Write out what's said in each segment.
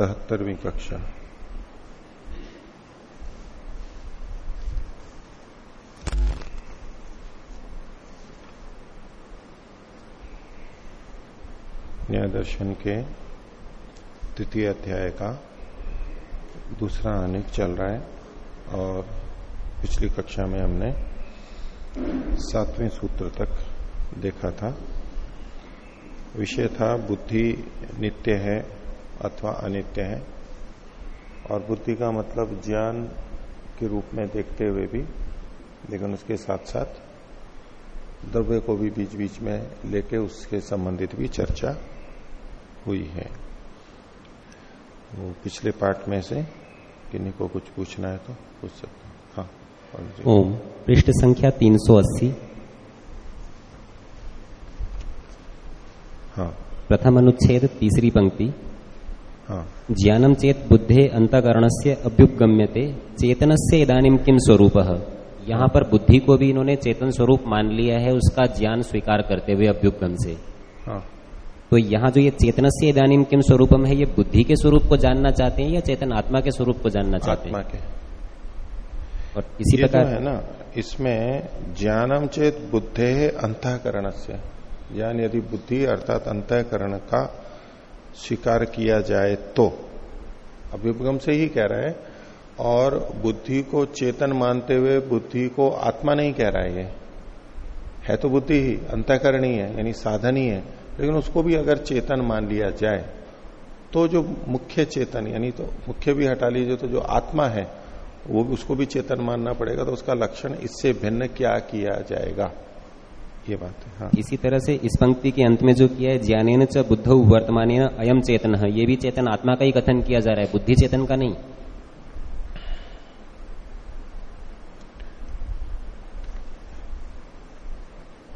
सतहत्तरवीं कक्षा। न्याय दर्शन के तृतीय अध्याय का दूसरा अनेक चल रहा है और पिछली कक्षा में हमने सातवें सूत्र तक देखा था। विषय था, बुद्धि नित्य है अथवा अनित्य है। और बुद्धि का मतलब ज्ञान के रूप में देखते हुए भी लेकिन उसके साथ साथ द्रव्य को भी बीच बीच में लेके उसके संबंधित भी चर्चा हुई है। वो पिछले पार्ट में से किन्हीं को कुछ पूछना है तो पूछ सकते हैं। हाँ ओम पृष्ठ संख्या 380 हाँ। प्रथम अनुच्छेद तीसरी पंक्ति। ज्ञानम चेत बुद्धे अंतकरण से अभ्युगम्यते चेतन से इदानीम किम स्वरूप? यहाँ पर बुद्धि को भी इन्होंने चेतन स्वरूप मान लिया है उसका ज्ञान स्वीकार करते हुए अभ्युगम से। हाँ। तो यहाँ जो ये चेतन से इदानीम किम स्वरूपम है ये बुद्धि के स्वरूप को जानना चाहते हैं या चेतन आत्मा के स्वरूप को जानना चाहते हैं? के। और इसी प्रकार है ना इसमें ज्ञानम चेत बुद्धे अंतकरण से ज्ञान यदि बुद्धि अर्थात अंतकरण का स्वीकार किया जाए तो। अभ्युपगम से ही कह रहा है, और बुद्धि को चेतन मानते हुए बुद्धि को आत्मा नहीं कह रहा है ये। है तो बुद्धि ही अंतकरण ही है यानी साधन ही। है लेकिन उसको भी अगर चेतन मान लिया जाए तो जो मुख्य चेतन, यानी तो मुख्य भी हटा लीजिए तो जो आत्मा है, वो उसको भी चेतन मानना पड़ेगा तो उसका लक्षण इससे भिन्न क्या किया जाएगा। ये बात है हाँ। इसी तरह से इस पंक्ति के अंत में जो किया है ज्ञानेन च बुद्ध वर्तमान अयम चेतन। है ये भी चेतन आत्मा का ही कथन किया जा रहा है बुद्धि चेतन का नहीं।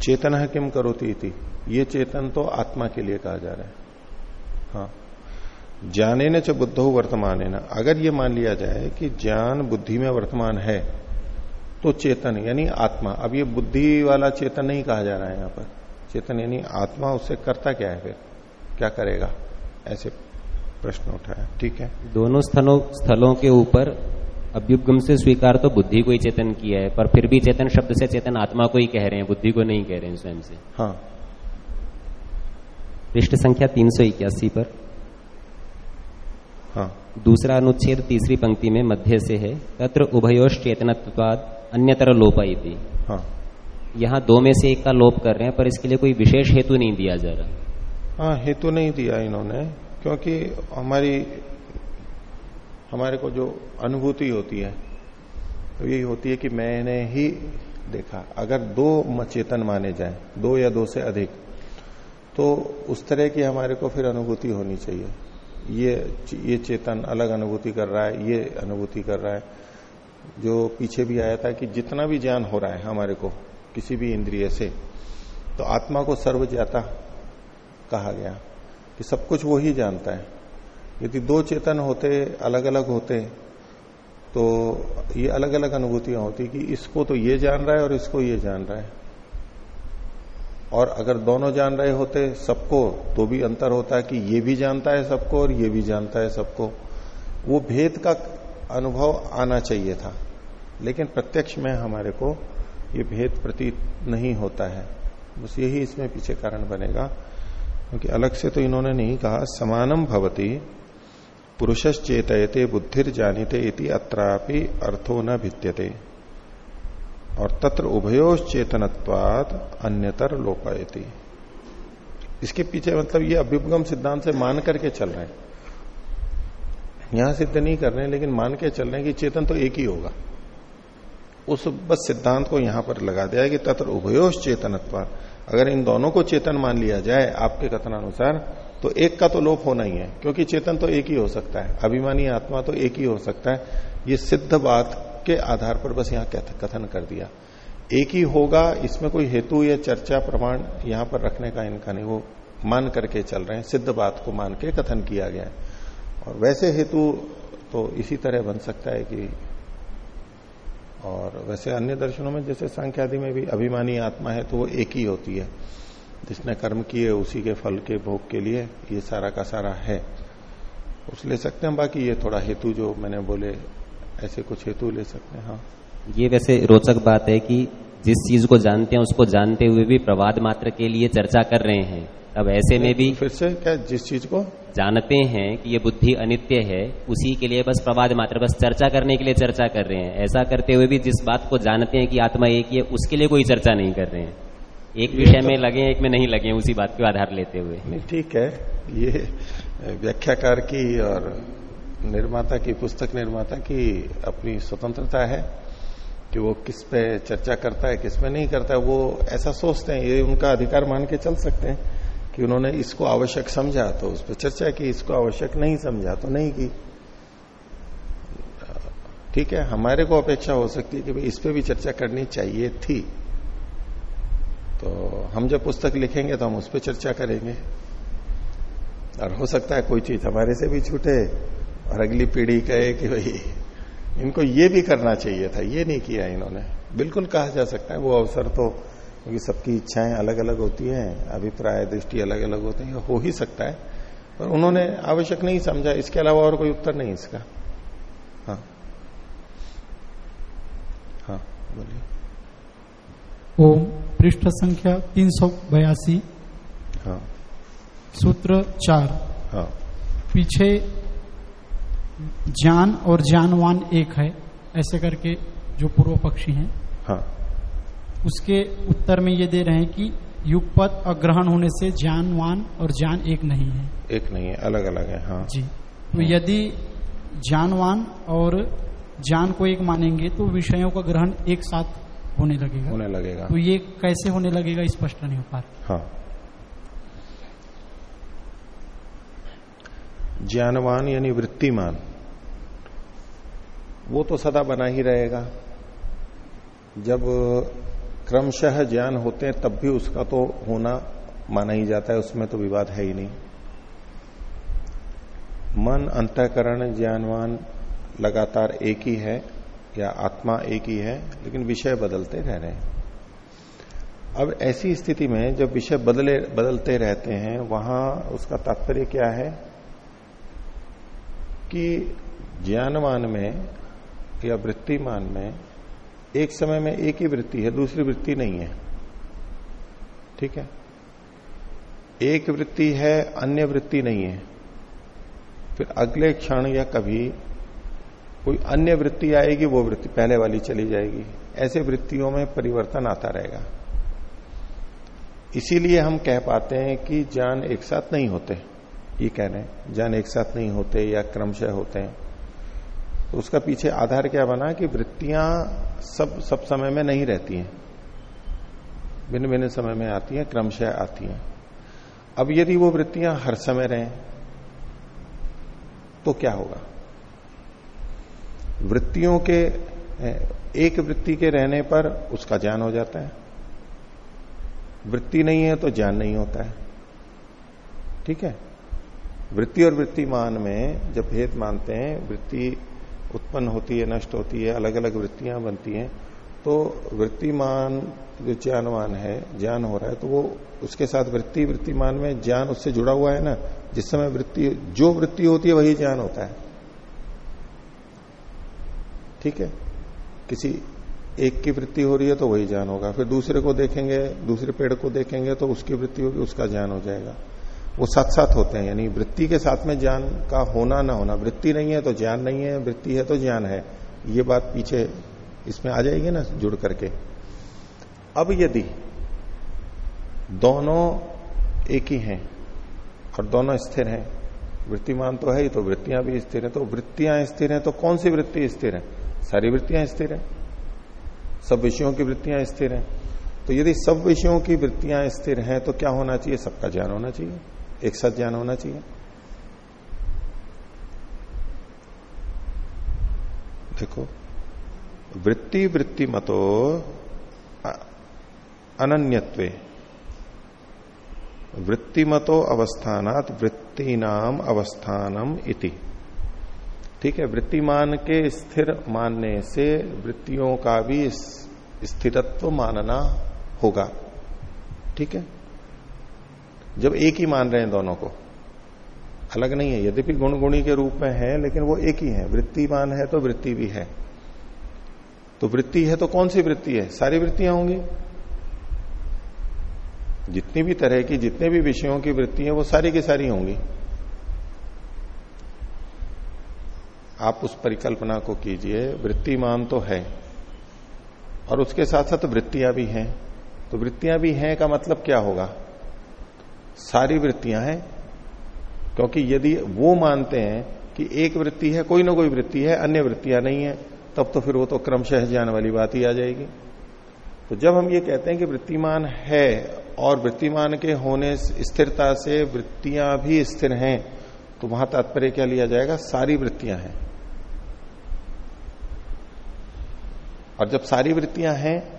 चेतन है किम करोती थी ये चेतन तो आत्मा के लिए कहा जा रहा है। हाँ। ज्ञाने न च बुद्धो वर्तमान अगर ये मान लिया जाए कि ज्ञान बुद्धि में वर्तमान है तो चेतन यानी आत्मा। अब ये बुद्धि वाला चेतन नहीं कहा जा रहा है यहाँ पर। चेतन यानी आत्मा उससे करता क्या है फिर? क्या करेगा? ऐसे प्रश्न उठाया। ठीक है? दोनों स्थलों स्थलों के ऊपर अभ्युपगम से स्वीकार तो बुद्धि को ही चेतन किया है पर फिर भी चेतन शब्द से चेतन आत्मा को ही कह रहे हैं बुद्धि को नहीं कह रहे हैं स्वयं से। हाँ। पृष्ठ संख्या तीन सौ इक्यासी पर। हाँ। दूसरा अनुच्छेद तीसरी पंक्ति में मध्य से है तत्र उभयोश चेतनत्वाद अन्यतर लोपाई हाँ। यहाँ दो में से एक का लोप कर रहे हैं पर इसके लिए कोई विशेष हेतु नहीं दिया जा रहा। हाँ हेतु नहीं दिया इन्होंने क्योंकि हमारी हमारे को जो अनुभूति होती है तो यही होती है कि मैंने ही देखा। अगर दो चेतन माने जाए दो या दो से अधिक तो उस तरह की हमारे को फिर अनुभूति होनी चाहिए। ये ये चेतन अलग अनुभूति कर रहा है ये अनुभूति कर रहा है। जो पीछे भी आया था कि जितना भी ज्ञान हो रहा है हमारे को, किसी भी इंद्रिय से तो आत्मा को सर्वज्ञाता कहा गया कि सब कुछ वो ही जानता है। यदि दो चेतन होते अलग अलग होते तो ये अलग अलग अनुभूतियाँ होती कि इसको तो ये जान रहा है और इसको ये जान रहा है। और अगर दोनों जान रहे होते, सबको तो भी अंतर होता है कि ये भी जानता है सबको और ये भी जानता है सबको। वो भेद का अनुभव आना चाहिए था। लेकिन प्रत्यक्ष में हमारे को ये भेद प्रतीत नहीं होता है। बस यही इसमें पीछे कारण बनेगा, क्योंकि अलग से तो इन्होंने नहीं कहा, समानम भवती, पुरुषश्चेतयते बुद्धिर जानीते इति अत्रापि अर्थो न भिद्यते। और तत्र उभयोश चेतनत्वाद अन्यतर लोपायती। इसके पीछे मतलब ये अभ्युपगम सिद्धांत से मान करके चल रहे हैं। यहाँ सिद्ध नहीं कर रहे हैं, लेकिन मान के चल रहे हैं कि चेतन तो एक ही होगा। उस बस सिद्धांत को यहाँ पर लगा दिया कि तत्र उभयोश चेतनत्वाद अगर इन दोनों को चेतन मान लिया जाए आपके कथनानुसार तो एक का तो लोप होना ही है, क्योंकि चेतन तो एक ही हो सकता है, अभिमानी आत्मा तो एक ही हो सकता है। ये सिद्ध बात के आधार पर बस यहाँ कथन कर दिया। एक ही होगा, इसमें कोई हेतु या चर्चा प्रमाण यहाँ पर रखने का इनका नहीं, वो मान करके चल रहे हैं, सिद्ध बात को मान के कथन किया गया है। और वैसे हेतु तो इसी तरह बन सकता है कि और वैसे अन्य दर्शनों में जैसे सांख्यादि में भी अभिमानी आत्मा है तो वो एक ही होती है। जिसने कर्म किए उसी के फल के भोग के लिए ये सारा का सारा है। उस ले सकते हैं बाकी ये थोड़ा हेतु जो मैंने बोले ऐसे कुछ हेतु ले सकते हैं हाँ। ये वैसे रोचक बात है कि जिस चीज़ को जानते हैं उसको जानते हुए भी प्रवाद मात्र के लिए चर्चा कर रहे हैं। अब ऐसे में भी फिर से क्या जिस चीज़ को? जानते हैं कि ये बुद्धि अनित्य है उसी के लिए बस प्रवाद मात्र बस चर्चा करने के लिए चर्चा कर रहे हैं। ऐसा करते हुए भी जिस बात को जानते हैं कि आत्मा एक ही है उसके लिए कोई चर्चा नहीं कर रहे हैं। एक विषय तो, में लगे एक में नहीं लगे उसी बात को आधार लेते हुए। ठीक है। ये व्याख्याकार की और निर्माता की पुस्तक निर्माता की अपनी स्वतंत्रता है कि वो किस पे चर्चा करता है किस पे नहीं करता है वो ऐसा सोचते हैं ये उनका अधिकार मान के चल सकते हैं। कि उन्होंने इसको आवश्यक समझा तो उस पर चर्चा की, इसको आवश्यक नहीं समझा तो नहीं की। ठीक है, हमारे को अपेक्षा हो सकती है कि भाई इस पे भी चर्चा करनी चाहिए थी। तो हम जब पुस्तक लिखेंगे तो हम उस पर चर्चा करेंगे। और हो सकता है कोई चीज़ हमारे से भी छूटे और अगली पीढ़ी कहे कि भाई इनको ये भी करना चाहिए था, ये नहीं किया इन्होंने। बिल्कुल कहा जा सकता है, वो अवसर तो क्योंकि सबकी इच्छाएँ अलग अलग होती हैं अभिप्राय दृष्टि अलग अलग होते हैं हो ही सकता है। पर उन्होंने आवश्यक नहीं समझा इसके अलावा और कोई उत्तर नहीं इसका। हाँ। हाँ बोलिए। ओम पृष्ठ संख्या तीन सौ बयासी। हाँ। सूत्र चार। हाँ। पीछे जान और जानवान एक है ऐसे करके जो पूर्व पक्षी हैं। हाँ। उसके उत्तर में ये दे रहे हैं कि युगपत अग्रहण होने से जानवान और जान एक नहीं है। एक नहीं है अलग अलग है हाँ। जी। तो यदि जानवान और जान को एक मानेंगे तो विषयों का ग्रहण एक साथ होने लगेगा। होने लगेगा। तो ये कैसे होने लगेगा स्पष्ट नहीं हो पा रहा। हाँ। ज्ञानवान यानी वृत्तिमान। वो तो सदा बना ही रहेगा। जब क्रमशः ज्ञान होते हैं, तब भी उसका तो होना माना ही जाता है, उसमें तो विवाद है ही नहीं। मन अंतकरण ज्ञानवान लगातार एक ही है, या आत्मा एक ही है, लेकिन विषय बदलते रह रहे हैं। अब ऐसी स्थिति में जब विषय बदले, बदलते रहते हैं, वहाँ उसका तात्पर्य क्या है? कि ज्ञानवान में या वृत्तिमान में एक समय में एक ही वृत्ति है, दूसरी वृत्ति नहीं है। ठीक है? एक वृत्ति है, अन्य वृत्ति नहीं है। फिर अगले क्षण या कभी कोई अन्य वृत्ति आएगी, वो वृत्ति पहले वाली चली जाएगी। ऐसे वृत्तियों में परिवर्तन आता रहेगा। इसीलिए हम कह पाते हैं कि ज्ञान एक साथ नहीं होते। ये कह रहे हैं ज्ञान एक साथ नहीं होते या क्रमशः होते हैं। तो उसका पीछे आधार क्या बना कि वृत्तियाँ सब सब समय में नहीं रहती हैं। भिन्न भिन्न समय में आती हैं, क्रमशः आती हैं। अब यदि वो वृत्तियाँ हर समय रहें तो क्या होगा? वृत्तियों के एक वृत्ति के रहने पर उसका ज्ञान हो जाता है। वृत्ति नहीं है तो ज्ञान नहीं होता है। ठीक है? वृत्ति और वृत्तिमान में जब भेद मानते हैं, वृत्ति उत्पन्न होती है, नष्ट होती है अलग अलग वृत्तियाँ बनती हैं। तो वृत्तिमान जो ज्ञानवान है, ज्ञान हो रहा है तो वो उसके साथ वृत्ति, वृत्तिमान में ज्ञान उससे जुड़ा हुआ है ना? जिस समय वृत्ति, जो वृत्ति होती है, वही ज्ञान होता है। ठीक है? किसी एक की वृत्ति हो रही है तो वही ज्ञान होगा। फिर दूसरे को देखेंगे, दूसरे पेड़ को देखेंगे तो उसकी वृत्ति होगी, उसका ज्ञान हो जाएगा। वो साथ साथ होते हैं, यानी वृत्ति के साथ में ज्ञान का होना ना होना। वृत्ति नहीं है तो ज्ञान नहीं है, वृत्ति है तो ज्ञान है। ये बात पीछे इसमें आ जाएगी ना जुड़ करके। अब यदि दोनों एक ही हैं और दोनों स्थिर हैं, वृत्तिमान तो है ही तो वृत्तियाँ भी स्थिर है तो वृत्तियाँ स्थिर हैं तो कौन सी वृत्ति स्थिर है? सारी वृत्तियाँ स्थिर है। सब विषयों की वृत्तियाँ स्थिर हैं। तो यदि सब विषयों की वृत्तियाँ स्थिर हैं तो क्या होना चाहिए? सबका ज्ञान होना चाहिए। एक साथ ज्ञान होना चाहिए। देखो, वृत्ति वृत्ति मतो अनन्यत्वे। वृत्तिमतो अवस्थानात वृत्ति नाम अवस्थानम इति। ठीक है, वृत्तिमान के स्थिर मानने से वृत्तियों का भी स्थिरत्व मानना होगा। ठीक है? जब एक ही मान रहे हैं दोनों को। अलग नहीं है, यद्यपि गुण गुणी के रूप में है, लेकिन वो एक ही है। वृत्तिमान है तो वृत्ति भी है। तो वृत्ति है तो कौन सी वृत्ति है? सारी वृत्तियाँ होंगी। जितनी भी तरह की, जितने भी विषयों की वृत्ति है वो सारी की सारी होंगी। आप उस परिकल्पना को कीजिए, वृत्तिमान तो है, और उसके साथ साथ वृत्तियाँ भी हैं। तो वृत्तियाँ भी हैं का मतलब क्या होगा? सारी वृत्तियाँ हैं, क्योंकि यदि वो मानते हैं कि एक वृत्ति है, कोई ना कोई वृत्ति है, अन्य वृत्तियाँ नहीं है, तब तो फिर वो तो क्रमशः ज्ञान वाली बात ही आ जाएगी। तो जब हम ये कहते हैं कि वृत्तिमान है और वृत्तिमान के होने स्थिरता से वृत्तियाँ भी स्थिर हैं तो वहाँ तात्पर्य क्या लिया जाएगा? सारी वृत्तियाँ हैं। और जब सारी वृत्तियाँ हैं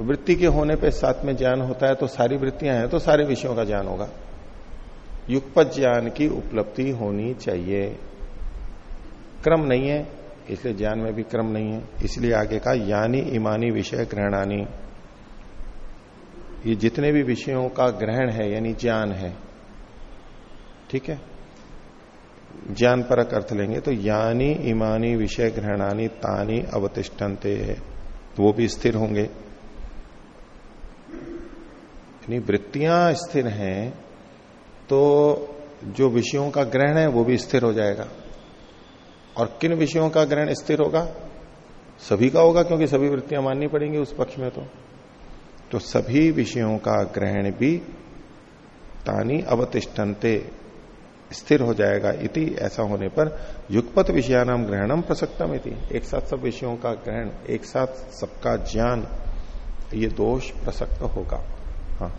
वृत्ति के होने पे साथ में ज्ञान होता है तो सारी वृत्तियाँ हैं तो सारे विषयों का ज्ञान होगा। युगपत ज्ञान की उपलब्धि होनी चाहिए। क्रम नहीं है, इसलिए ज्ञान में भी क्रम नहीं है, इसलिए आगे का यानी ईमानी विषय ग्रहणानी। ये जितने भी विषयों का ग्रहण है, यानी ज्ञान है, ठीक है? ज्ञान परक अर्थ लेंगे तो यानी ईमानी विषय ग्रहणानी, तानी अवतिष्ठनते तो वो भी स्थिर होंगे। यानी वृत्तियाँ स्थिर हैं तो जो विषयों का ग्रहण है, वो भी स्थिर हो जाएगा। और किन विषयों का ग्रहण स्थिर होगा? सभी का होगा, क्योंकि सभी वृत्तियाँ माननी पड़ेंगी उस पक्ष में तो। तो सभी विषयों का ग्रहण भी तानी अवतिष्ठनते स्थिर हो जाएगा इति, ऐसा होने पर युगपत विषयानाम ग्रहणम प्रसक्तम इति। एक साथ सब विषयों का ग्रहण, एक साथ सबका ज्ञान, ये दोष प्रसक्त होगा। हाँ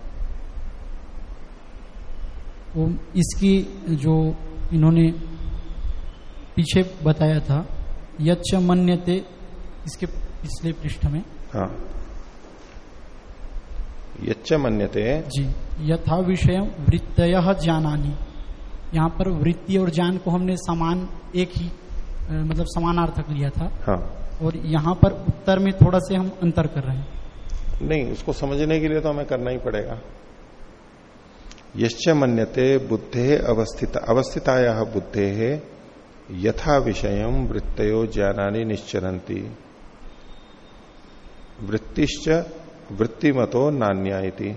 वो इसकी जो इन्होंने पीछे बताया था यच्च मन्यते इसके पिछले पृष्ठ में। हाँ। यच्च मन्यते। जी यथा विषय वृत्तय जानानी। यहाँ पर वृत्ति और ज्ञान को हमने समान एक ही मतलब समानार्थक लिया था। हाँ। और यहाँ पर उत्तर में थोड़ा से हम अंतर कर रहे हैं। नहीं उसको समझने के लिए तो हमें करना ही पड़ेगा। यश्च मन्यते बुद्धे अवस्थित, अवस्थिताया बुद्धे यथा विषय वृत्तयो ज्ञानानि निश्चरती वृत्तिश्च वृत्तिमतो नान्यायति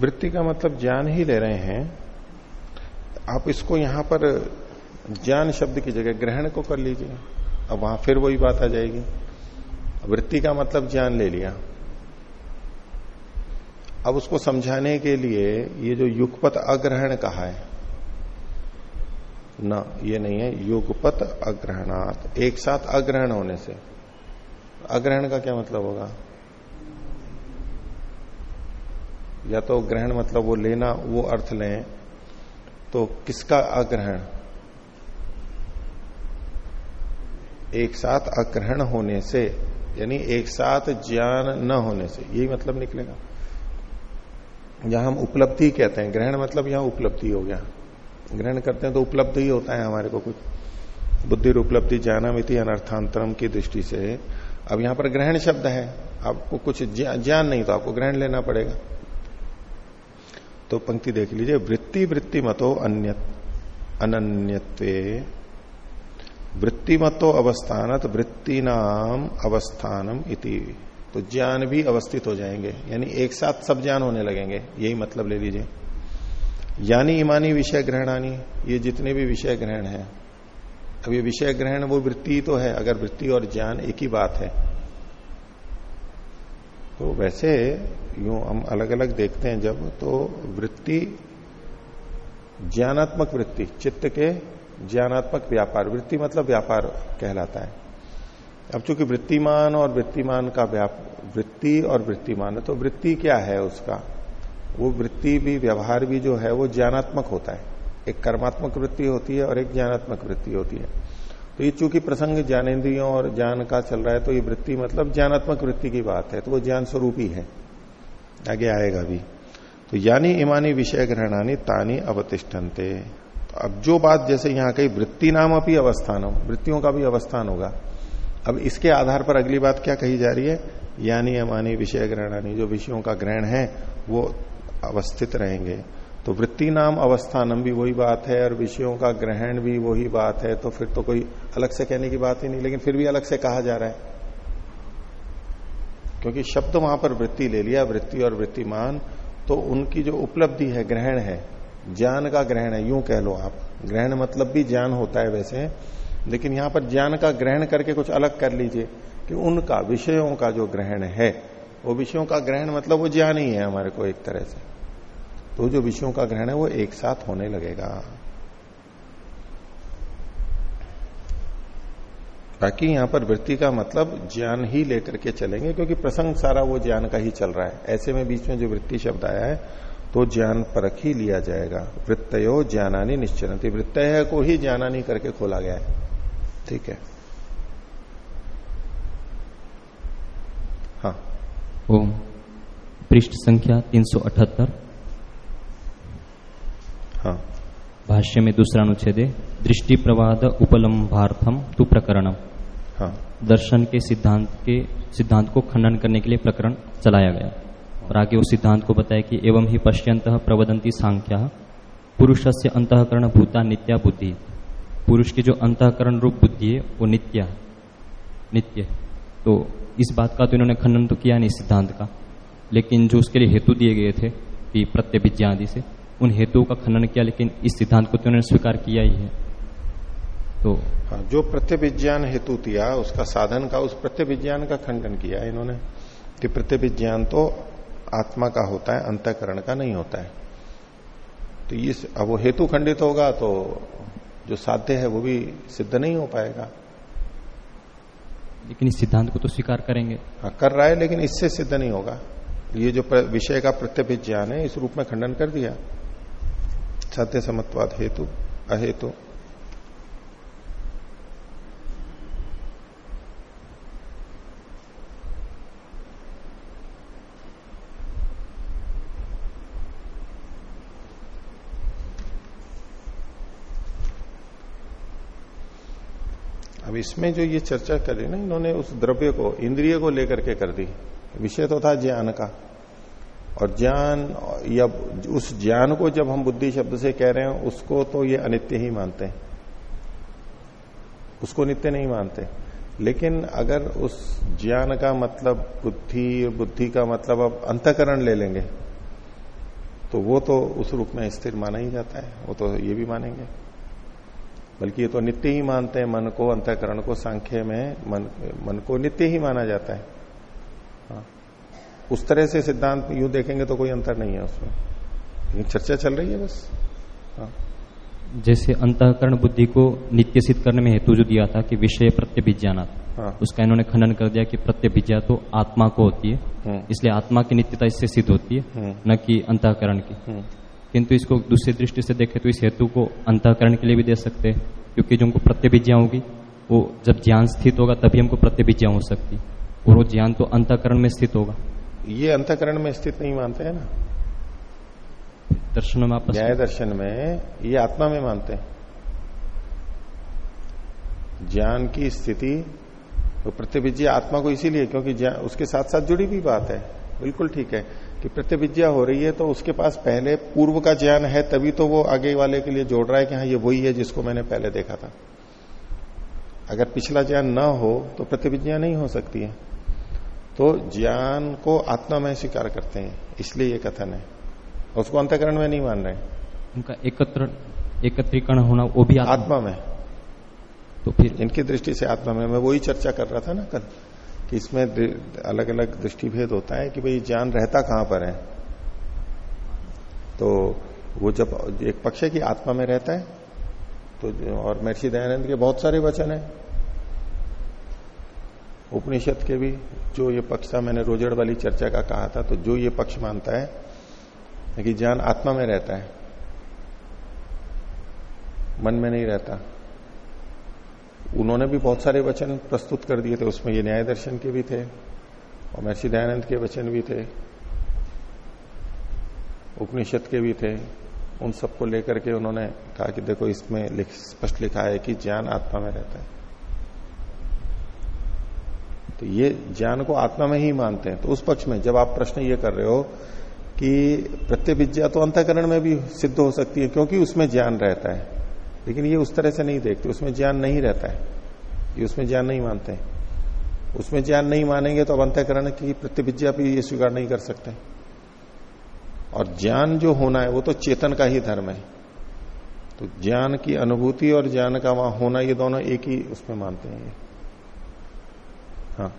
वृत्ति का मतलब ज्ञान ही ले रहे हैं। आप इसको यहाँ पर ज्ञान शब्द की जगह ग्रहण को कर लीजिए। अब वहाँ फिर वही बात आ जाएगी। वृत्ति का मतलब ज्ञान ले लिया। अब उसको समझाने के लिए ये जो युगपत अग्रहण कहा है, न, ये नहीं है, युगपत अग्रहणात, एक साथ अग्रहण होने से। अग्रहण का क्या मतलब होगा? या तो ग्रहण मतलब वो लेना, वो अर्थ लें तो किसका अग्रहण एक साथ अग्रहण होने से, यानी एक साथ ज्ञान न होने से, यही मतलब निकलेगा। जहाँ हम उपलब्धि कहते हैं। ग्रहण मतलब यहाँ उपलब्धि हो गया। ग्रहण करते हैं तो उपलब्ध ही होता है हमारे को कुछ। बुद्धि उपलब्धि ज्ञानमिति अनर्थांतरम की दृष्टि से। अब यहाँ पर ग्रहण शब्द है। आपको कुछ ज्ञान नहीं तो आपको ग्रहण लेना पड़ेगा। तो पंक्ति देख लीजिए, वृत्ति वृत्ति मतो अन्य, अनन्यत्वे। वृत्ति मतो अवस्थानत वृत्ति नाम अवस्थानम इति। तो ज्ञान भी अवस्थित हो जाएँगे, यानी एक साथ सब ज्ञान होने लगेंगे, यही मतलब ले लीजिए। यानी इमानी विषय ग्रहणानी, ये जितने भी विषय ग्रहण है, अब ये विषय ग्रहण, वो वृत्ति तो है, अगर वृत्ति और ज्ञान एक ही बात है। तो वैसे यूँ हम अलग अलग देखते हैं जब तो वृत्ति, ज्ञानात्मक वृत्ति, चित्त के ज्ञानात्मक व्यापार। वृत्ति मतलब व्यापार कहलाता है। अब चूँकि वृत्तिमान और वृत्तिमान का वृत्ति और वृत्तिमान तो वृत्ति क्या है उसका? वो वृत्ति भी, व्यवहार भी जो है, वो ज्ञानात्मक होता है। एक कर्मात्मक वृत्ति होती है और एक ज्ञानात्मक वृत्ति होती है। तो ये चूँकि प्रसंग ज्ञानेन्द्रियों और ज्ञान का चल रहा है तो ये वृत्ति मतलब ज्ञानात्मक वृत्ति की बात है तो वो ज्ञान स्वरूप ही। है आगे आएगा भी। तो यानी इमानी विषय ग्रहणानी तानी अवतिष्ठनते। तो अब जो बात जैसे यहाँ कही, वृत्ति नाम अपनी अवस्थान हो वृत्तियों का भी अवस्थान होगा। अब इसके आधार पर अगली बात क्या कही जा रही है? यानी अमानी विषय ग्रहणानी, जो विषयों का ग्रहण है, वो अवस्थित रहेंगे। तो वृत्ति नाम अवस्थानम भी वही बात है और विषयों का ग्रहण भी वही बात है तो फिर तो कोई अलग से कहने की बात ही नहीं, लेकिन फिर भी अलग से कहा जा रहा है। क्योंकि शब्द वहाँ पर वृत्ति ले लिया, वृत्ति और वृत्तिमान तो उनकी जो उपलब्धि है, ग्रहण है, ज्ञान का ग्रहण है, यूँ कह लो आप। ग्रहण मतलब भी ज्ञान होता है वैसे, लेकिन यहाँ पर ज्ञान का ग्रहण करके कुछ अलग कर लीजिए कि उनका, विषयों का जो ग्रहण है, वो विषयों का ग्रहण मतलब वो ज्ञान ही है हमारे को एक तरह से। तो जो विषयों का ग्रहण है वो एक साथ होने लगेगा। बाकी यहाँ पर वृत्ति का मतलब ज्ञान ही लेकर के चलेंगे, क्योंकि प्रसंग सारा वो ज्ञान का ही चल रहा है। ऐसे में बीच में जो वृत्ति शब्द आया है तो ज्ञान परख ही लिया जाएगा। वृत्तयो ज्ञानानी निश्चनती वृत्तय को ही ज्ञानानी करके खोला गया है। ठीक है? हाँ। ओम। पृष्ठ संख्या 378 हाँ। भाष्य में दूसरा अनुच्छेद दृष्टि प्रवाद उपलम्भार्थम तु प्रकरणम। हाँ। दर्शन के सिद्धांत के सिद्धांत को खंडन करने के लिए प्रकरण चलाया गया। और आगे उस सिद्धांत को बताया कि एवं ही पश्यंत प्रवदंती सांख्या पुरुष से अंतकरण भूता नित्या बुद्धि। पुरुष की जो अंतकरण रूप बुद्धि है वो नित्य नित्य तो इस बात का तो इन्होंने खंडन तो किया नहीं सिद्धांत का। लेकिन जो उसके लिए हेतु दिए गए थे कि प्रत्यभिज्ञा आदि से उन हेतुओं का खंडन किया लेकिन इस सिद्धांत को तो उन्होंने स्वीकार किया ही है। तो हाँ जो प्रत्यभिज्ञान हेतु दिया उसका साधन का उस प्रत्यभिज्ञान का खंडन किया इन्होंने कि प्रत्यभिज्ञान तो आत्मा का होता है अंतकरण का नहीं होता है। तो ये अब वो हेतु खंडित होगा तो जो साध्य है वो भी सिद्ध नहीं हो पाएगा। लेकिन इस सिद्धांत को तो स्वीकार करेंगे। हाँ कर रहा है लेकिन इससे सिद्ध नहीं होगा। ये जो विषय का प्रत्यभित ज्ञान है इस रूप में खंडन कर दिया। साध्य समत्वाद हेतु, अहेतु। अब इसमें जो ये चर्चा करी ना, इन्होंने उस द्रव्य को, इंद्रिय को लेकर के कर दी। विषय तो था ज्ञान का। और ज्ञान या उस ज्ञान को जब हम बुद्धि शब्द से कह रहे हैं, उसको तो ये अनित्य ही मानते हैं। उसको नित्य नहीं मानते। लेकिन अगर उस ज्ञान का मतलब बुद्धि बुद्धि का मतलब अब अंतकरण ले लेंगे तो वो तो उस रूप में स्थिर माना ही जाता है। वो तो ये भी मानेंगे। बल्कि ये तो नित्य ही मानते हैं, मन को अंतकरण को सांख्य में, मन मन को नित्य ही माना जाता है। हाँ। उस तरह से सिद्धांत यूँ देखेंगे तो कोई अंतर नहीं है उसमें। लेकिन चर्चा चल रही है बस। हाँ। जैसे अंतकरण बुद्धि को नित्य सिद्ध करने में हेतु जो दिया था कि विषय प्रत्यभिज्ञानात् हाँ। उसका इन्होंने खंडन कर दिया कि प्रत्यभिज्ञा तो आत्मा को होती है हम्म, इसलिए आत्मा की नित्यता इससे सिद्ध होती है हम्म, न कि अंतकरण की। हम्म, किंतु इसको दूसरी दृष्टि से देखें तो इस हेतु को अंतकरण के लिए भी दे सकते हैं क्योंकि जो हमको प्रत्यभिज्ञा होगी वो जब ज्ञान स्थित होगा तभी हमको प्रत्यभिज्ञा हो सकती। और वो ज्ञान तो अंतकरण में स्थित होगा। ये अंतकरण में स्थित नहीं मानते हैं ना। दर्शन में आपस न्याय दर्शन में ये आत्मा में मानते हैं। ज्ञान की स्थिति तो प्रत्यभिज्ञा आत्मा को इसीलिए क्योंकि उसके साथ साथ जुड़ी भी बात है। बिल्कुल ठीक है कि प्रतिविज्ञा हो रही है तो उसके पास पहले पूर्व का ज्ञान है तभी तो वो आगे वाले के लिए जोड़ रहा है कि हाँ ये वही है जिसको मैंने पहले देखा था। अगर पिछला ज्ञान ना हो तो प्रतिविज्ञा नहीं हो सकती है। तो ज्ञान को आत्मा में स्वीकार करते हैं इसलिए ये कथन है। उसको अंतकरण में नहीं मान रहे उनका एकत्र एकत्रीकरण होना वो भी आत्मा। आत्मा में तो फिर? इनकी दृष्टि से आत्मा में मैं वही चर्चा कर रहा था ना कल कि इसमें अलग अलग दृष्टिभेद होता है कि भाई ज्ञान रहता कहाँ पर है। तो वो जब एक पक्ष है कि आत्मा में रहता है तो और महर्षि दयानंद के बहुत सारे वचन है। उपनिषद के भी जो ये पक्ष था, मैंने रोजड़ वाली चर्चा का कहा था तो जो ये पक्ष मानता है कि ज्ञान आत्मा में रहता है। मन में नहीं रहता। उन्होंने भी बहुत सारे वचन प्रस्तुत कर दिए थे, उसमें ये न्याय दर्शन के भी थे, और महर्षि दयानंद के वचन भी थे, उपनिषद के भी थे। उन सबको लेकर के उन्होंने कहा कि देखो, इसमें स्पष्ट लिखा है कि ज्ञान आत्मा में रहता है। तो ये ज्ञान को आत्मा में ही मानते हैं। तो उस पक्ष में जब आप प्रश्न ये कर रहे हो कि प्रत्यविद्या तो अंतकरण में भी सिद्ध हो सकती है, क्योंकि उसमें ज्ञान रहता है। लेकिन ये उस तरह से नहीं देखते, उसमें ज्ञान नहीं रहता है। ये उसमें ज्ञान नहीं मानते उसमें ज्ञान नहीं मानेंगे तो अब अंतकरण की प्रतिविद्या भी ये स्वीकार नहीं कर सकते। और ज्ञान जो होना है, वो तो चेतन का ही धर्म है। तो ज्ञान की अनुभूति और ज्ञान का वहाँ होना, ये दोनों एक ही उसमें मानते हैं। हाँ।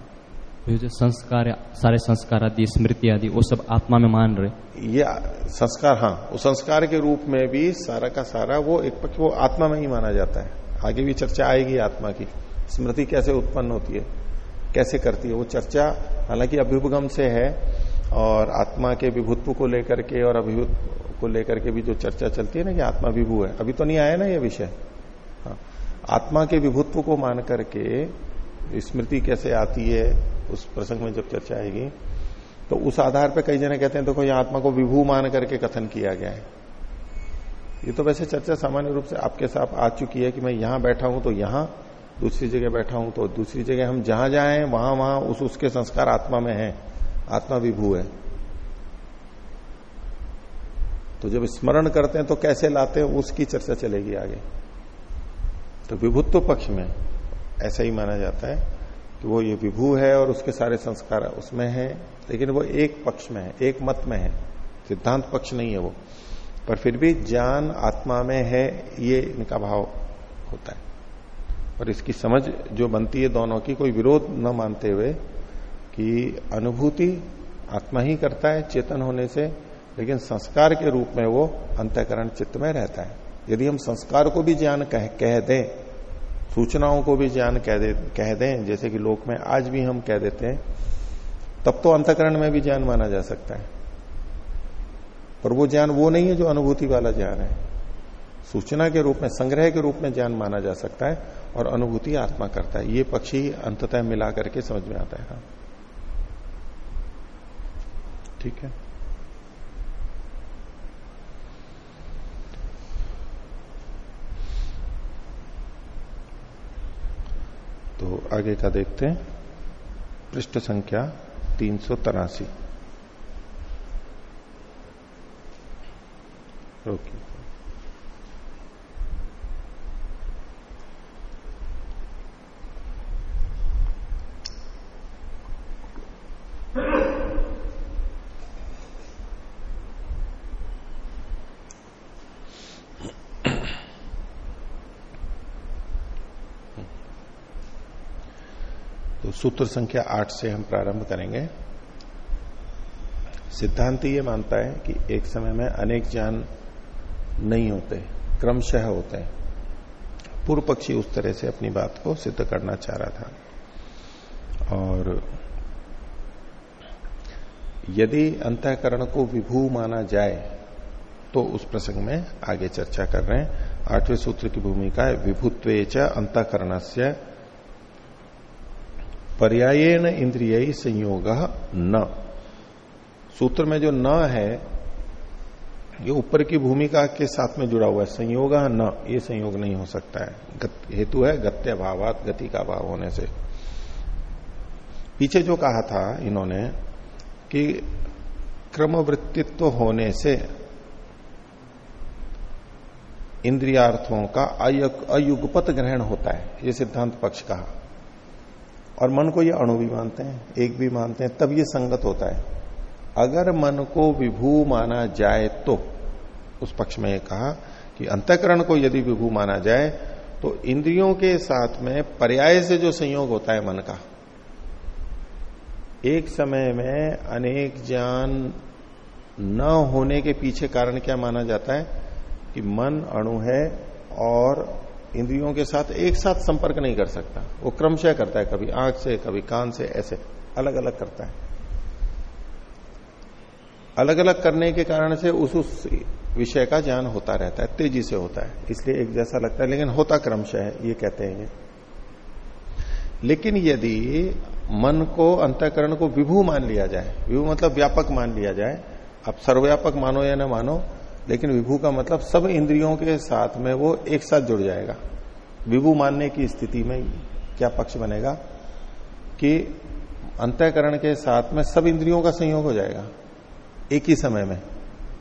जो संस्कार सारे संस्कार आदि स्मृति आदि वो सब आत्मा में मान रहे। ये संस्कार हाँ उस संस्कार के रूप में भी सारा का सारा वो एक पक्ष वो आत्मा में ही माना जाता है। आगे भी चर्चा आएगी आत्मा की। स्मृति कैसे उत्पन्न होती है कैसे करती है वो चर्चा हालाँकि अभ्युपगम से है और आत्मा के विभुत्व को लेकर के और अभिभूत को लेकर के भी जो चर्चा चलती है ना कि आत्मा विभू है। अभी तो नहीं आया ना ये विषय। हाँ आत्मा के विभुत्व को मान करके स्मृति कैसे आती है, उस प्रसंग में जब चर्चा आएगी तो उस आधार पर कई जने कहते हैं, देखो तो ये आत्मा को विभू मान करके कथन किया गया है। ये तो वैसे चर्चा सामान्य रूप से आपके साथ आ चुकी है कि मैं यहाँ बैठा हूँ तो यहाँ, दूसरी जगह बैठा हूँ तो दूसरी जगह। हम जहाँ जाए, वहाँ वहाँ, उस, उसके संस्कार आत्मा में है। आत्मा विभू है। तो जब स्मरण करते हैं तो कैसे लाते हैं, उसकी चर्चा चलेगी आगे। तो विभुत्व पक्ष में ऐसा ही माना जाता है कि वो ये विभू है और उसके सारे संस्कार उसमें है लेकिन वो एक पक्ष में है एक मत में है सिद्धांत पक्ष नहीं है वो। पर फिर भी ज्ञान आत्मा में है ये इनका भाव होता है। और इसकी समझ जो बनती है दोनों की कोई विरोध न मानते हुए कि अनुभूति आत्मा ही करता है चेतन होने से लेकिन संस्कार के रूप में वो अंतकरण चित्त में रहता है। यदि हम संस्कार को भी ज्ञान कह, कह दें सूचनाओं को भी ज्ञान कह दे, कह दें, जैसे कि लोक में आज भी हम कह देते हैं, तब तो अंतकरण में भी ज्ञान माना जा सकता है। पर वो ज्ञान वो नहीं है जो अनुभूति वाला ज्ञान है। सूचना के रूप में, संग्रह के रूप में ज्ञान माना जा सकता है और अनुभूति आत्मा करता है। ये पक्षी अंततः मिला करके समझ में आता है। हाँ। ठीक है? तो आगे का देखते हैं। पृष्ठ संख्या तीन सौ तिरासी। ओके। सूत्र संख्या आठ से हम प्रारंभ करेंगे। सिद्धांत ये मानता है कि एक समय में अनेक ज्ञान नहीं होते, क्रमशः होते हैं। पूर्व पक्षी उस तरह से अपनी बात को सिद्ध करना चाह रहा था। और यदि अंतकरण को विभू माना जाए तो उस प्रसंग में आगे चर्चा कर रहे हैं। आठवें सूत्र की भूमिका है विभुत्व अंतकरण से पर्यायण इंद्रिय संयोग न। सूत्र में जो न है, ये ऊपर की भूमिका के साथ में जुड़ा हुआ है। संयोग न, ये संयोग नहीं हो सकता है। हेतु है गत्य भावात, गति का भाव होने से। पीछे जो कहा था इन्होंने कि क्रमवृत्तित्व होने से इंद्रियार्थों का अयुगपत ग्रहण होता है। ये सिद्धांत पक्ष कहा। और मन को ये अणु भी मानते हैं, एक भी मानते हैं, तब ये संगत होता है। अगर मन को विभू माना जाए तो उस पक्ष में कहा कि अंतकरण को यदि विभू माना जाए तो इंद्रियों के साथ में पर्याय से जो संयोग होता है मन का, एक समय में अनेक ज्ञान न होने के पीछे कारण क्या माना जाता है? कि मन अणु है और इंद्रियों के साथ एक साथ संपर्क नहीं कर सकता। वो क्रमशः करता है, कभी आँख से, कभी कान से, ऐसे। अलग अलग करता है। अलग अलग करने के कारण से उस उस विषय का ज्ञान होता रहता है, तेज़ी से होता है। इसलिए एक जैसा लगता है, लेकिन होता क्रमशः है, ये कहते हैं ये। लेकिन यदि मन को अंतकरण को विभू मान लिया जाए, विभू मतलब व्यापक मान लिया जाए अब सर्वव्यापक मानो या ना मानो लेकिन विभू का मतलब सब इंद्रियों के साथ में वो एक साथ जुड़ जाएगा। विभू मानने की स्थिति में क्या पक्ष बनेगा कि अंतःकरण के साथ में सब इंद्रियों का संयोग हो जाएगा। एक ही समय में,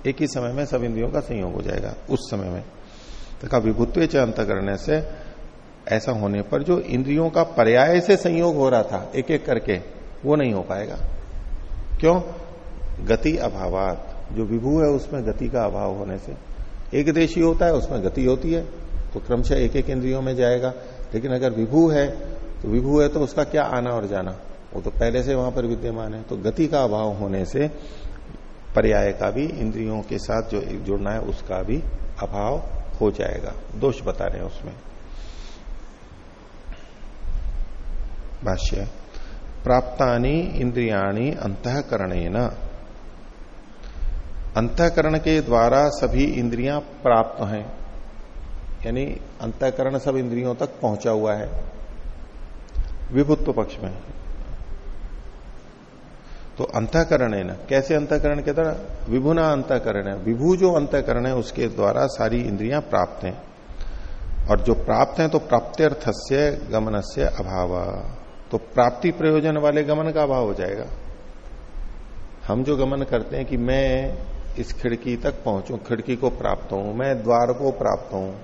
एक ही समय में सब इंद्रियों का संयोग हो जाएगा, उस समय में। तथा विभुत्व अंतकरण से ऐसा होने पर जो इंद्रियों का पर्याय से संयोग हो रहा था एक एक करके, वो नहीं हो पाएगा। क्यों? गति अभावात। जो विभू है, उसमें गति का अभाव होने से। एक देशी होता है, उसमें गति होती है तो क्रमशः एक एक इंद्रियों में जाएगा। लेकिन अगर विभू है तो विभू है तो उसका क्या आना और जाना? वो तो पहले से वहाँ पर विद्यमान है। तो गति का अभाव होने से पर्याय का भी, इंद्रियों के साथ जो जुड़ना है, उसका भी अभाव हो जाएगा। दोष बता रहे हैं उसमें। भाष्य, प्राप्तानी इंद्रियाणी अंतकरणे अंतकरण के द्वारा सभी इंद्रियाँ प्राप्त हैं। यानी अंतकरण सब इंद्रियों तक पहुँचा हुआ है। विभुत्व पक्ष में तो अंतकरण है ना? कैसे अंतकरण के द्वारा? विभुना अंतकरण है। विभू जो अंतकरण है, उसके द्वारा सारी इंद्रियाँ प्राप्त हैं। और जो प्राप्त हैं तो प्राप्त्यर्थ से गमन से अभाव। तो प्राप्ति प्रयोजन वाले गमन का अभाव हो जाएगा। हम जो गमन करते हैं कि मैं इस खिड़की तक पहुंचू, खिड़की को प्राप्त हूँ मैं द्वार को प्राप्त हूँ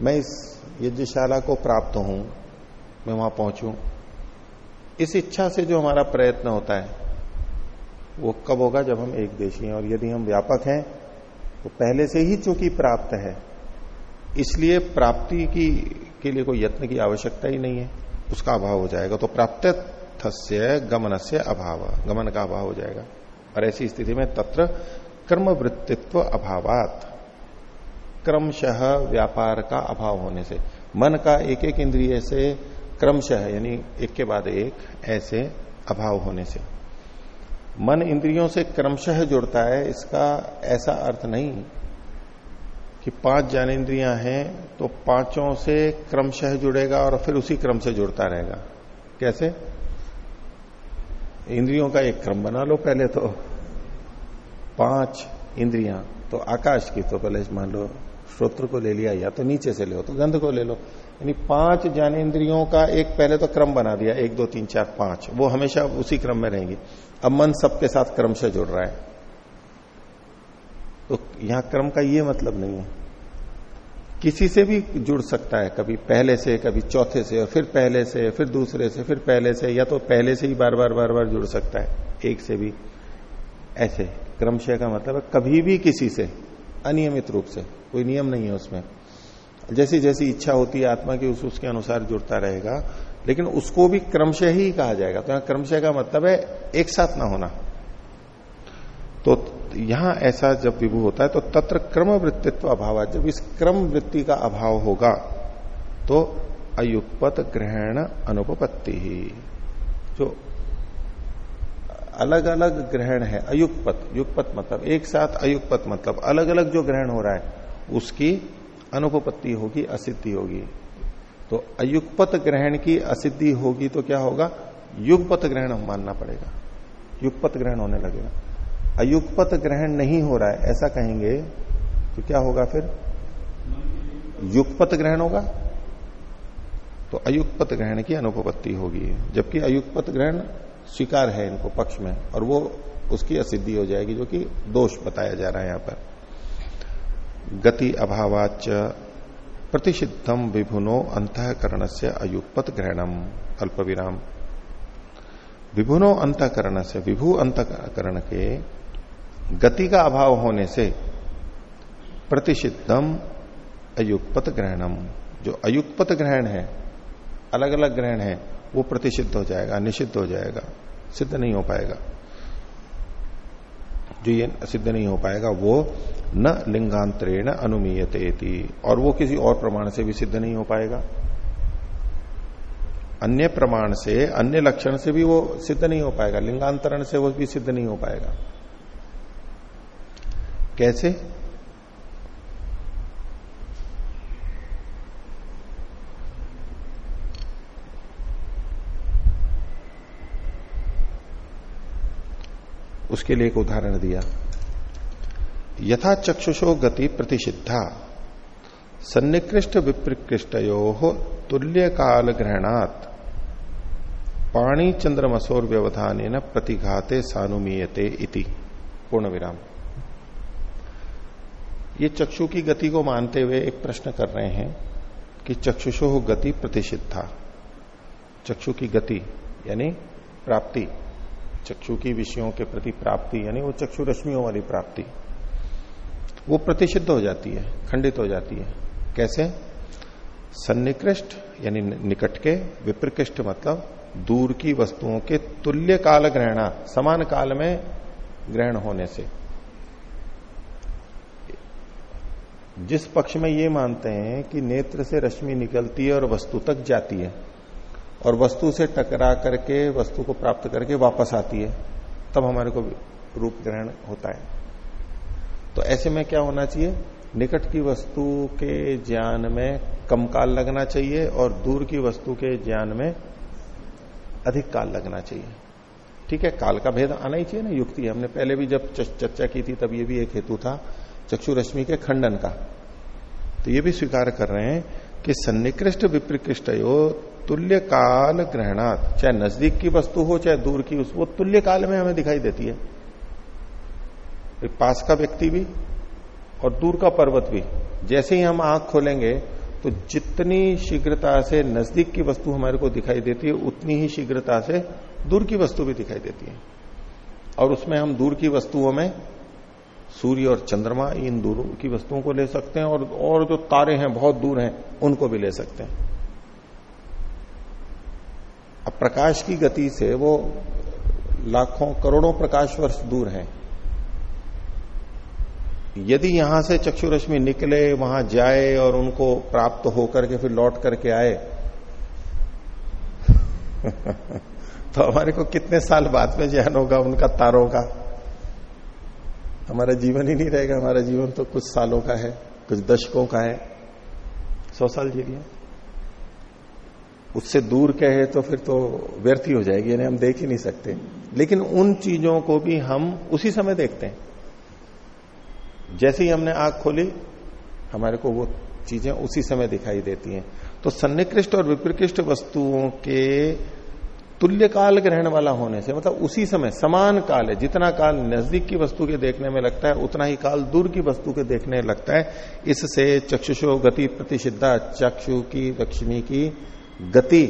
मैं इस यज्ञशाला को प्राप्त हूँ मैं वहाँ पहुंचू। इस इच्छा से जो हमारा प्रयत्न होता है, वो कब होगा जब हम एक देशी हैं? और यदि हम व्यापक हैं तो पहले से ही चूँकि प्राप्त है, इसलिए प्राप्ति की, के लिए कोई यत्न की आवश्यकता ही नहीं है। उसका अभाव हो जाएगा। तो प्राप्त गमन से अभाव, गमन का अभाव हो जाएगा। और ऐसी स्थिति में तत्र कर्म वृत्तित्व अभावात। क्रमशः व्यापार का अभाव होने से। मन का एक एक इंद्रिय से क्रमशः, यानी एक के बाद एक, ऐसे अभाव होने से। मन इंद्रियों से क्रमशः जुड़ता है, इसका ऐसा अर्थ नहीं कि पाँच ज्ञानेन्द्रियाँ हैं तो पाँचों से क्रमशः जुड़ेगा और फिर उसी क्रम से जुड़ता रहेगा। कैसे? इंद्रियों का एक क्रम बना लो पहले तो। पाँच इंद्रियाँ तो आकाश की तो पहले मान लो श्रोत्र को ले लिया या तो नीचे से ले तो गंध को ले लो। यानी पाँच ज्ञानेन्द्रियों का एक पहले तो क्रम बना दिया, एक, दो, तीन, चार, पाँच। वो हमेशा उसी क्रम में रहेंगी। अब मन सबके साथ क्रम से जुड़ रहा है। तो यहाँ क्रम का ये मतलब नहीं है। किसी से भी जुड़ सकता है, कभी पहले से, कभी चौथे से, और फिर पहले से, फिर दूसरे से, फिर पहले से, या तो पहले से ही बार बार बार बार जुड़ सकता है। एक से भी ऐसे। क्रमशः का मतलब कभी भी किसी से, अनियमित रूप से, कोई नियम नहीं है उसमें। जैसी जैसी इच्छा होती है, आत्मा की उस उसके अनुसार जुड़ता रहेगा, लेकिन उसको भी क्रमशः ही कहा जाएगा। तो यहाँ क्रमशः का मतलब है, एक साथ ना होना। तो यहाँ ऐसा जब विभू होता है तो तत्र क्रम वृत्तित्व अभाव जब इस क्रम वृत्ति का अभाव होगा तो अयुगपत ग्रहण अनुपपत्ति ही। जो अलग अलग ग्रहण है अयुगपत युगपत मतलब एक साथ अयुगपत मतलब अलग अलग जो ग्रहण हो रहा है, उसकी अनुपपत्ति होगी, असिद्धि होगी। तो अयुगपत ग्रहण की असिद्धि होगी तो क्या होगा? युगपत ग्रहण मानना पड़ेगा। युगपत ग्रहण होने लगेगा। अयुगपत ग्रहण नहीं हो रहा है, ऐसा कहेंगे तो क्या होगा फिर? युगपत ग्रहण होगा। तो अयुगपत ग्रहण की अनुपपत्ति होगी, जबकि अयुगपत ग्रहण स्वीकार है इनको पक्ष में, और वो उसकी असिद्धि हो जाएगी, जो कि दोष बताया जा रहा है यहाँ पर। गति अभावाच प्रतिषिद्धम विभुनो अंतकरण से अयुगपत ग्रहणम अल्प विराम विभुनो अंतकरण से विभु अंतकरण के गति का अभाव होने से प्रतिषिद्धम अयुगपत ग्रहणम जो अयुगपत ग्रहण है अलग अलग ग्रहण है वो प्रतिषिद्ध हो जाएगा, निषिद्ध हो जाएगा, सिद्ध नहीं हो पाएगा। जो ये सिद्ध नहीं हो पाएगा, वो न लिंगांतरेण अनुमीयते और वो किसी और प्रमाण से भी सिद्ध नहीं हो पाएगा। अन्य प्रमाण से, अन्य लक्षण से भी वो सिद्ध नहीं हो पाएगा, लिंगांतरण से वो भी सिद्ध नहीं हो पाएगा। कैसे? उसके लिए एक उदाहरण दिया। यथा चक्षुषो गति प्रतिषिद्धा, सन्निकृष्ट विप्रकृष्टयो तुल्य काल ग्रहणात् पाणी चंद्रमसोर व्यवधान प्रतिघाते सानुमीयते इति पूर्ण विराम ये चक्षु की गति को मानते हुए एक प्रश्न कर रहे हैं कि चक्षुषो गति प्रतिषिद्धा, चक्षु की गति, यानी प्राप्ति। चक्षु की विषयों के प्रति प्राप्ति, यानी वो चक्षु रश्मियों वाली प्राप्ति, वो प्रतिषिद्ध हो जाती है, खंडित हो जाती है। कैसे? सन्निकृष्ट, यानी निकट के, विप्रकृष्ट मतलब दूर की वस्तुओं के तुल्य काल ग्रहणा, समान काल में ग्रहण होने से। जिस पक्ष में ये मानते हैं कि नेत्र से रश्मि निकलती है और वस्तु तक जाती है और वस्तु से टकरा करके, वस्तु को प्राप्त करके वापस आती है, तब हमारे को रूप ग्रहण होता है। तो ऐसे में क्या होना चाहिए? निकट की वस्तु के ज्ञान में कम काल लगना चाहिए और दूर की वस्तु के ज्ञान में अधिक काल लगना चाहिए। ठीक है, काल का भेद आना ही चाहिए ना, युक्ति हमने पहले भी जब चर्चा की थी, तब ये भी एक हेतु था चक्षु रश्मि के खंडन का। तो ये भी स्वीकार कर रहे हैं कि सन्निकृष्ट विप्रकृष्ट तुल्य काल ग्रहणात, चाहे नज़दीक की वस्तु हो, चाहे दूर की, उस वो तुल्य काल में हमें दिखाई देती है। पास का व्यक्ति भी और दूर का पर्वत भी। जैसे ही हम आँख खोलेंगे तो जितनी शीघ्रता से नज़दीक की वस्तु हमारे को दिखाई देती है, उतनी ही शीघ्रता से दूर की वस्तु भी दिखाई देती है। और उसमें हम दूर की वस्तुओं में सूर्य और चंद्रमा इन दूर की वस्तुओं को ले सकते हैं और और जो तारे हैं, बहुत दूर हैं, उनको भी ले सकते हैं। अब प्रकाश की गति से वो लाखों, करोड़ों प्रकाश वर्ष दूर है। यदि यहाँ से चक्षु रश्मि निकले, वहाँ जाए और उनको प्राप्त होकर के फिर लौट करके आए तो हमारे को कितने साल बाद में ज्ञान होगा उनका, तारों का? हमारा जीवन ही नहीं रहेगा, हमारा जीवन तो कुछ सालों का है, कुछ दशकों का है। सौ साल जी लिया उससे दूर कहे तो फिर तो व्यर्थ ही हो जाएगी, यानी हम देख ही नहीं सकते। लेकिन उन चीज़ों को भी हम उसी समय देखते हैं। जैसे ही हमने आँख खोली, हमारे को वो चीज़ें उसी समय दिखाई देती हैं। तो सन्निकृष्ट और विप्रकृष्ट वस्तुओं के तुल्य काल ग्रहण वाला होने से मतलब उसी समय, समान काल है। जितना काल नज़दीक की वस्तु के देखने में लगता है, उतना ही काल दूर की वस्तु के देखने लगता है। इससे चक्षुषो गति प्रतिषिद्धा, चक्षु की लक्ष्मी की गति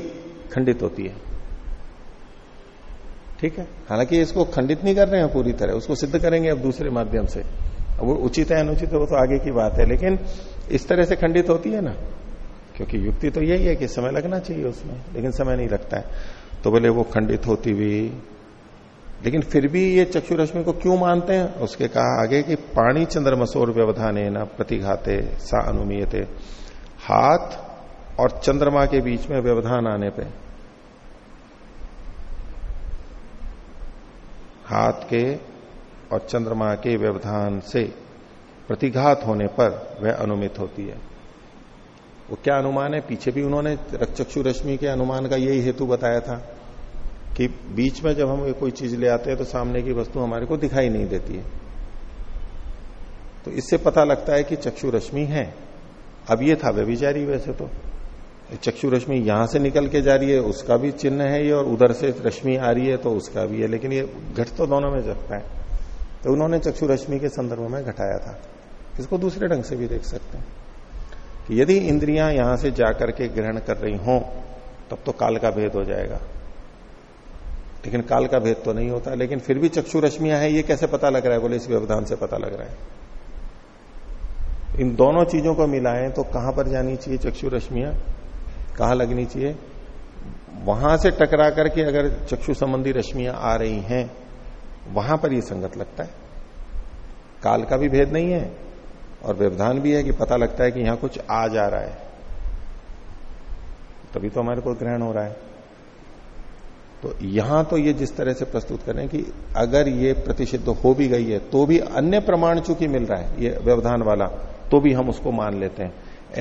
खंडित होती है। ठीक है? हालाँकि इसको खंडित नहीं कर रहे हैं पूरी तरह, उसको सिद्ध करेंगे अब दूसरे माध्यम से। अब वो उचित है, अनुचित है, वो तो आगे की बात है, लेकिन इस तरह से खंडित होती है ना? क्योंकि युक्ति तो यही है कि समय लगना चाहिए उसमें, लेकिन समय नहीं लगता है। तो बोले वो खंडित होती हुई, लेकिन फिर भी ये चक्षु रश्मि को क्यों मानते हैं? उसके कहा आगे कि पाणी चंद्रमसोर व्यवधान है ना प्रतिघाते सा अनुमीयते। हाथ और चंद्रमा के बीच में व्यवधान आने पे हाथ के और चंद्रमा के व्यवधान से प्रतिघात होने पर वह अनुमित होती है। वो क्या अनुमान है? पीछे भी उन्होंने चक्षु रश्मि के अनुमान का यही हेतु बताया था कि बीच में जब हम कोई चीज़ ले आते हैं तो सामने की वस्तु हमारे को दिखाई नहीं देती है। तो इससे पता लगता है कि चक्षु रश्मि है। अब ये था व्यभिचारी वैसे तो। चक्षु रश्मि यहाँ से निकल के जा रही है, उसका भी चिन्ह है ये, और उधर से रश्मि आ रही है तो उसका भी है। लेकिन ये घट तो दोनों में सकता है। तो उन्होंने चक्षु रश्मि के संदर्भ में घटाया था। इसको दूसरे ढंग से भी देख सकते हैं कि यदि इंद्रियाँ यहाँ से जाकर के ग्रहण कर रही हों, तब तो काल का भेद हो जाएगा। लेकिन काल का भेद तो नहीं होता, लेकिन फिर भी चक्षु रश्मियाँ है, ये कैसे पता लग रहा है? बोले, इस व्यवधान से पता लग रहा है। इन दोनों चीज़ों को मिलाएँ तो कहाँ पर जानी चाहिए चक्षु रश्मियाँ कहाँ लगनी चाहिए? वहाँ से टकरा करके अगर चक्षु संबंधी रश्मियाँ आ रही हैं, वहाँ पर यह संगत लगता है। काल का भी भेद नहीं है और व्यवधान भी है कि पता लगता है कि यहाँ कुछ आ जा रहा है। तभी तो हमारे को ग्रहण हो रहा है। तो यहाँ तो ये जिस तरह से प्रस्तुत करें कि अगर ये प्रतिषिद्ध हो भी गई है तो भी अन्य प्रमाण चूँकि मिल रहा है, ये व्यवधान वाला तो भी हम उसको मान लेते हैं।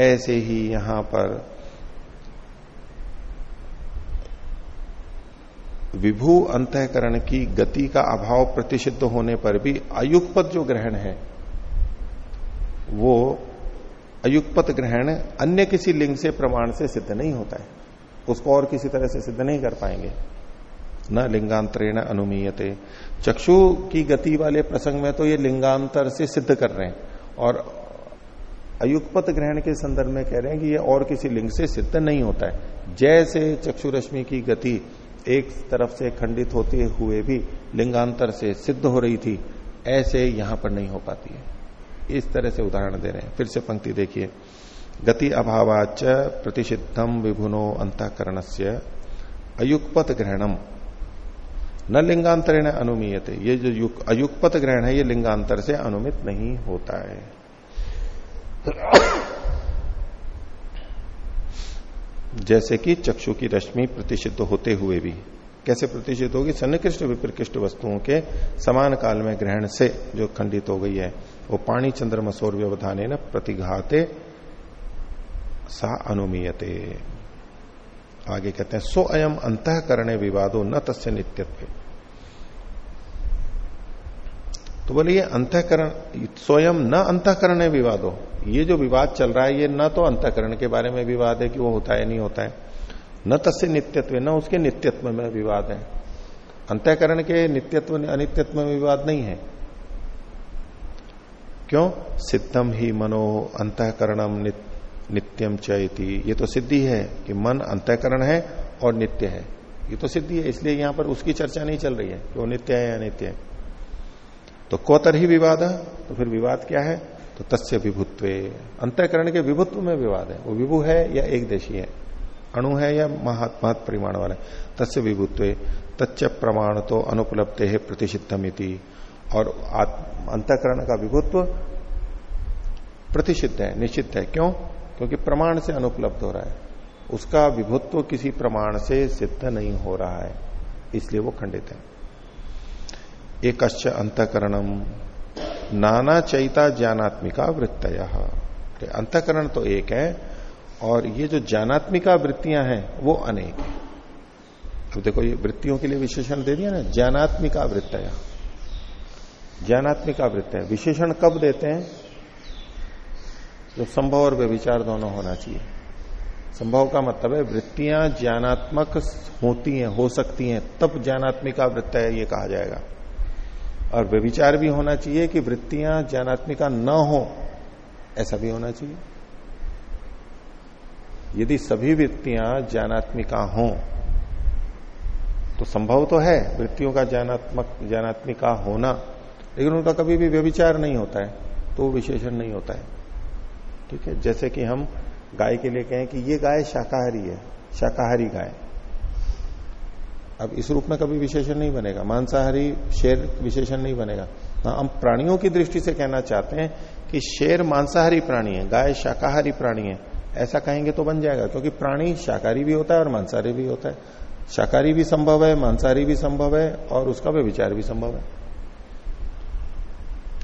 ऐसे ही यहाँ पर विभू अंतकरण की गति का अभाव प्रतिषिद्ध होने पर भी अयुगपत जो ग्रहण है, वो अयुगपत ग्रहण अन्य किसी लिंग से प्रमाण से सिद्ध नहीं होता है। उसको और किसी तरह से सिद्ध नहीं कर पाएँगे। न लिंगांतरेण अनुमीयते। चक्षु की गति वाले प्रसंग में तो ये लिंगांतर से सिद्ध कर रहे हैं। और अयुगपत ग्रहण के संदर्भ में कह रहे हैं कि ये और किसी लिंग से सिद्ध नहीं होता है। जैसे चक्षु रश्मि की गति एक तरफ़ से खंडित होते हुए भी लिंगांतर से सिद्ध हो रही थी, ऐसे यहाँ पर नहीं हो पाती है। इस तरह से उदाहरण दे रहे हैं। फिर से पंक्ति देखिए। गति अभावाच प्रतिषिद्धम विभुनो अंतकरण से अयुगपत ग्रहणम। न लिंगांतरेण अनुमीयते। ये जो अयुगपत ग्रहण है, ये लिंगांतर से अनुमित नहीं होता है। जैसे कि चक्षु की रश्मि प्रतिषिद्ध होते हुए भी। कैसे प्रतिषिद्ध होगी? सन्निकृष्ट विप्रकृष्ट वस्तुओं के समान काल में ग्रहण से जो खंडित हो गई है, वो पाणी चंद्र सौर व्यवधान न प्रतिघाते सा अनुमीयते। आगे कहते हैं, सो अयम अंतकरण विवादो न तस्य नित्यत्व। तो बोले, ये अंतकरण स्वयं न अंतकरण विवाद। ये जो विवाद चल रहा है, ये न तो अंतकरण के बारे में विवाद है कि वो होता है, नहीं होता है। न तस्य नित्यत्व, न उसके नित्यत्व में विवाद है। अंतकरण के नित्यत्व, अनित्यत्व में विवाद नहीं है। क्यों? सिद्धम ही मनो अंतकरणम नित्यम चयती ये तो सिद्धि है कि मन अंतकरण है और नित्य है। ये तो सिद्धि है, इसलिए यहाँ पर उसकी चर्चा नहीं चल रही है कि वो नित्य है या नित्य है। तो कोतर ही विवाद है तो फिर विवाद क्या है? तो तस्य विभुत्व। अंतकरण के विभुत्व में विवाद है। वो विभु है या एक देशी है? अणु है या महात्मा परिमाण वाला? तस्य विभुत्व। तच्च प्रमाण तो अनुपलब्ध है प्रतिषिद्धमिति और अंतकरण का विभुत्व प्रतिषिद्ध है निश्चित है। क्यों? क्योंकि प्रमाण से अनुपलब्ध हो रहा है। उसका विभुत्व किसी प्रमाण से सिद्ध नहीं हो रहा है। इसलिए वो खंडित है। एक अंतकरणम नाना चैता ज्ञानात्मिका वृत्त अंतकरण तो एक है, और ये जो ज्ञानात्मिका वृत्तियाँ हैं, वो अनेक है। तो देखो, ये वृत्तियों के लिए विशेषण दे दिया ना, ज्ञानात्मिका वृत्त ज्ञानात्मिका वृत्त है विशेषण कब देते हैं? जो संभव और व्यविचार दोनों होना चाहिए। संभव का मतलब है, वृत्तियाँ ज्ञानात्मक होती हैं, हो सकती हैं, तब ज्ञानात्मिका वृत्त ये कहा जाएगा। और व्यविचार भी होना चाहिए कि वृत्तियाँ ज्ञानात्मिका न हो, ऐसा भी होना चाहिए। यदि सभी वृत्तियाँ ज्ञानात्मिका हो तो संभव तो है वृत्तियों का ज्ञानात्मक, ज्ञानात्मिका होना, लेकिन उनका कभी भी व्यविचार नहीं होता है तो विशेषण नहीं होता है। ठीक है? जैसे कि हम गाय के लिए कहें कि ये गाय शाकाहारी है, शाकाहारी गाय। अब इस रूप में कभी विशेषण नहीं बनेगा। मांसाहारी शेर विशेषण नहीं बनेगा। हाँ हम प्राणियों की दृष्टि से कहना चाहते हैं कि शेर मांसाहारी प्राणी है, गाय शाकाहारी प्राणी है। ऐसा कहेंगे तो बन जाएगा, क्योंकि प्राणी शाकाहारी भी होता है और मांसाहारी भी होता है। शाकाहारी भी संभव है, मांसाहारी भी संभव है और उसका भी विचार भी संभव है।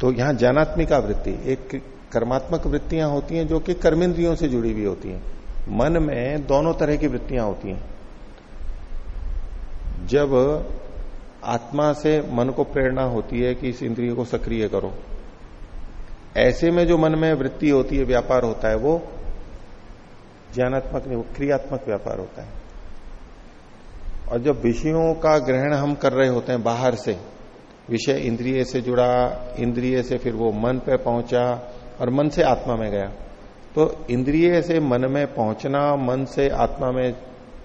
तो यहाँ ज्ञानात्मिका वृत्ति एक कर्मात्मक वृत्तियाँ होती हैं जो कि कर्मेंद्रियों से जुड़ी हुई होती हैं। मन में दोनों तरह की वृत्तियाँ होती हैं। जब आत्मा से मन को प्रेरणा होती है कि इस इंद्रिय को सक्रिय करो, ऐसे में जो मन में वृत्ति होती है, व्यापार होता है, वो ज्ञानात्मक नहीं, वो क्रियात्मक व्यापार होता है। और जब विषयों का ग्रहण हम कर रहे होते हैं बाहर से, विषय इंद्रिय से जुड़ा, इंद्रिय से फिर वो मन पे पहुँचा और मन से आत्मा में गया तो इंद्रिय से मन में पहुँचना, मन से आत्मा में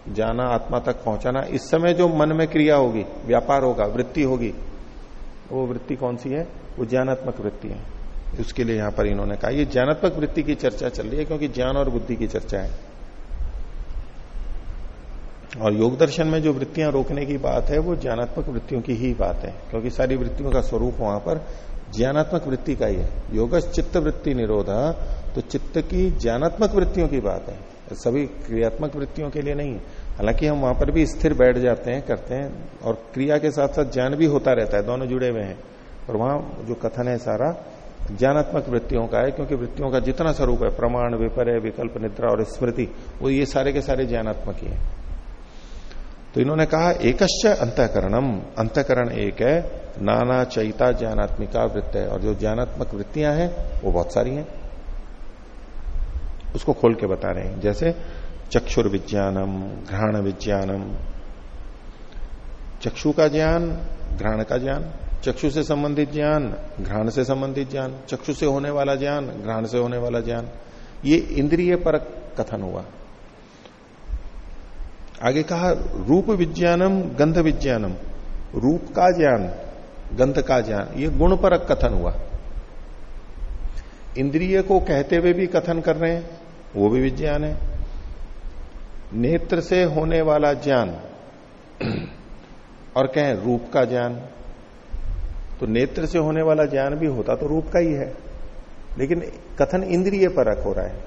जाना, आत्मा तक पहुंचाना, इस समय जो मन में क्रिया होगी, व्यापार होगा, वृत्ति होगी, वो वृत्ति कौन सी है? वो ज्ञानात्मक वृत्ति है। उसके लिए यहाँ पर इन्होंने कहा, ये ज्ञानात्मक वृत्ति की चर्चा चल रही है, क्योंकि ज्ञान और बुद्धि की चर्चा है। और योग दर्शन में जो वृत्तियाँ रोकने की बात है, वो ज्ञानात्मक वृत्तियों की ही बात है, क्योंकि सारी वृत्तियों का स्वरूप वहाँ पर ज्ञानात्मक वृत्ति का ही है। योग चित्त वृत्ति निरोधा तो चित्त की ज्ञानात्मक वृत्तियों की बात है। सभी क्रियात्मक वृत्तियों के लिए नहीं हालाँकि हम वहाँ पर भी स्थिर बैठ जाते हैं, करते हैं, और क्रिया के साथ साथ ज्ञान भी होता रहता है, दोनों जुड़े हुए हैं। और वहाँ जो कथन है सारा, ज्ञानात्मक वृत्तियों का है, क्योंकि वृत्तियों का जितना स्वरूप है, प्रमाण, विपर्य, विकल्प, निद्रा और स्मृति, वो ये सारे के सारे ज्ञानात्मक ही है। तो इन्होंने कहा, एकश्च अंतकरणम, अंतकरण एक है, नाना चैता ज्ञानात्मिका वृत्त है, और जो ज्ञानात्मक वृत्तियाँ हैं, वो बहुत सारी हैं। उसको खोल के बता रहे हैं। जैसे चक्षुर विज्ञानम, घ्राण विज्ञानम। चक्षु का ज्ञान, घ्राण का ज्ञान। चक्षु से संबंधित ज्ञान, घ्राण से संबंधित ज्ञान। चक्षु से होने वाला ज्ञान, घ्राण से होने वाला ज्ञान। ये इंद्रिय पर कथन हुआ। आगे कहा, रूप विज्ञानम, गंध विज्ञानम। रूप का ज्ञान, गंध का ज्ञान। ये गुण पर कथन हुआ। इंद्रिय को कहते हुए भी कथन कर रहे हैं। वो भी विज्ञान है। नेत्र से होने वाला ज्ञान और कहें रूप का ज्ञान तो नेत्र से होने वाला ज्ञान भी होता तो रूप का ही है। लेकिन कथन इंद्रिय परक हो रहा है।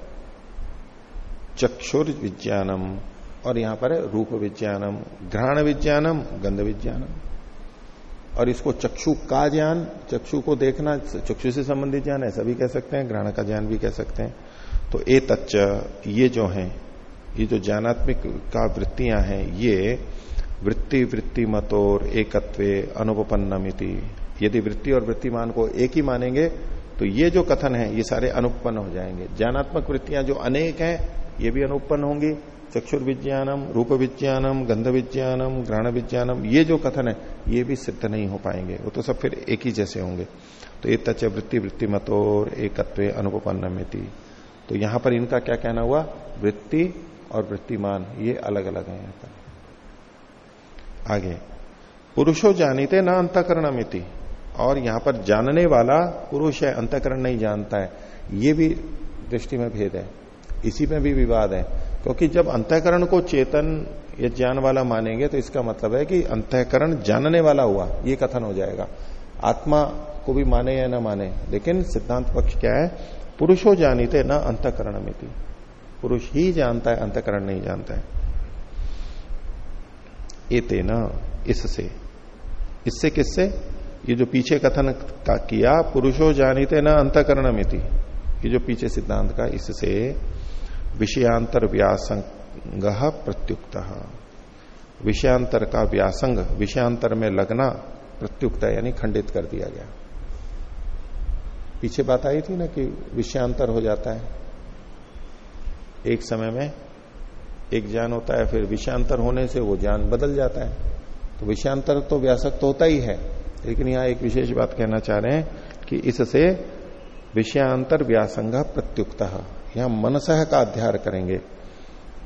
चक्षुर विज्ञानम और यहाँ पर है रूप विज्ञानम, घ्राण विज्ञानम, गंध विज्ञानम। और इसको चक्षु का ज्ञान, चक्षु को देखना, चक्षु से संबंधित ज्ञान ऐसा भी कह सकते हैं ग्रहण का ज्ञान भी कह सकते हैं। तो ए तच्च, ये जो हैं, ये जो ज्ञानात्मिक का वृत्तियाँ हैं, ये वृत्ति वृत्ति मतोर एकत्वे अनुपन्नमिति यदि वृत्ति और वृत्तिमान को एक ही मानेंगे तो ये जो कथन है, ये सारे अनुपन्न हो जाएँगे। ज्ञानात्मक वृत्तियाँ जो अनेक हैं, ये भी अनुपन्न होंगी। चक्षुर विज्ञानम रूप विज्ञानम गंध विज्ञानम ग्रहण विज्ञानम ये जो कथन है, ये भी सिद्ध नहीं हो पाएँगे। वो तो सब फिर एक ही जैसे होंगे। तो ये तच वृत्ति वृत्ति मतोर एकत्व अनुपन्नमिति तो यहाँ पर इनका क्या कहना हुआ? वृत्ति और वृत्तिमान, ये अलग अलग है यहाँ पर। आगे, पुरुषो जानीते ना अंतकरण अंतकरणमिति और यहाँ पर जानने वाला पुरुष है, अंतकरण नहीं जानता है। ये भी दृष्टि में भेद है। इसी में भी विवाद है। क्योंकि जब अंतकरण को चेतन या ज्ञान वाला मानेंगे तो इसका मतलब है कि अंतकरण जानने वाला हुआ, ये कथन हो जाएगा। आत्मा को भी माने या ना माने, लेकिन सिद्धांत पक्ष क्या है? पुरुषो जानीते न अंतकरण में पुरुष ही जानता है, अंतकरण नहीं जानता है। एते न, इससे। इससे किससे? ये जो पीछे कथन का किया, पुरुषो जानीते न अंतकरण में ये जो पीछे सिद्धांत का, इससे विषयांतर व्यासंग प्रत्युक्त। विषयांतर का व्यासंग, विषयांतर में लगना प्रत्युक्त यानी खंडित कर दिया गया। पीछे बात आई थी ना कि विषयांतर हो जाता है। एक समय में एक ज्ञान होता है, फिर विषयांतर होने से वो ज्ञान बदल जाता है। तो विषयांतर तो व्यासक तो होता ही है, लेकिन यहाँ एक विशेष बात कहना चाह रहे हैं कि इससे विषयांतर व्यासंग प्रत्युक्त यहाँ मनसह का अध्याय करेंगे।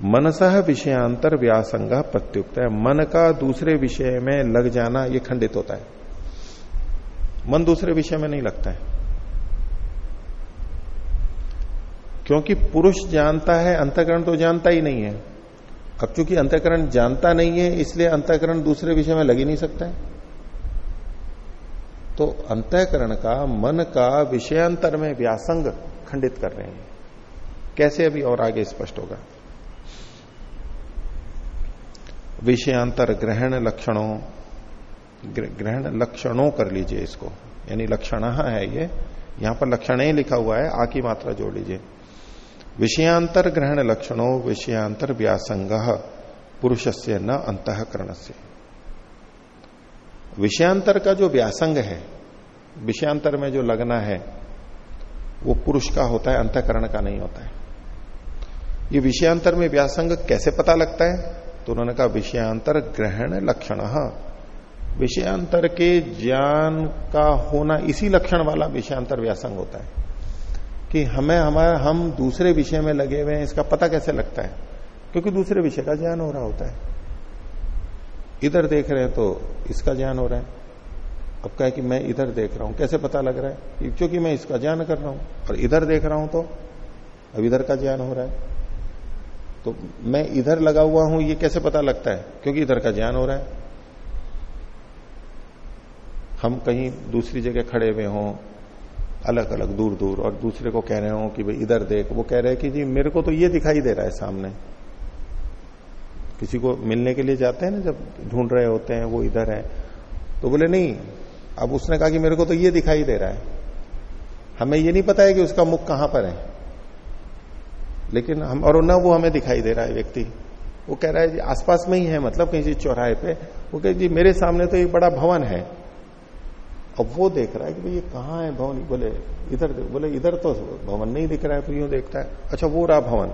मनसह विषयांतर व्यासंग प्रत्युक्त है। मन का दूसरे विषय में लग जाना ये खंडित होता है। मन दूसरे विषय में नहीं लगता है। क्योंकि पुरुष जानता है, अंतकरण तो जानता ही नहीं है। अब चूँकि अंतकरण जानता नहीं है, इसलिए अंतकरण दूसरे विषय में लग ही नहीं सकता है। तो अंतकरण का, मन का विषयांतर में व्यासंग खंडित कर रहे हैं। कैसे अभी और आगे स्पष्ट होगा? विषयांतर ग्रहण लक्षणों ग्रहण लक्षणों कर लीजिए इसको। यानी लक्षण है ये, यहाँ पर लक्षण ही लिखा हुआ है, आ की मात्रा जोड़ लीजिए। विषयांतर ग्रहण लक्षणों विषयांतर व्यासंग पुरुष से न अंतकरण से विषयांतर का जो व्यासंग है, विषयांतर में जो लगना है, वो पुरुष का होता है, अंतकरण का नहीं होता है। ये विषयांतर में व्यासंग कैसे पता लगता है? तो उन्होंने कहा विषयांतर ग्रहण लक्षण विषयांतर के ज्ञान का होना इसी लक्षण वाला विषयांतर व्यासंग होता है। कि हमें, हमारा, हम दूसरे विषय में लगे हुए हैं, इसका पता कैसे लगता है? क्योंकि दूसरे विषय का ज्ञान हो रहा होता है। इधर देख रहे हैं तो इसका ज्ञान हो रहा है। अब कहे कि मैं इधर देख रहा हूँ, कैसे पता लग रहा है? क्योंकि मैं इसका ज्ञान कर रहा हूँ, और इधर देख रहा हूँ तो अब इधर का ज्ञान हो रहा है। तो मैं इधर लगा हुआ हूँ, ये कैसे पता लगता है? क्योंकि इधर का ज्ञान हो रहा है। हम कहीं दूसरी जगह खड़े हुए हों अलग अलग दूर दूर और दूसरे को कह रहे हो कि भाई इधर देख। वो कह रहे हैं कि जी, मेरे को तो ये दिखाई दे रहा है सामने। किसी को मिलने के लिए जाते हैं ना, जब ढूंढ रहे होते हैं, वो इधर है। तो बोले, नहीं, अब उसने कहा कि मेरे को तो ये दिखाई दे रहा है। हमें ये नहीं पता है कि उसका मुख कहाँ पर है। लेकिन हम, और ना वो हमें दिखाई दे रहा है, व्यक्ति। वो कह रहा है, जी, आसपास में ही है मतलब कहीं चौराहे पे। वो कह जी, मेरे सामने तो एक बड़ा भवन है। अब वो देख रहा है कि भाई ये कहाँ है भवन? बोले, इधर बोले, इधर तो भवन नहीं दिख रहा है तो यूँ देखता है। अच्छा वो रहा भवन।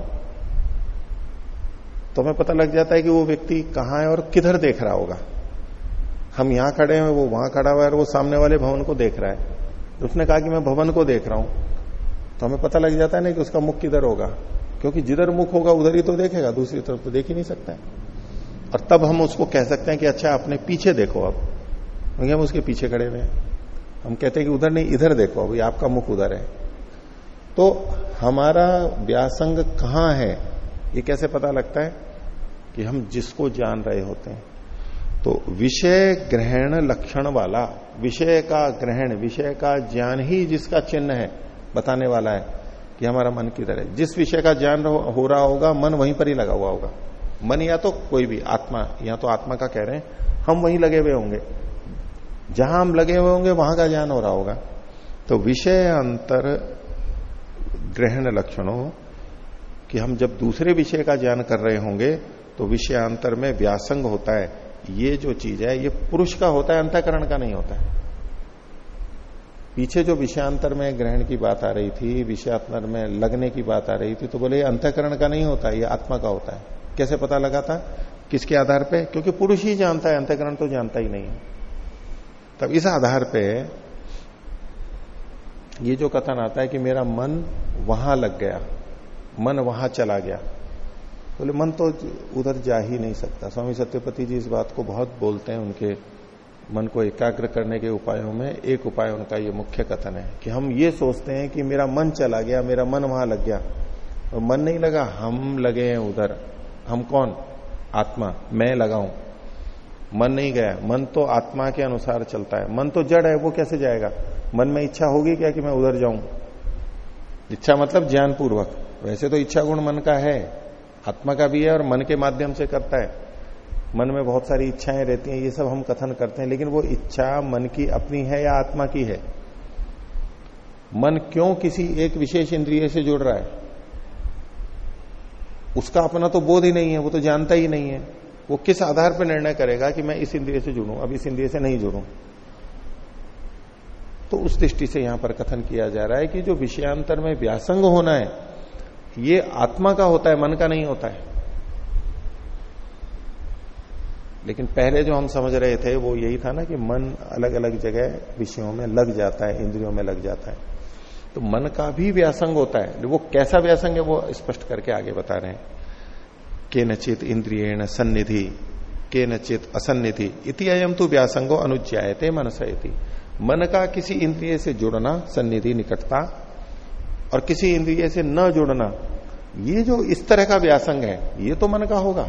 तो हमें पता लग जाता है कि वो व्यक्ति कहाँ है और किधर देख रहा होगा। हम यहाँ खड़े हैं, वो वहाँ खड़ा हुआ है और वो सामने वाले भवन को देख रहा है। उसने कहा कि मैं भवन को देख रहा हूँ। तो हमें पता लग जाता है ना कि उसका मुख किधर होगा। क्योंकि जिधर मुख होगा, उधर ही तो देखेगा, दूसरी तरफ़ तो देख ही नहीं सकता है। और तब हम उसको कह सकते हैं कि अच्छा अपने पीछे देखो अब। क्योंकि हम उसके पीछे खड़े हुए हैं। हम कहते हैं कि उधर नहीं, इधर देखो, अभी आपका मुख उधर है। तो हमारा व्यासंग कहाँ है, ये कैसे पता लगता है? कि हम जिसको जान रहे होते हैं। तो विषय ग्रहण लक्षण वाला, विषय का ग्रहण, विषय का ज्ञान ही जिसका चिन्ह है, बताने वाला है कि हमारा मन किधर है। जिस विषय का ज्ञान हो रहा होगा, मन वहीं पर ही लगा हुआ होगा। मन या तो कोई भी आत्मा, या तो आत्मा का कह रहे हैं, हम वहीं लगे हुए होंगे। जहाँ हम लगे हुए होंगे, वहाँ का ज्ञान हो रहा होगा। तो विषय अंतर ग्रहण लक्षणों कि हम जब दूसरे विषय का ज्ञान कर रहे होंगे तो विषयांतर में व्यासंग होता है। ये जो चीज़ है, ये पुरुष का होता है, अंतकरण का नहीं होता है। पीछे जो विषयांतर में ग्रहण की बात आ रही थी विषयांतर में लगने की बात आ रही थी तो बोले, अंतकरण का नहीं होता, ये आत्मा का होता है। कैसे पता लगा था? किसके आधार पे? क्योंकि पुरुष ही जानता है, अंतकरण तो जानता ही नहीं है। तब इस आधार पे ये जो कथन आता है कि मेरा मन वहाँ लग गया, मन वहाँ चला गया। बोले तो मन तो उधर जा ही नहीं सकता। स्वामी सत्यपति जी इस बात को बहुत बोलते हैं, उनके मन को एकाग्र करने के उपायों में एक उपाय उनका ये मुख्य कथन है कि हम ये सोचते हैं कि मेरा मन चला गया, मेरा मन वहाँ लग गया। और मन नहीं लगा, हम लगे हैं उधर। हम कौन? आत्मा, मैं लगाऊँ मन नहीं गया। मन तो आत्मा के अनुसार चलता है। मन तो जड़ है, वो कैसे जाएगा? मन में इच्छा होगी क्या कि मैं उधर जाऊँ? इच्छा मतलब ज्ञान पूर्वक वैसे तो इच्छा गुण मन का है। आत्मा का भी है और मन के माध्यम से करता है। मन में बहुत सारी इच्छाएँ रहती हैं, ये सब हम कथन करते हैं, लेकिन वो इच्छा मन की अपनी है या आत्मा की है? मन क्यों किसी एक विशेष इंद्रिय से जुड़ रहा है? उसका अपना तो बोध ही नहीं है, वो तो जानता ही नहीं है। वो किस आधार पर निर्णय करेगा कि मैं इस इंद्रिय से जुड़ू? अब इस इंद्रिय से नहीं जुड़ू। तो उस दृष्टि से यहाँ पर कथन किया जा रहा है कि जो विषयांतर में व्यासंग होना है, ये आत्मा का होता है, मन का नहीं होता है। लेकिन पहले जो हम समझ रहे थे, वो यही था ना कि मन अलग अलग जगह विषयों में लग जाता है, इंद्रियों में लग जाता है। तो मन का भी व्यासंग होता है। वो कैसा व्यासंग है, वो स्पष्ट करके आगे बता रहे हैं। के नचित इंद्रियण सन्निधि के नचित असन्निधि इति अयम तो व्यासंगो अनुज्ञाते मनसयति मन का किसी इंद्रिय से जुड़ना, सन्निधि निकटता, और किसी इंद्रिय से न जुड़ना, ये जो इस तरह का व्यासंग है, ये तो मन का होगा।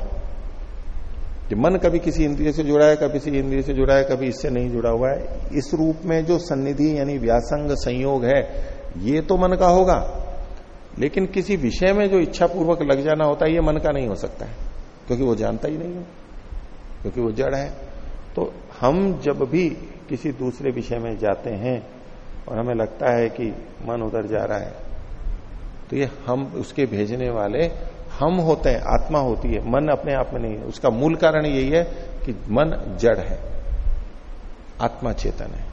कि मन कभी किसी इंद्रिय से जुड़ा है, कभी किसी इंद्रिय से जुड़ा है, कभी इससे नहीं जुड़ा हुआ है, इस रूप में जो सन्निधि यानी व्यासंग संयोग है, ये तो मन का होगा। लेकिन किसी विषय में जो इच्छा पूर्वक लग जाना होता है, ये मन का नहीं हो सकता है, क्योंकि वो जानता ही नहीं है, क्योंकि वो जड़ है। तो हम जब भी किसी दूसरे विषय में जाते हैं और हमें लगता है कि मन उधर जा रहा है तो ये हम, उसके भेजने वाले हम होते हैं, आत्मा होती है, मन अपने आप में नहीं है। उसका मूल कारण यही है कि मन जड़ है, आत्मा चेतन है।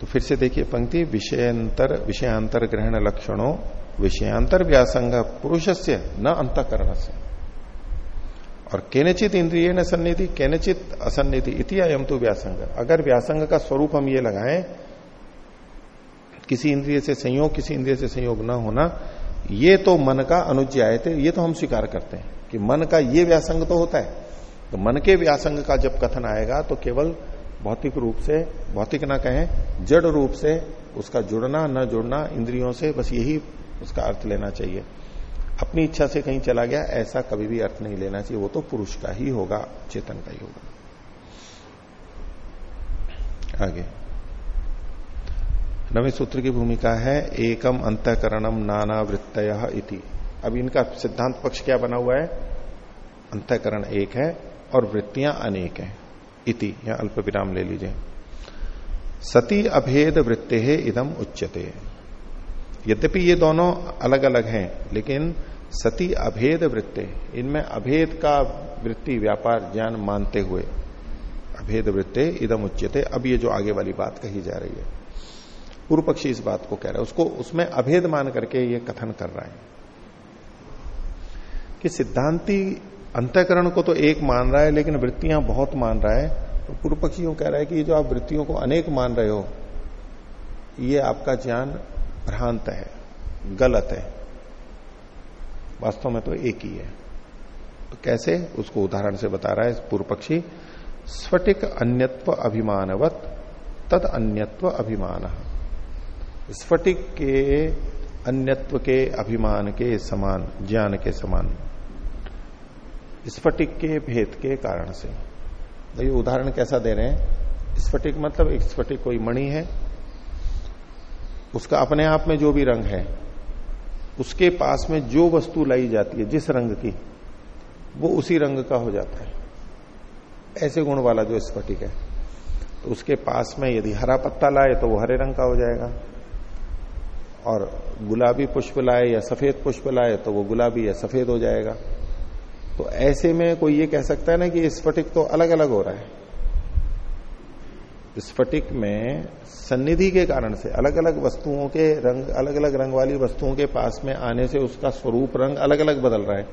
तो फिर से देखिए पंक्ति, विषयांतर विषयांतर ग्रहण लक्षणों विषयांतर व्यासंग पुरुष से न अंतकरण से और केनचित इंद्रिय न सन्निधि, केनचित असन्निधि इति अयम तो व्यासंग। अगर व्यासंग का स्वरूप हम ये लगाएँ, किसी इंद्रिय से संयोग, किसी इंद्रिय से संयोग न होना, ये तो मन का अनुज्ञाए थे ये तो हम स्वीकार करते हैं कि मन का ये व्यासंग तो होता है। तो मन के व्यासंग का जब कथन आएगा तो केवल भौतिक रूप से, भौतिक ना कहें, जड़ रूप से उसका जुड़ना, न जुड़ना इंद्रियों से बस यही उसका अर्थ लेना चाहिए। अपनी इच्छा से कहीं चला गया, ऐसा कभी भी अर्थ नहीं लेना चाहिए। वो तो पुरुष का ही होगा, चेतन का ही होगा। आगे। नवे सूत्र की भूमिका है, एकम अंतकरणम नाना वृत्तय इति। अब इनका सिद्धांत पक्ष क्या बना हुआ है? अंतकरण एक है और वृत्तियाँ अनेक हैं। इति, या अल्प विराम ले लीजिए। सती अभेद वृत्ते है इदम उच्चते यद्यपि ये दोनों अलग अलग हैं, लेकिन सती अभेद वृत्ते, इनमें अभेद का वृत्ति व्यापार ज्ञान मानते हुए अभेद वृत्ते इदम उच्चते अब ये जो आगे वाली बात कही जा रही है पूर्व पक्षी इस बात को कह रहा है। उसको, उसमें अभेद मान करके ये कथन कर रहा है कि सिद्धांति अंतकरण को तो एक मान रहा है, लेकिन वृत्तियाँ बहुत मान रहा है। तो पूर्व पक्षी यूँ कह रहा है कि जो आप वृत्तियों को अनेक मान रहे हो, ये आपका ज्ञान भ्रांत है, गलत है। वास्तव में तो एक ही है। तो कैसे? उसको उदाहरण से बता रहा है पूर्व पक्षी स्फटिक अन्यत्व अभिमानवत, तद अन्यत्व अभिमान। स्फटिक के अन्यत्व के अभिमान के समान, ज्ञान के समान। स्फटिक के भेद के कारण से। ये उदाहरण कैसा दे रहे हैं? स्फटिक मतलब एक स्फटिक कोई मणि है, उसका अपने आप में जो भी रंग है, उसके पास में जो वस्तु लाई जाती है, जिस रंग की, वो उसी रंग का हो जाता है। ऐसे गुण वाला जो स्फटिक है तो उसके पास में यदि हरा पत्ता लाए तो वो हरे रंग का हो जाएगा। और गुलाबी पुष्प लाए या सफ़ेद पुष्प लाए तो वो गुलाबी या सफ़ेद हो जाएगा। तो ऐसे में कोई ये कह सकता है ना कि स्फटिक तो अलग अलग हो रहा है। स्फटिक में सन्निधि के कारण से अलग अलग वस्तुओं के रंग अलग अलग रंग वाली वस्तुओं के पास में आने से उसका स्वरूप रंग अलग अलग बदल रहा है।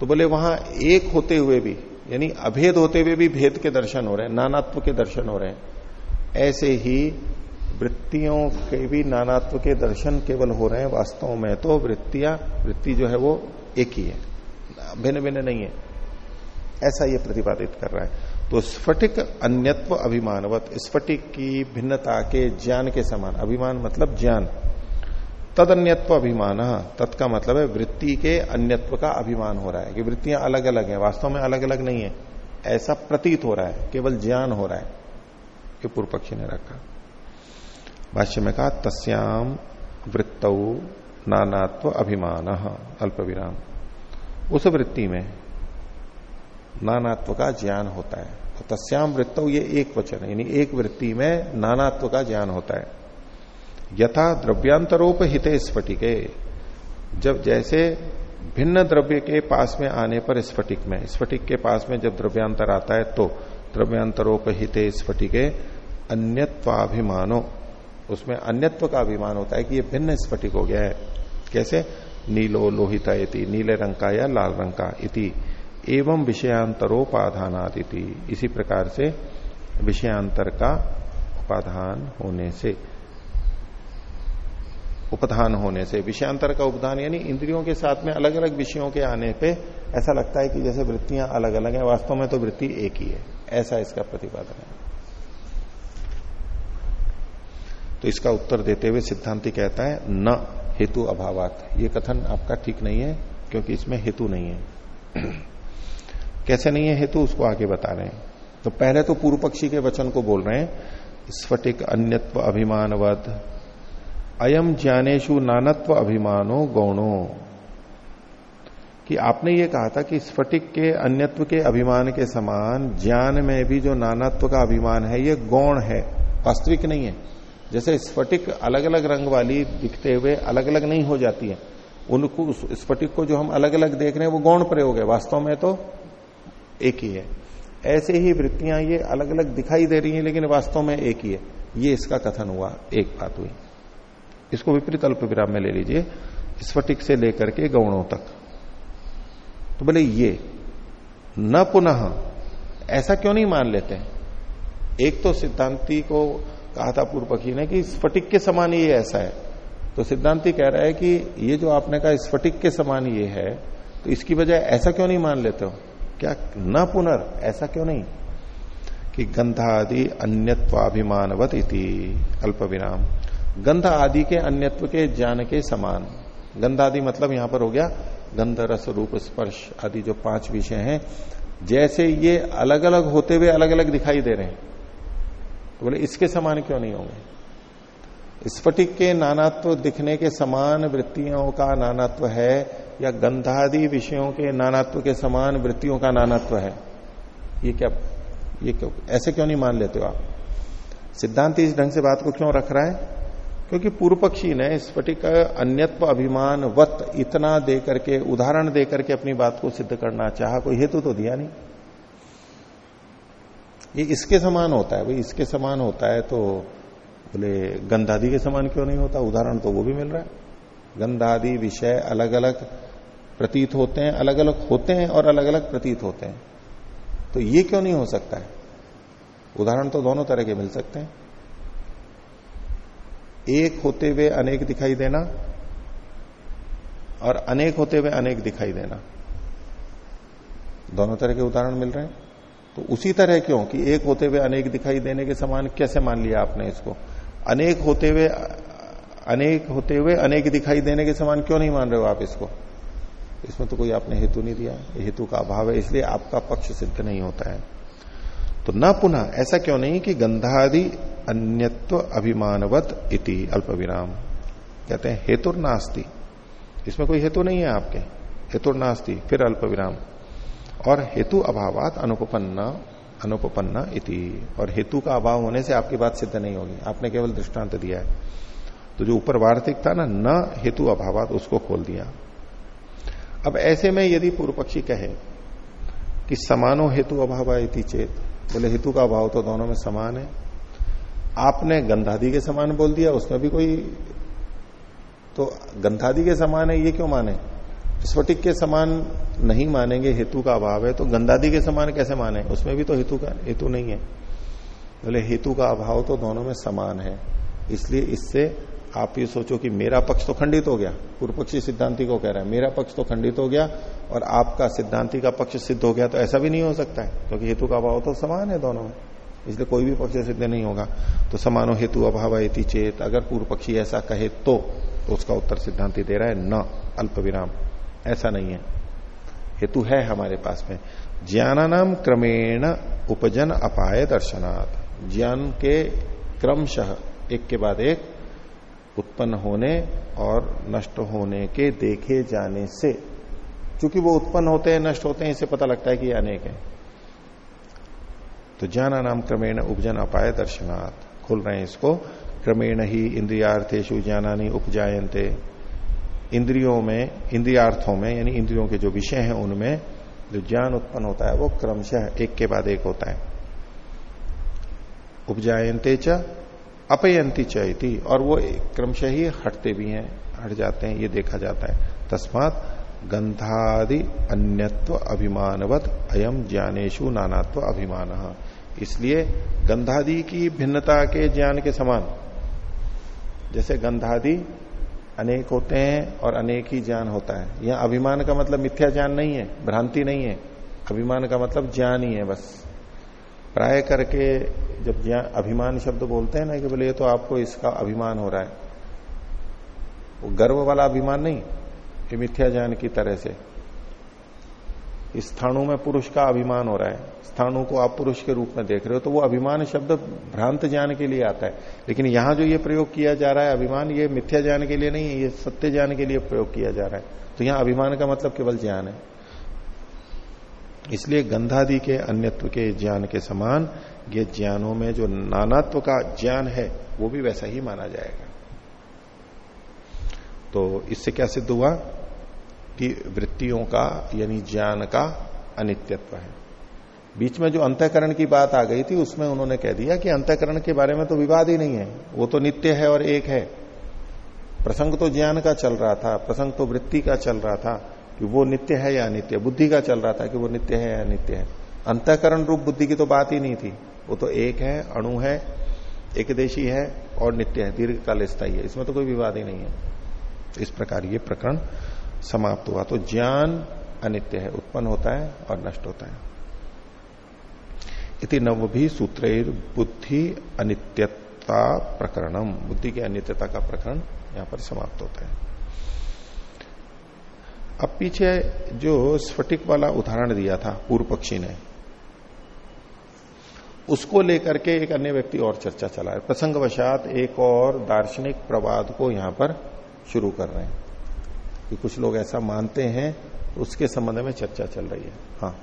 तो बोले वहाँ एक होते हुए भी, यानी अभेद होते हुए भी भेद के दर्शन हो रहे हैं, नानात्व के दर्शन हो रहे हैं। ऐसे ही वृत्तियों के भी नानात्व के दर्शन केवल हो रहे हैं वास्तव में तो वृत्तियाँ, वृत्ति जो है वो एक ही है। भिन्न भिन्न नहीं है। ऐसा ये प्रतिपादित कर रहा है। तो स्फटिक अन्यत्व अभिमानवत, स्फटिक की भिन्नता के, ज्ञान के समान। अभिमान मतलब ज्ञान। तद अन्यत्व अभिमान तत्का मतलब है वृत्ति के अन्यत्व का अभिमान हो रहा है कि वृत्तियाँ अलग अलग हैं, वास्तव में अलग अलग नहीं है। ऐसा प्रतीत हो रहा है, केवल ज्ञान हो रहा है। ये पूर्व पक्षी ने रखा। भाष्य में कहा तस्याम वृत्त नानात्व अभिमान अल्प विराम उस वृत्ति में नानात्व का ज्ञान होता है। तो तस्याम वृत्त ये एक वचन है। यानी एक वृत्ति में नानात्व का ज्ञान होता है। यथा द्रव्यांतरोप हिते स्फटिके। जब जैसे भिन्न द्रव्य के पास में आने पर स्फटिक में, स्फटिक के पास में जब द्रव्यांतर आता है तो द्रव्यांतरोप हिते स्फटिके, अन्यत्वाभिमानो। उसमें अन्यत्व का अभिमान होता है कि ये भिन्न स्फटिक हो गया है। कैसे? नीलो लोहिता इति, नीले रंग का या लाल रंग का इति, एवं विषयांतरोपाधानादिति। इसी प्रकार से विषयांतर का उपाधान होने से, उपधान होने से, विषयांतर का उपधान यानी इंद्रियों के साथ में अलग अलग विषयों के आने पे ऐसा लगता है कि जैसे वृत्तियाँ अलग अलग हैं, वास्तव में तो वृत्ति एक ही है। ऐसा इसका प्रतिपादन है। तो इसका उत्तर देते हुए सिद्धांति कहता है, न हेतु अभावात। ये कथन आपका ठीक नहीं है, क्योंकि इसमें हेतु नहीं है। कैसे नहीं है हेतु, उसको आगे बता रहे हैं। तो पहले तो पूर्व पक्षी के वचन को बोल रहे हैं, स्फटिक अन्यत्व अभिमानवद, अयम ज्ञानेशु नानत्व अभिमानो गौणो। कि आपने ये कहा था कि स्फटिक के अन्यत्व के अभिमान के समान, ज्ञान में भी जो नानत्व का अभिमान है, ये गौण है, वास्तविक नहीं है। जैसे स्फटिक अलग अलग रंग वाली दिखते हुए अलग अलग नहीं हो जाती है। उनको स्फटिक को जो हम अलग अलग देख रहे हैं, वो गौण प्रयोग है। वास्तव में तो एक ही है। ऐसे ही वृत्तियाँ ये अलग अलग दिखाई दे रही हैं, लेकिन वास्तव में एक ही है। ये इसका कथन हुआ। एक बात हुई। इसको विपरीत अल्प विराम में ले लीजिए। स्फटिक से लेकर के गौणों तक। तो बोले, ये, न पुनः, ऐसा क्यों नहीं मान लेते? एक तो सिद्धांति को कहा था पूर्व पक्षी ने कि स्फटिक के समान ये ऐसा है। तो सिद्धांति कह रहा है कि ये जो आपने कहा स्फटिक के समान ये है तो इसकी वजह ऐसा क्यों नहीं मान लेते हो? क्या न पुनर् ऐसा क्यों नहीं? कि गंधादि अन्यत्वाभिमानवत इति, अल्प विराम। गंध आदि के अन्यत्व के ज्ञान के समान। गंधादि मतलब यहाँ पर हो गया गंध रस रूप स्पर्श आदि जो पाँच विषय हैं। जैसे ये अलग अलग होते हुए अलग अलग दिखाई दे रहे हैं। तो बोले, इसके समान क्यों नहीं होंगे? स्फटिक के नानात्व दिखने के समान वृत्तियों का नानात्व है, या गंधादि विषयों के नानात्व के समान वृत्तियों का नानात्व है? ये क्या, ये क्यों, ऐसे क्यों नहीं मान लेते हो आप? सिद्धांत इस ढंग से बात को क्यों रख रहा है? क्योंकि पूर्व पक्षी ने स्फटिक अन्यत्व अभिमान वत इतना दे करके उदाहरण दे करके अपनी बात को सिद्ध करना चाहा, कोई हेतु तो दिया नहीं। ये इसके समान होता है, भाई इसके समान होता है तो बोले, गंधादि के समान क्यों नहीं होता? उदाहरण तो वो भी मिल रहा है। गंधादि विषय अलग अलग प्रतीत होते हैं अलग अलग होते हैं और अलग अलग प्रतीत होते हैं। तो ये क्यों नहीं हो सकता है? उदाहरण तो दोनों तरह के मिल सकते हैं। एक होते हुए अनेक दिखाई देना और अनेक होते हुए अनेक दिखाई देना। दोनों तरह के उदाहरण मिल रहे हैं। तो उसी तरह क्यों? कि एक होते हुए अनेक दिखाई देने के समान कैसे मान लिया आपने इसको? अनेक होते हुए, अनेक होते हुए अनेक दिखाई देने के समान क्यों नहीं मान रहे हो आप इसको? इसमें तो कोई आपने हेतु नहीं दिया। हेतु का अभाव है, इसलिए आपका पक्ष सिद्ध नहीं होता है। तो न पुनः, ऐसा क्यों नहीं कि गंधादि अन्यत्व अभिमानवत इति अल्प विराम कहते हैं हेतुर नास्ती इसमें कोई हेतु नहीं है आपके। हेतुर नास्ती फिर अल्प विराम और हेतु अभावात अनुपन्ना अनुपन्ना इति। और हेतु का अभाव होने से आपकी बात सिद्ध नहीं होगी। आपने केवल दृष्टांत दिया है। तो जो ऊपर वार्तिक था ना, न हेतु अभावात, उसको खोल दिया। अब ऐसे में यदि पूर्व पक्षी कहे कि समानो हेतु अभाव इति चेत, बोले हेतु का अभाव तो दोनों में समान है। आपने गंधादि के समान बोल दिया, उसमें भी कोई तो गंधादि के समान है, ये क्यों माने? स्फटिक के समान नहीं मानेंगे हेतु का अभाव है तो गंदादी के समान कैसे माने? उसमें भी तो हेतु का हेतु नहीं है। बोले हेतु का अभाव तो दोनों में समान है। इसलिए इससे आप ये सोचो कि मेरा पक्ष तो खंडित हो गया पूर्व पक्षी सिद्धांति को कह रहा है मेरा पक्ष तो खंडित हो गया और आपका सिद्धांति का पक्ष सिद्ध हो गया तो ऐसा भी नहीं हो सकता है क्योंकि हेतु का अभाव तो समान है दोनों में। इसलिए कोई भी पक्ष सिद्ध नहीं होगा। तो समानो हेतु अभाव चेत अगर पूर्व पक्षी ऐसा कहे तो, तो उसका उत्तर सिद्धांति दे रहा है न अल्प विराम। ऐसा नहीं है। हेतु है हमारे पास में। ज्ञानानाम क्रमेण उपजन अपाय दर्शनात्। ज्ञान के क्रमशः एक के बाद एक उत्पन्न होने और नष्ट होने के देखे जाने से क्योंकि वो उत्पन्न होते हैं, नष्ट होते हैं, इसे पता लगता है कि अनेक है। तो ज्ञाना नाम क्रमेण उपजन अपाय दर्शनात्। खुल रहे हैं इसको। क्रमेण ही इंद्रियार्थेशु ज्ञानानी उपजायंते इंद्रियों में, इंद्रियार्थों में, यानी इंद्रियों के जो विषय हैं उनमें जो ज्ञान उत्पन्न होता है, वो क्रमशः एक के बाद एक होता है। उपजायंते च अपयंती चयती और वो क्रमशः ही हटते भी हैं, हट जाते हैं, ये देखा जाता है। तस्मात गंधादि अन्यत्व अभिमानवत अयम ज्ञानेशु नानात्व अभिमान। इसलिए गंधादि की भिन्नता के ज्ञान के समान, जैसे गंधादि अनेक होते हैं और अनेक ही ज्ञान होता है। यह अभिमान का मतलब मिथ्या ज्ञान नहीं है, भ्रांति नहीं है। अभिमान का मतलब ज्ञान ही है बस। प्राय करके जब ज्ञान अभिमान शब्द बोलते हैं ना कि बोले, ये तो आपको इसका अभिमान हो रहा है। वो गर्व वाला अभिमान नहीं, ये मिथ्या ज्ञान की तरह से। स्थाणु में पुरुष का अभिमान हो रहा है स्थाणु को आप पुरुष के रूप में देख रहे हो तो वो अभिमान शब्द भ्रांत ज्ञान के लिए आता है। लेकिन यहाँ जो ये प्रयोग किया जा रहा है, अभिमान ये मिथ्या ज्ञान के लिए नहीं है ये सत्य ज्ञान के लिए प्रयोग किया जा रहा है। तो यहाँ अभिमान का मतलब केवल ज्ञान है। इसलिए गंधादि के अन्यत्व के ज्ञान के समान, ये ज्ञानों में जो नानात्व का ज्ञान है, वो भी वैसा ही माना जाएगा। तो इससे क्या सिद्ध हुआ? कि वृत्तियों का, यानी ज्ञान का अनित्यत्व है। बीच में जो अंतकरण की बात आ गई थी, उसमें उन्होंने कह दिया कि अंतकरण के बारे में तो विवाद ही नहीं है, वो तो नित्य है और एक है। प्रसंग तो ज्ञान का चल रहा था, प्रसंग तो वृत्ति का चल रहा था कि वो नित्य है या अनित्य, बुद्धि का चल रहा था कि वो नित्य है या नित्य है। अंतकरण रूप बुद्धि की तो बात ही नहीं थी, वो तो एक है, अणु है एक देशी है और नित्य है दीर्घ काल स्थायी है, इसमें तो कोई विवाद ही नहीं है। इस प्रकार ये प्रकरण समाप्त हुआ। तो ज्ञान अनित्य है, उत्पन्न होता है और नष्ट होता है। इति नव भी सूत्र बुद्धि अनित्यता प्रकरणम। बुद्धि की अनित्यता का प्रकरण यहाँ पर समाप्त होता है। अब पीछे जो स्फटिक वाला उदाहरण दिया था, पूर्व पक्षी ने, उसको लेकर के एक अन्य व्यक्ति और चर्चा चला है। प्रसंगवशात एक और दार्शनिक प्रवाद को यहाँ पर शुरू कर रहे हैं। कि कुछ लोग ऐसा मानते हैं तो उसके संबंध में चर्चा चल रही है। हाँ।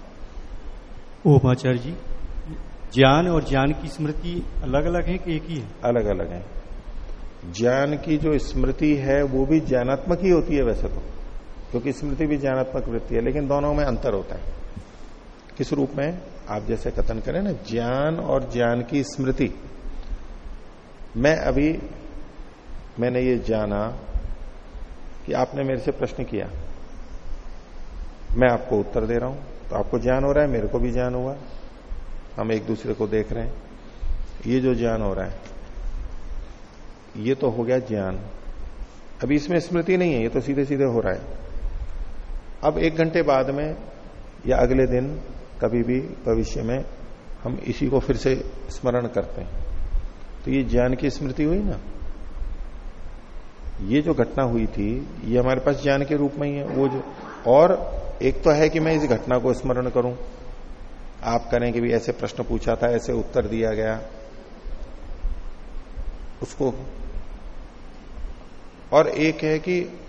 ओमाचार्य जी ज्ञान और ज्ञान की स्मृति अलग अलग है कि एक ही है? अलग अलग है। ज्ञान की जो स्मृति है वो भी ज्ञानात्मक ही होती है वैसे तो क्योंकि स्मृति भी ज्ञानात्मक वृत्ति है लेकिन दोनों में अंतर होता है। किस रूप में? आप जैसे कथन करें ना ज्ञान और ज्ञान की स्मृति। मैं अभी मैंने ये जाना कि आपने मेरे से प्रश्न किया। मैं आपको उत्तर दे रहा हूँ। तो आपको ज्ञान हो रहा है, मेरे को भी ज्ञान हुआ। हम एक दूसरे को देख रहे हैं। ये जो ज्ञान हो रहा है, ये तो हो गया ज्ञान। अभी इसमें स्मृति नहीं है, ये तो सीधे सीधे हो रहा है। अब एक घंटे बाद में या अगले दिन, कभी भी भविष्य में, हम इसी को फिर से स्मरण करते हैं। तो ये ज्ञान की स्मृति हुई ना? ये जो घटना हुई थी, ये हमारे पास ज्ञान के रूप में ही है, वो जो, और एक तो है कि मैं इस घटना को स्मरण करूँ। आप करें कि भी ऐसे प्रश्न पूछा था, ऐसे उत्तर दिया गया। उसको, और एक है कि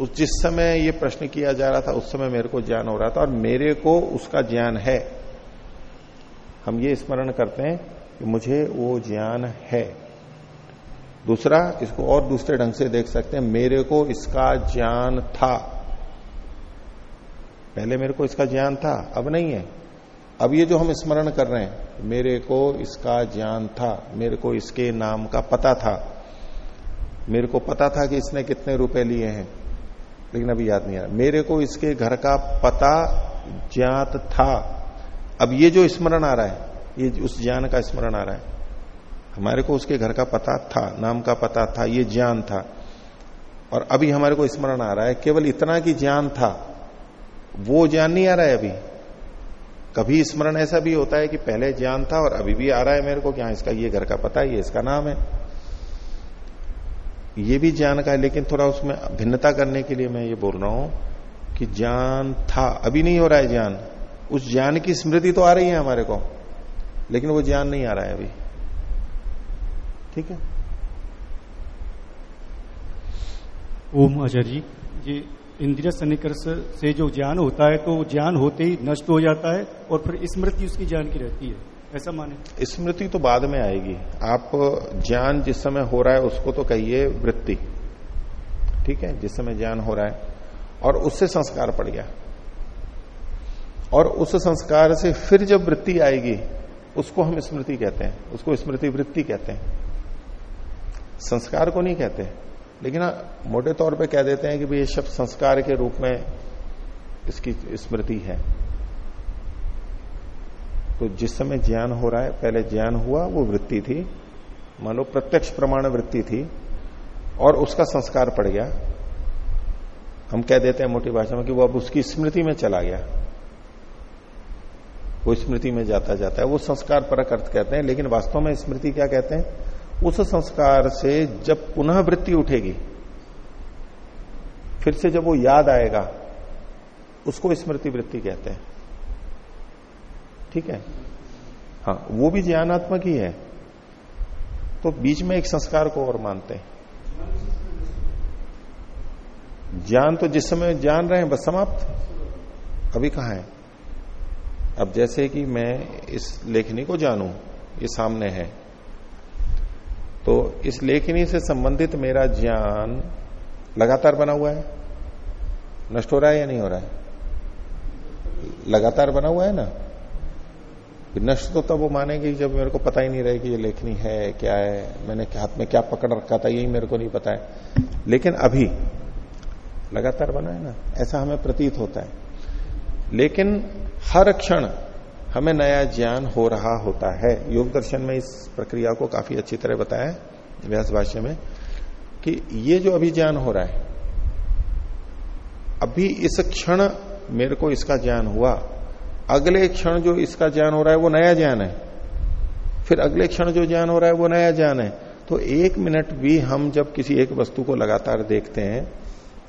उस जिस समय ये प्रश्न किया जा रहा था, उस समय मेरे को ज्ञान हो रहा था, और मेरे को उसका ज्ञान है। हम ये स्मरण करते हैं कि मुझे वो ज्ञान है। दूसरा, इसको और दूसरे ढंग से देख सकते हैं, मेरे को इसका ज्ञान था। पहले मेरे को इसका ज्ञान था, अब नहीं है। अब ये जो हम स्मरण कर रहे हैं, मेरे को इसका ज्ञान था, मेरे को इसके नाम का पता था। मेरे को पता था कि इसने कितने रुपए लिए हैं, लेकिन अभी याद नहीं आ रहा। मेरे को इसके घर का पता ज्ञात था। अब ये जो स्मरण आ रहा है, ये उस ज्ञान का स्मरण आ रहा है। हमारे को उसके घर का पता था नाम का पता था ये ज्ञान था। और अभी हमारे को स्मरण आ रहा है केवल इतना कि ज्ञान था। वो ज्ञान नहीं आ रहा है अभी। कभी स्मरण ऐसा भी होता है कि पहले ज्ञान था और अभी भी आ रहा है मेरे को क्या हाँ, इसका ये घर का पता है ये इसका नाम है। ये भी ज्ञान का है लेकिन थोड़ा उसमें भिन्नता करने के लिए मैं ये बोल रहा हूँ कि ज्ञान था। अभी नहीं हो रहा है ज्ञान। उस ज्ञान की स्मृति तो आ रही है हमारे को लेकिन वो ज्ञान नहीं आ रहा है अभी। ठीक है? ओम आचार्य जी ये इंद्रिय सन्निकर्ष से जो ज्ञान होता है तो ज्ञान होते ही नष्ट हो जाता है और फिर स्मृति उसकी ज्ञान की रहती है। ऐसा माने? स्मृति तो बाद में आएगी। आप ज्ञान जिस समय हो रहा है उसको तो कहिए वृत्ति। ठीक है? जिस समय ज्ञान हो रहा है और उससे संस्कार पड़ गया। और उस संस्कार से फिर जब वृत्ति आएगी उसको हम स्मृति कहते हैं। उसको स्मृति वृत्ति कहते हैं। संस्कार को नहीं कहते। लेकिन हाँ मोटे तौर पे कह देते हैं कि भाई ये शब्द संस्कार के रूप में इसकी स्मृति है। तो जिस समय ज्ञान हो रहा है, पहले ज्ञान हुआ, वो वृत्ति थी। मान लो प्रत्यक्ष प्रमाण वृत्ति थी, और उसका संस्कार पड़ गया। हम कह देते हैं मोटी भाषा में कि वो अब उसकी स्मृति में चला गया। वो स्मृति में जाता जाता है, वो संस्कार परक अर्थ कहते हैं, लेकिन वास्तव में स्मृति क्या कहते हैं? उस संस्कार से जब पुनः वृत्ति उठेगी, फिर से जब वो याद आएगा, उसको स्मृति वृत्ति कहते हैं। ठीक है? हाँ वो भी ज्ञानात्मक ही है। तो बीच में एक संस्कार को और मानते हैं। ज्ञान तो जिस समय जान रहे हैं, बस समाप्त। अभी कहा है? अब जैसे कि मैं इस लेखनी को जानू, ये सामने है। तो इस लेखनी से संबंधित मेरा ज्ञान लगातार बना हुआ है। नष्ट हो रहा है या नहीं हो रहा है? लगातार बना हुआ है ना? नष्ट तो तब वो मानेंगे जब मेरे को पता ही नहीं रहे कि ये लेखनी है, क्या है, मैंने हाथ में क्या पकड़ रखा था, यही मेरे को नहीं पता है। लेकिन अभी लगातार बना है ना? ऐसा हमें प्रतीत होता है। लेकिन हर क्षण हमें नया ज्ञान हो रहा होता है। योग दर्शन में इस प्रक्रिया को काफ़ी अच्छी तरह बताया व्यास भाष्य में कि ये जो अभी ज्ञान हो रहा है, अभी इस क्षण मेरे को इसका ज्ञान हुआ। अगले क्षण जो इसका ज्ञान हो रहा है, वो नया ज्ञान है। फिर अगले क्षण जो ज्ञान हो रहा है, वो नया ज्ञान है। तो एक मिनट भी हम जब किसी एक वस्तु को लगातार देखते हैं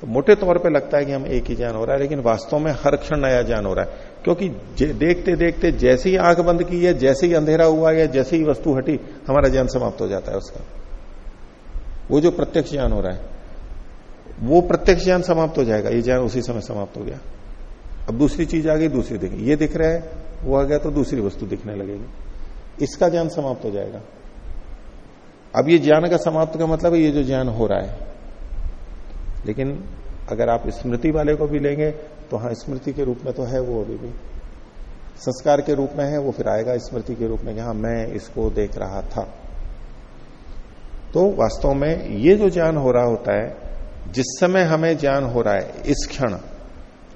तो मोटे तौर पे लगता है कि हम एक ही ज्ञान हो रहा है, लेकिन वास्तव में हर क्षण नया ज्ञान हो रहा है। क्योंकि देखते देखते, जैसे ही आँख बंद की है, जैसे ही अंधेरा हुआ या जैसे ही वस्तु हटी, हमारा ज्ञान समाप्त हो जाता है उसका। वो जो प्रत्यक्ष ज्ञान हो रहा है, वो प्रत्यक्ष ज्ञान समाप्त हो जाएगा। ये ज्ञान उसी समय समाप्त हो गया। अब दूसरी चीज़ आ गई, दूसरी दिख। ये दिख रहा है, वो आ गया तो दूसरी वस्तु दिखने लगेगी। इसका ज्ञान समाप्त हो जाएगा। अब ये ज्ञान का समाप्त का मतलब है, ये जो ज्ञान हो रहा है लेकिन अगर आप स्मृति वाले को भी लेंगे तो हाँ स्मृति के रूप में तो है वो अभी भी। संस्कार के रूप में है, वो फिर आएगा स्मृति के रूप में कि हाँ मैं इसको देख रहा था। तो वास्तव में ये जो ज्ञान हो रहा होता है, जिस समय हमें ज्ञान हो रहा है, इस क्षण,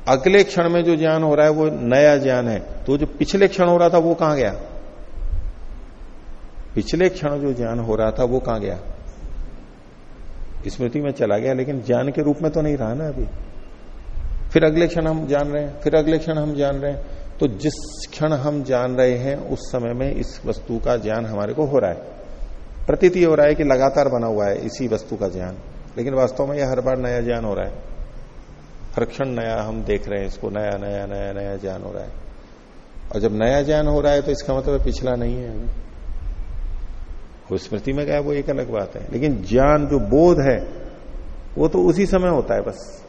अगले क्षण में जो ज्ञान हो रहा है, वो नया ज्ञान है। तो जो पिछले क्षण हो रहा था, वो कहाँ गया? पिछले क्षण जो ज्ञान हो रहा था, वो कहाँ गया? स्मृति में चला गया, लेकिन ज्ञान के रूप में तो नहीं रहा ना अभी। फिर अगले क्षण हम जान रहे हैं, फिर अगले क्षण हम जान रहे हैं। तो जिस क्षण हम जान रहे हैं, उस समय में इस वस्तु का ज्ञान हमारे को हो रहा है। प्रतीति हो रहा है कि लगातार बना हुआ है इसी वस्तु का ज्ञान। लेकिन वास्तव में यह हर बार नया ज्ञान हो रहा है। हर क्षण नया हम देख रहे हैं इसको, नया नया नया नया ज्ञान हो रहा है। और जब नया ज्ञान हो रहा है तो इसका मतलब पिछला नहीं है। वो स्मृति में गया, वो एक अलग बात है। लेकिन ज्ञान जो बोध है, वो तो उसी समय होता है बस।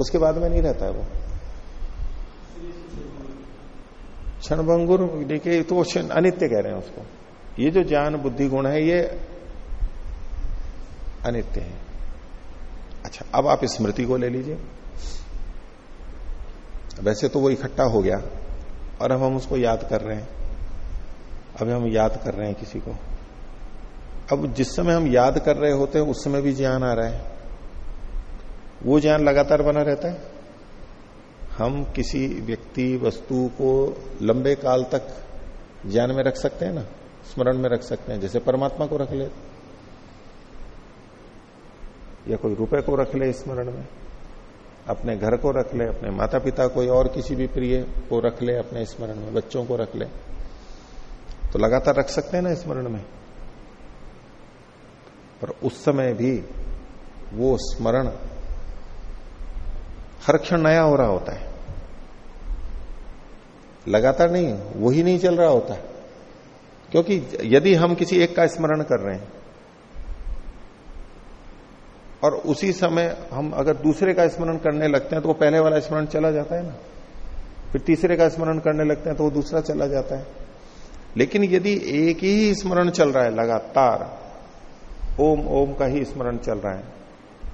उसके बाद में नहीं रहता है वो। क्षणभंगुर, देखिए तो अनित्य कह रहे हैं उसको। ये जो ज्ञान बुद्धि गुण है, ये अनित्य है। अच्छा अब आप स्मृति को ले लीजिए। वैसे तो वो इकट्ठा हो गया, और अब हम उसको याद कर रहे हैं। अभी हम याद कर रहे हैं किसी को। अब जिस समय हम याद कर रहे होते हैं, उस समय भी ज्ञान आ रहा है। वो ज्ञान लगातार बना रहता है। हम किसी व्यक्ति, वस्तु को लंबे काल तक ज्ञान में रख सकते हैं ना? स्मरण में रख सकते हैं। जैसे परमात्मा को रख ले। या कोई रुपए को रख ले स्मरण में। अपने घर को रख ले, अपने माता पिता कोई और किसी भी प्रिय को रख ले, अपने स्मरण में, बच्चों को रख ले। तो लगातार रख सकते हैं ना स्मरण में। पर उस समय भी वो स्मरण हर क्षण नया हो रहा होता है। लगातार नहीं, वही नहीं चल रहा होता। है क्योंकि यदि हम किसी एक का स्मरण कर रहे हैं, और उसी समय हम अगर दूसरे का स्मरण करने लगते हैं तो वो पहले वाला स्मरण चला जाता है ना। फिर तीसरे का स्मरण करने लगते हैं तो वो दूसरा चला जाता है। लेकिन यदि एक ही स्मरण चल रहा है लगातार ओम ओम का ही स्मरण चल रहा है।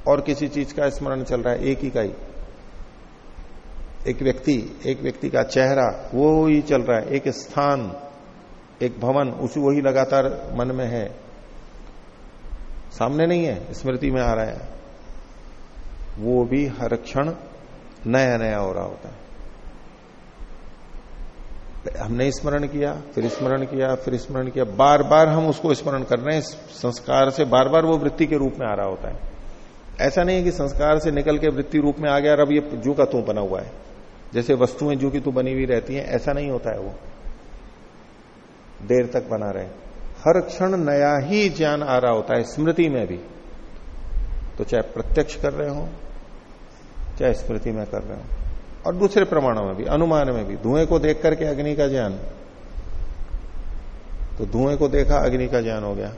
और किसी चीज़ का स्मरण चल रहा है, एक ही का ही। एक व्यक्ति एक व्यक्ति का चेहरा, वो ही चल रहा है। एक स्थान, एक भवन, उसी वही लगातार मन में है। सामने नहीं है, स्मृति में आ रहा है। वो भी हर क्षण नया नया हो रहा होता है। हमने स्मरण किया, फिर स्मरण किया, फिर स्मरण किया। बार बार हम उसको स्मरण कर रहे हैं, संस्कार से बार बार वो वृत्ति के रूप में आ रहा होता है। ऐसा नहीं है कि संस्कार से निकल के वृत्ति रूप में आ गया और अब ये जू का तू बना हुआ है। जैसे वस्तुएँ जू की तू बनी हुई रहती हैं, ऐसा नहीं होता है वो। देर तक बना रहे। हर क्षण नया ही ज्ञान आ रहा होता है, स्मृति में भी। तो चाहे प्रत्यक्ष कर रहे हो, चाहे स्मृति में कर रहे हो। और दूसरे प्रमाणों में भी, अनुमान में भी। धुएँ को देख करके अग्नि का ज्ञान। तो धुएँ को देखा, अग्नि का ज्ञान हो गया।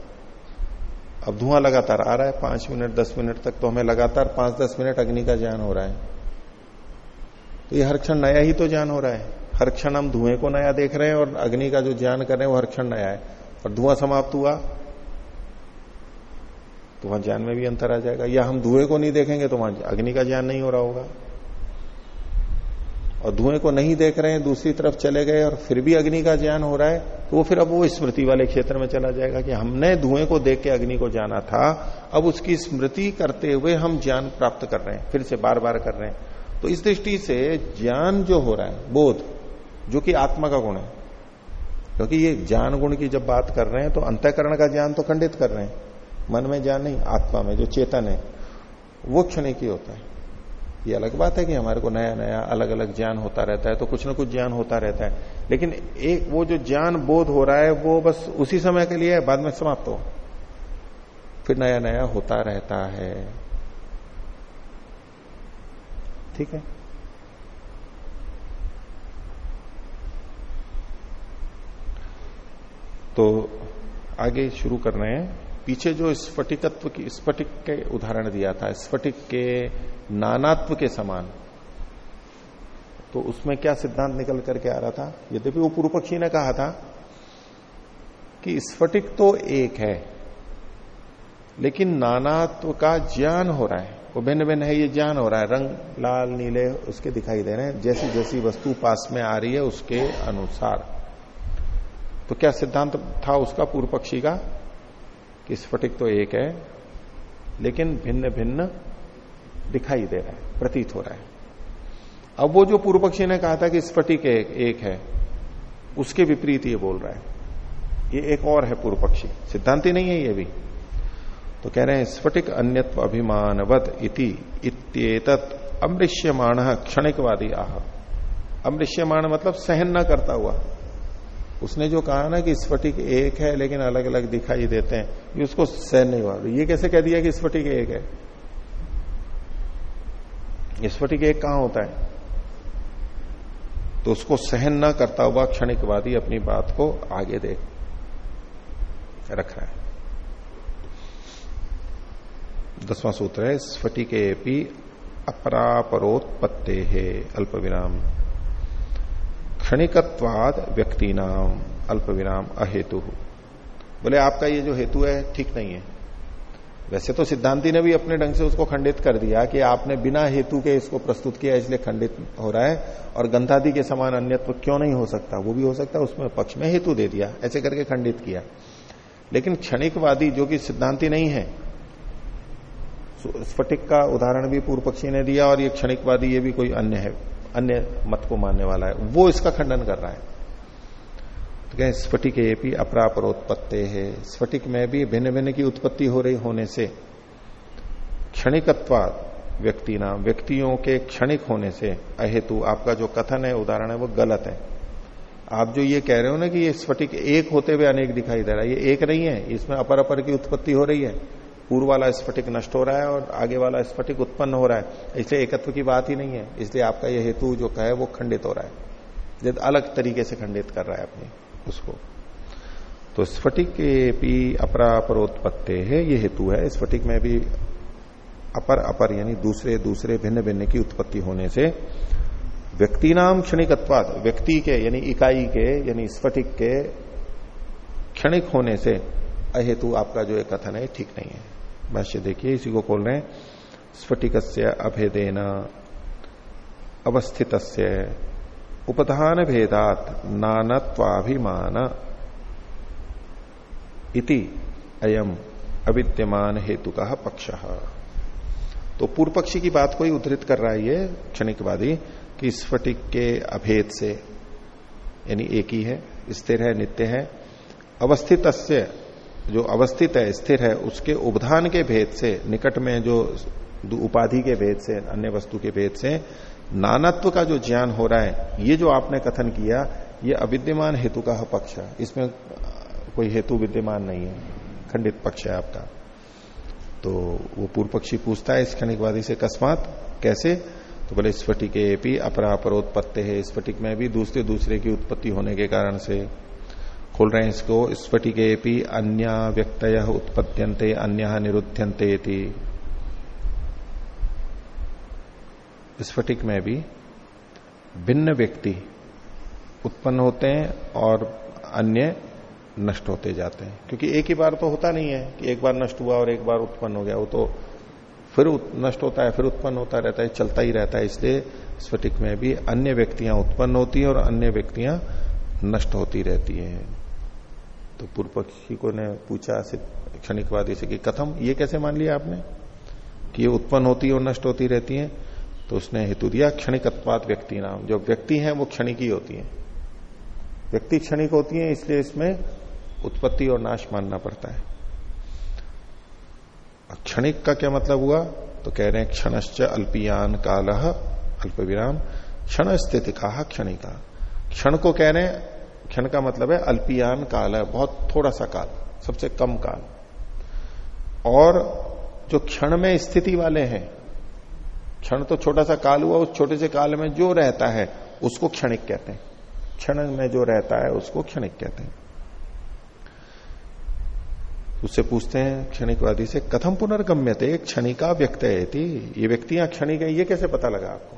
अब धुआँ लगातार आ रहा है, पाँच मिनट, दस मिनट तक तो हमें लगातार पाँच दस मिनट अग्नि का ज्ञान हो रहा है। तो ये हर क्षण नया ही तो ज्ञान हो रहा है। हर क्षण हम धुएँ को नया देख रहे हैं और अग्नि का जो ज्ञान कर रहे हैं वो हर क्षण नया है। और धुआँ समाप्त हुआ तो वहाँ ज्ञान में भी अंतर आ जाएगा। या हम धुएँ को नहीं देखेंगे तो वहाँ अग्नि का ज्ञान नहीं हो रहा होगा। और धुएँ को नहीं देख रहे हैं, दूसरी तरफ़ चले गए और फिर भी अग्नि का ज्ञान हो रहा है तो वो फिर अब वो स्मृति वाले क्षेत्र में चला जाएगा कि हमने धुएँ को देख के अग्नि को जाना था, अब उसकी स्मृति करते हुए हम ज्ञान प्राप्त कर रहे हैं, फिर से बार बार कर रहे हैं। तो इस दृष्टि से ज्ञान जो हो रहा है, बोध, जो कि आत्मा का गुण है, क्योंकि ये ज्ञान गुण की जब बात कर रहे हैं तो अंतकरण का ज्ञान तो खंडित कर रहे हैं, मन में ज्ञान नहीं, आत्मा में, जो चेतन है, वो क्षण की होता है। ये अलग बात है कि हमारे को नया नया अलग अलग ज्ञान होता रहता है तो कुछ ना कुछ ज्ञान होता रहता है। लेकिन एक वो जो ज्ञान बोध हो रहा है, वो बस उसी समय के लिए है, बाद में समाप्त हो। फिर नया नया होता रहता है। ठीक है? तो आगे शुरू कर रहे हैं। पीछे जो स्फटिकत्व की, स्फटिक के उदाहरण दिया था, स्फटिक के नानात्व के समान तो उसमें क्या सिद्धांत निकल करके आ रहा था? यद्यपि वो पूर्व पक्षी ने कहा था कि स्फटिक तो एक है, लेकिन नानात्व का ज्ञान हो रहा है। वो भिन्न भिन्न है, ये ज्ञान हो रहा है। रंग लाल, नीले उसके दिखाई दे रहे हैं। जैसी जैसी वस्तु पास में आ रही है, उसके अनुसार। तो क्या सिद्धांत था उसका पूर्व पक्षी का? कि स्फटिक तो एक है लेकिन भिन्न भिन्न दिखाई दे रहा है प्रतीत हो रहा है। अब वो जो पूर्व पक्षी ने कहा था कि स्फटिक एक, एक है उसके विपरीत ये बोल रहा है। ये एक और है पूर्व पक्षी। सिद्धांति नहीं है ये भी। तो कह रहे हैं स्फटिक अन्यत्व अभिमानवत इति इत्येतत अमृष्यमाण क्षणिकवादी आह। अमृष्यमाण मतलब सहन न करता हुआ। उसने जो कहा ना कि स्फटिक एक है, लेकिन अलग अलग दिखाई देते हैं, ये उसको सहन नहीं हुआ। ये कैसे कह दिया कि स्फटिक एक है? स्फटिक एक कहाँ होता है? तो उसको सहन न करता हुआ क्षणिकवादी अपनी बात को आगे देख, रख रहा है। दसवां सूत्र है स्फटिके अपरापरोत्पत्ते है अल्प विराम क्षणिकत्वाद व्यक्ति नाम अल्प विराम अहेतु। बोले, आपका ये जो हेतु है, ठीक नहीं है। वैसे तो सिद्धांति ने भी अपने ढंग से उसको खंडित कर दिया कि आपने बिना हेतु के इसको प्रस्तुत किया, इसलिए खंडित हो रहा है, और गंधादि के समान अन्यत्व क्यों नहीं हो सकता? वो भी हो सकता है, उसमें पक्ष में हेतु दे दिया, ऐसे करके खंडित किया। लेकिन क्षणिकवादी जो कि सिद्धांति नहीं है स्फटिक का उदाहरण भी पूर्व पक्षी ने दिया, और ये क्षणिकवादी ये भी कोई अन्य है। अन्य मत को मानने वाला है। वो इसका खंडन कर रहा है। तो कहें, स्फटिक ये भी अपरापरोत्पत्ति है। स्फटिक में भी भिन्न भिन्न की उत्पत्ति हो रही होने से, क्षणिकत्वा व्यक्ति नाम व्यक्तियों के क्षणिक होने से अहेतु आपका जो कथन है, उदाहरण है, वो गलत है। आप जो ये कह रहे हो ना कि ये स्फटिक एक होते हुए अनेक दिखाई दे रहा है, ये एक नहीं है, इसमें अपर अपर की उत्पत्ति हो रही है। पूर्व वाला स्फटिक नष्ट हो रहा है और आगे वाला स्फटिक उत्पन्न हो रहा है। इसलिए एकत्व की बात ही नहीं है। इसलिए आपका यह हेतु जो कहे वो खंडित हो रहा है। जब अलग तरीके से खंडित कर रहा है अपनी, उसको। तो स्फटिक के भी अपरापरोत्पत्ति है, ये हेतु है। स्फटिक में भी अपर अपर यानी दूसरे दूसरे भिन्न भिन्न की उत्पत्ति होने से व्यक्ति नाम क्षणिकत्वाद व्यक्ति के यानी इकाई के यानी स्फटिक के क्षणिक होने से अहेतु आपका जो एक कथन है ठीक नहीं है। भाष्य देखिए, इसी को खोल रहे स्फटिक अभेदेन अवस्थित उपधान भेदात नानत्वाभिमान इति अयम अविद्यमान हेतु का पक्ष। तो पूर्व पक्षी की बात को ही उद्धृत कर रहा है ये क्षणिकवादी कि स्फटिक के अभेद से, यानी एक ही है, स्थिर है, नित्य है। अवस्थित जो अवस्थित है, स्थिर है, उसके उपधान के भेद से, निकट में जो उपाधि के भेद से, अन्य वस्तु के भेद से, नानत्व का जो ज्ञान हो रहा है, ये जो आपने कथन किया, ये अविद्यमान हेतु का पक्ष है। इसमें कोई हेतु विद्यमान नहीं है। खंडित पक्ष है आपका। तो वो पूर्व पक्षी पूछता है, इस खनिकवादी से अकस्मात कैसे? तो बोले स्फटिक भी अपरापरोत्पत्ति। है स्फटिक में भी दूसरे दूसरे की उत्पत्ति होने के कारण से। खोल रहे हैं इसको, स्फटिके भी अन्य व्यक्त उत्पत्त्यंते अन्य निरुद्यंते स्फटिक में भी भिन्न व्यक्ति उत्पन्न होते हैं और अन्य नष्ट होते जाते हैं। क्योंकि एक ही बार तो होता नहीं है कि एक बार नष्ट हुआ और एक बार उत्पन्न हो गया, वो तो फिर नष्ट होता है, फिर उत्पन्न होता रहता है, चलता ही रहता है, इसलिए स्फटिक में भी अन्य व्यक्तियाँ उत्पन्न होती हैं और अन्य व्यक्तियाँ नष्ट होती रहती हैं। तो पूर्व पक्षी को ने पूछा क्षणिकवादी से कि कथम, ये कैसे मान लिया आपने? कि ये उत्पन्न होती है और नष्ट होती रहती है? तो उसने हेतु दिया क्षणिकत्वात व्यक्ति नाम। जो व्यक्ति है, वो क्षणिक ही होती है। व्यक्ति क्षणिक होती है, इसलिए इसमें उत्पत्ति और नाश मानना पड़ता है। क्षणिक का क्या मतलब हुआ? तो कह रहे हैं, क्षणश्च अल्पियान काल अल्प विराम क्षण स्थिति कहा क्षणिका। क्षण को कह रहे हैं क्षण का मतलब है अल्पियान काल है, बहुत थोड़ा सा काल, सबसे कम काल। और जो क्षण में स्थिति वाले हैं, क्षण तो छोटा सा काल हुआ, उस छोटे से काल में जो रहता है, उसको क्षणिक कहते हैं। क्षण में जो रहता है, उसको क्षणिक कहते हैं। उससे पूछते हैं, क्षणिकवादी से कथम पुनर्गम्य थे क्षणिका व्यक्त ये व्यक्तियाँ क्षणिक है, ये कैसे पता लगा आपको?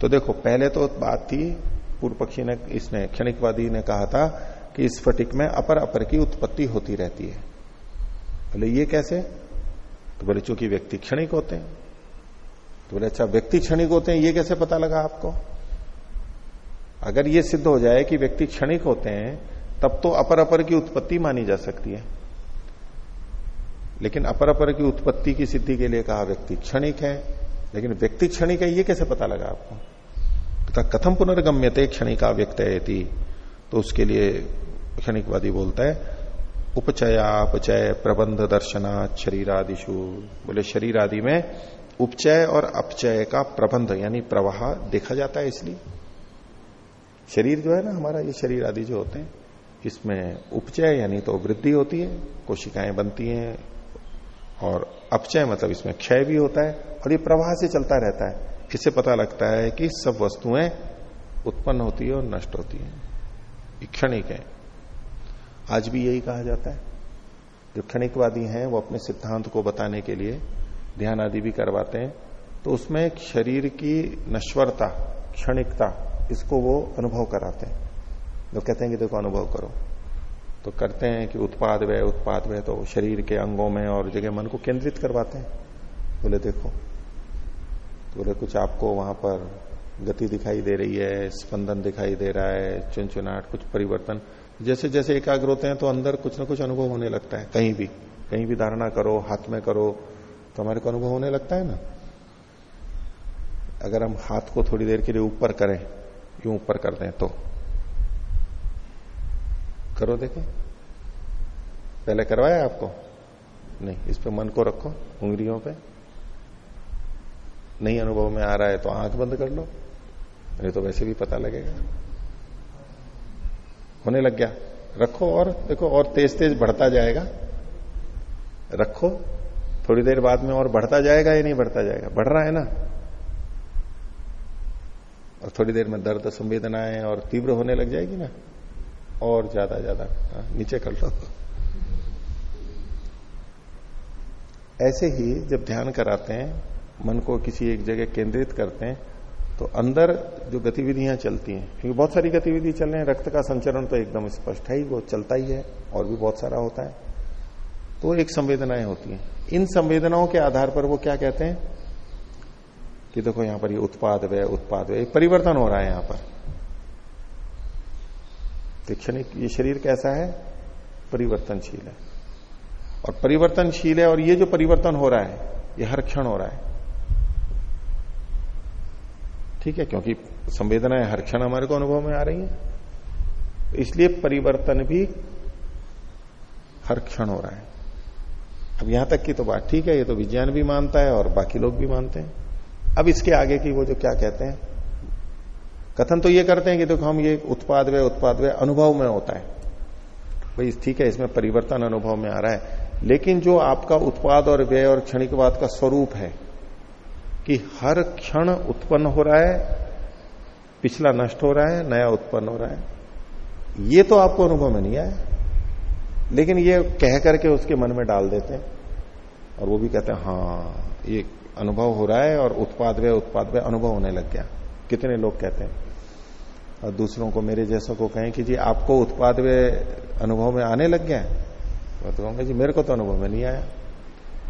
तो देखो, पहले तो बात थी पूर्व पक्षी ने, इसने, क्षणिकवादी ने कहा था कि इस फटिक में अपर अपर की उत्पत्ति होती रहती है। बोले, ये कैसे? तो बोले, चूँकि व्यक्ति क्षणिक होते हैं। तो बोले अच्छा व्यक्ति क्षणिक होते हैं, ये कैसे पता लगा आपको? अगर ये सिद्ध हो जाए कि व्यक्ति क्षणिक होते हैं, तब तो अपर अपर की उत्पत्ति मानी जा सकती है। लेकिन अपर अपर की उत्पत्ति की सिद्धि के लिए कहा व्यक्ति क्षणिक है, लेकिन व्यक्ति क्षणिक है, ये कैसे पता लगा आपको? कथम पुनर्गम्यते क्षणिका व्यक्त तो उसके लिए क्षणिकवादी बोलता है, उपचयापचय प्रबंध दर्शना शरीरादिशु बोले शरीर आदि में उपचय और अपचय का प्रबंध यानी प्रवाह देखा जाता है इसलिए। शरीर जो है ना, हमारा ये शरीर आदि जो होते हैं, इसमें उपचय यानी तो वृद्धि होती है, कोशिकाएँ बनती हैं, और अपचय मतलब इसमें क्षय भी होता है, और ये प्रवाह से चलता रहता है। इससे पता लगता है कि सब वस्तुएँ उत्पन्न होती है और नष्ट होती है? क्षणिक है। आज भी यही कहा जाता है। जो क्षणिकवादी हैं, वो अपने सिद्धांत को बताने के लिए ध्यान आदि भी करवाते हैं। तो उसमें शरीर की नश्वरता, क्षणिकता, इसको वो अनुभव कराते हैं। जो कहते हैं कि देखो, अनुभव करो। तो करते हैं कि उत्पाद वय उत्पाद वय तो शरीर के अंगों में और जगह मन को केंद्रित करवाते हैं। बोले, देखो तो बोले, कुछ आपको वहाँ पर गति दिखाई दे रही है, स्पंदन दिखाई दे रहा है चुनचुनाट कुछ परिवर्तन? जैसे जैसे एकाग्र होते हैं तो अंदर कुछ ना कुछ अनुभव होने लगता है, कहीं भी। कहीं भी धारणा करो, हाथ में करो तो हमारे को अनुभव होने लगता है ना? अगर हम हाथ को थोड़ी देर के लिए ऊपर करें, यूँ ऊपर कर दें तो। करो देखें। पहले करवाया आपको? नहीं, इस पे मन को रखो, उंगलियों पे। नहीं अनुभव में आ रहा है तो आँख बंद कर लो। नहीं तो वैसे भी पता लगेगा। होने लग गया। रखो और देखो और तेज तेज बढ़ता जाएगा। रखो। थोड़ी देर बाद में और बढ़ता जाएगा या नहीं बढ़ता जाएगा? बढ़ रहा है ना? और थोड़ी देर में दर्द संवेदनाएँ और तीव्र होने लग जाएगी ना? और ज़्यादा ज़्यादा हाँ, नीचे कर लो। ऐसे ही जब ध्यान कराते हैं मन को किसी एक जगह केंद्रित करते हैं तो अंदर जो गतिविधियाँ चलती हैं, क्योंकि बहुत सारी गतिविधि चल रहे हैं, रक्त का संचरण तो एकदम स्पष्ट है ही, वो चलता ही है, और भी बहुत सारा होता है। तो एक संवेदनाएँ होती हैं। इन संवेदनाओं के आधार पर वो क्या कहते हैं? कि देखो यहाँ पर ये उत्पाद वे उत्पाद वे परिवर्तन हो रहा है यहाँ पर। क्षणिक ये शरीर कैसा है? परिवर्तनशील है। और परिवर्तनशील है, और ये जो परिवर्तन हो रहा है, ये हर क्षण हो रहा है। ठीक है, क्योंकि संवेदनाएँ हर क्षण हमारे को अनुभव में आ रही है। इसलिए परिवर्तन भी हर क्षण हो रहा है। अब यहाँ तक की तो बात ठीक है, ये तो विज्ञान भी मानता है और बाकी लोग भी मानते हैं। अब इसके आगे की वो जो क्या कहते हैं, कथन तो ये करते हैं कि देखो तो हम ये उत्पाद वे उत्पाद वे अनुभव में होता है। भाई, ठीक है, इसमें परिवर्तन अनुभव में आ रहा है। लेकिन जो आपका उत्पाद और व्यय और क्षणिकवाद का स्वरूप है कि हर क्षण उत्पन्न हो रहा है, पिछला नष्ट हो रहा है, नया उत्पन्न हो रहा है। ये तो आपको अनुभव में नहीं आया। लेकिन ये कह करके उसके मन में डाल देते हैं और वो भी कहते हैं हाँ ये अनुभव हो रहा है और उत्पाद वे उत्पाद वे अनुभव होने लग गया। कितने लोग कहते हैं? और दूसरों को, मेरे जैसों को कहें कि जी, आपको उत्पाद वे अनुभव में आने लग गया है। तो कहूँगा जी, मेरे को तो अनुभव में नहीं आया।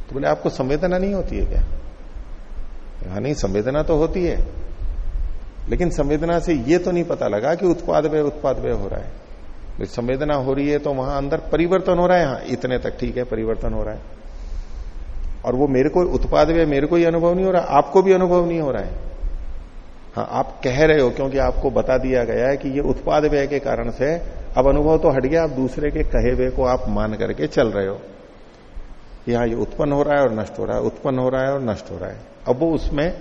तो बोले, आपको संवेदना नहीं होती है क्या? हाँ नहीं, संवेदना तो होती है। लेकिन संवेदना से ये तो नहीं पता लगा कि उत्पाद व्यय उत्पाद व्यय हो रहा है। संवेदना हो रही है तो वहाँ अंदर परिवर्तन हो रहा है। हाँ इतने तक ठीक है, परिवर्तन हो रहा है। और वो मेरे को उत्पाद व्यय, मेरे को ही अनुभव नहीं हो रहा, आपको भी अनुभव नहीं हो रहा है। हाँ आप कह रहे हो, क्योंकि आपको बता दिया गया है कि ये उत्पाद व्यय के कारण से अब अनुभव तो हट गया, आप दूसरे के कहे हुए को आप मान करके चल रहे हो। यहाँ ये उत्पन्न हो रहा है और नष्ट हो रहा है, उत्पन्न हो रहा है और नष्ट हो रहा है। अब वो उसमें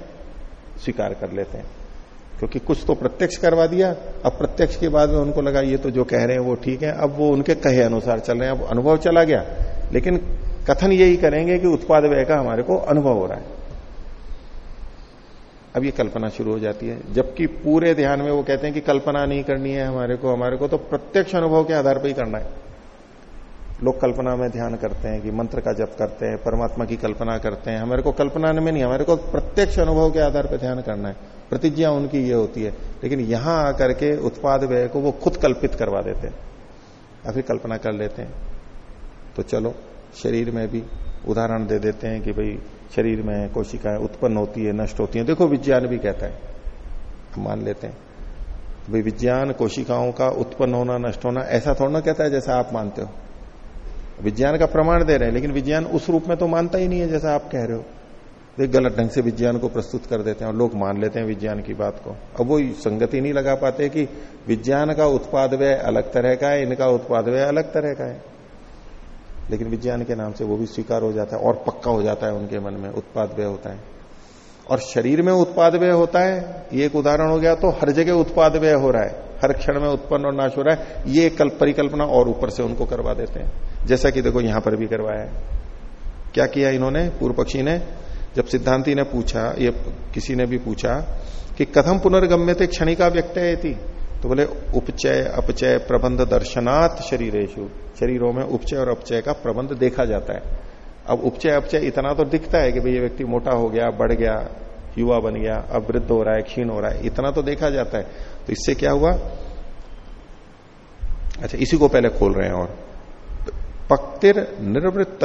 स्वीकार कर लेते हैं। क्योंकि कुछ तो प्रत्यक्ष करवा दिया, अब प्रत्यक्ष के बाद में उनको लगा ये तो जो कह रहे हैं वो ठीक है, अब वो उनके कहे अनुसार चल रहे हैं, अब अनुभव चला गया। लेकिन कथन यही करेंगे कि उत्पाद व्यय का हमारे को अनुभव हो रहा है। अब ये कल्पना शुरू हो जाती है। जबकि पूरे ध्यान में वो कहते हैं कि कल्पना नहीं करनी है हमारे को हमारे को तो प्रत्यक्ष अनुभव के आधार पर ही करना है। लोग कल्पना में ध्यान करते हैं कि मंत्र का जप करते हैं, परमात्मा की कल्पना करते हैं। हमारे को कल्पना में नहीं, हमारे को प्रत्यक्ष अनुभव के आधार पर ध्यान करना है। प्रतिज्ञा उनकी ये होती है। लेकिन यहाँ आकर के उत्पाद व्यय को वो खुद कल्पित करवा देते हैं। या फिर कल्पना कर लेते हैं। तो चलो, शरीर में भी उदाहरण दे देते हैं कि भाई, शरीर में कोशिकाएँ उत्पन्न होती है, नष्ट होती है। देखो, विज्ञान भी कहता है। हम मान लेते हैं। भाई, विज्ञान कोशिकाओं का उत्पन्न होना, नष्ट होना ऐसा थोड़ा ना कहता है जैसा आप मानते हो। विज्ञान का प्रमाण दे रहे हैं, लेकिन विज्ञान उस रूप में तो मानता ही नहीं है जैसा आप कह रहे हो। तो गलत ढंग से विज्ञान को प्रस्तुत कर देते हैं और लोग मान लेते हैं विज्ञान की बात को। अब वो संगति नहीं लगा पाते कि विज्ञान का उत्पाद व्यय अलग तरह का है, इनका उत्पाद व्यय अलग तरह का है। लेकिन विज्ञान के नाम से वो भी स्वीकार हो जाता है और पक्का हो जाता है उनके मन में, उत्पाद व्यय होता है। और शरीर में उत्पाद व्यय होता है, ये एक उदाहरण हो गया तो हर जगह उत्पाद व्यय हो रहा है, हर क्षण में उत्पन्न और नाश हो रहा है, ये कल्प परिकल्पना और ऊपर से उनको करवा देते हैं। जैसा कि देखो यहाँ पर भी करवाया है। क्या किया इन्होंने? पूर्व पक्षी ने, जब सिद्धांति ने पूछा, ये किसी ने भी पूछा कि कथम पुनर्गम्य थे क्षणिका व्यक्त थी तो बोले, उपचय, अपचय, प्रबंध दर्शनात् शरीरेशु शरीरों में उपचय और अपचय का प्रबंध देखा जाता है। अब उपचय, अपचय इतना तो दिखता है कि भाई ये व्यक्ति मोटा हो गया, बढ़ गया, युवा बन गया, अब वृद्ध हो रहा है, क्षीण हो रहा है, इतना तो देखा जाता है। तो इससे क्या हुआ? अच्छा इसी को पहले खोल रहे हैं और। पक्तिर निर्वृत्त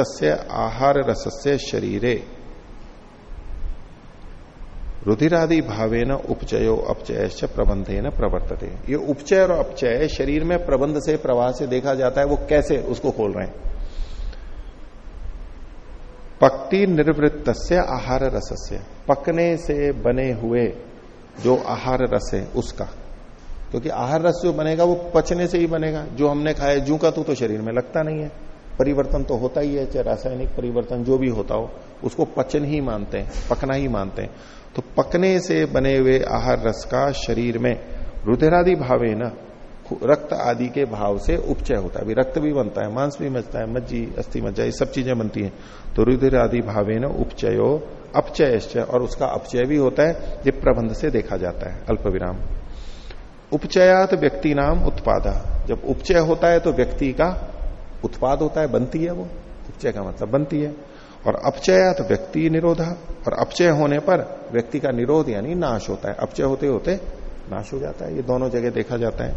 आहार रसस्य शरीरे। रुधिरादि भावे न उपचयो अपचय प्रबंधे न प्रवर्तते। ये उपचय और अपचय शरीर में प्रबंध से प्रवाह से देखा जाता है वो कैसे उसको खोल रहे हैं। पक्ति निर्वृत्त आहार रसस्य पकने से बने हुए जो आहार रस है उसका। क्योंकि आहार रस जो बनेगा वो पचने से ही बनेगा। जो हमने खाया जू का तो, तो शरीर में लगता नहीं है। परिवर्तन तो होता ही है, चाहे रासायनिक परिवर्तन जो भी होता हो, उसको पचन ही मानते हैं, पकना ही मानते हैं। तो पकने से बने हुए आहार रस का शरीर में रुधिरादि भावे न रक्त आदि के भाव से उपचय होता है। अभी रक्त भी बनता है, मांस भी मचता है, मज्जी, अस्थि मज्जा, ये सब चीज़ें बनती हैं। तो रुधिर आदि भावे न उपचयो अपचय और उसका अपचय भी होता है, ये प्रबंध से देखा जाता है अल्प विराम उपचयात व्यक्ति नाम उत्पादा। जब उपचय होता है तो व्यक्ति का उत्पाद होता है, बनती है वो। उपचय का मतलब बनती है। और अपचयात व्यक्ति निरोधा। और अपचय होने पर व्यक्ति का निरोध यानी नाश होता है। अपचय होते होते नाश हो जाता है। ये दोनों जगह देखा जाता है।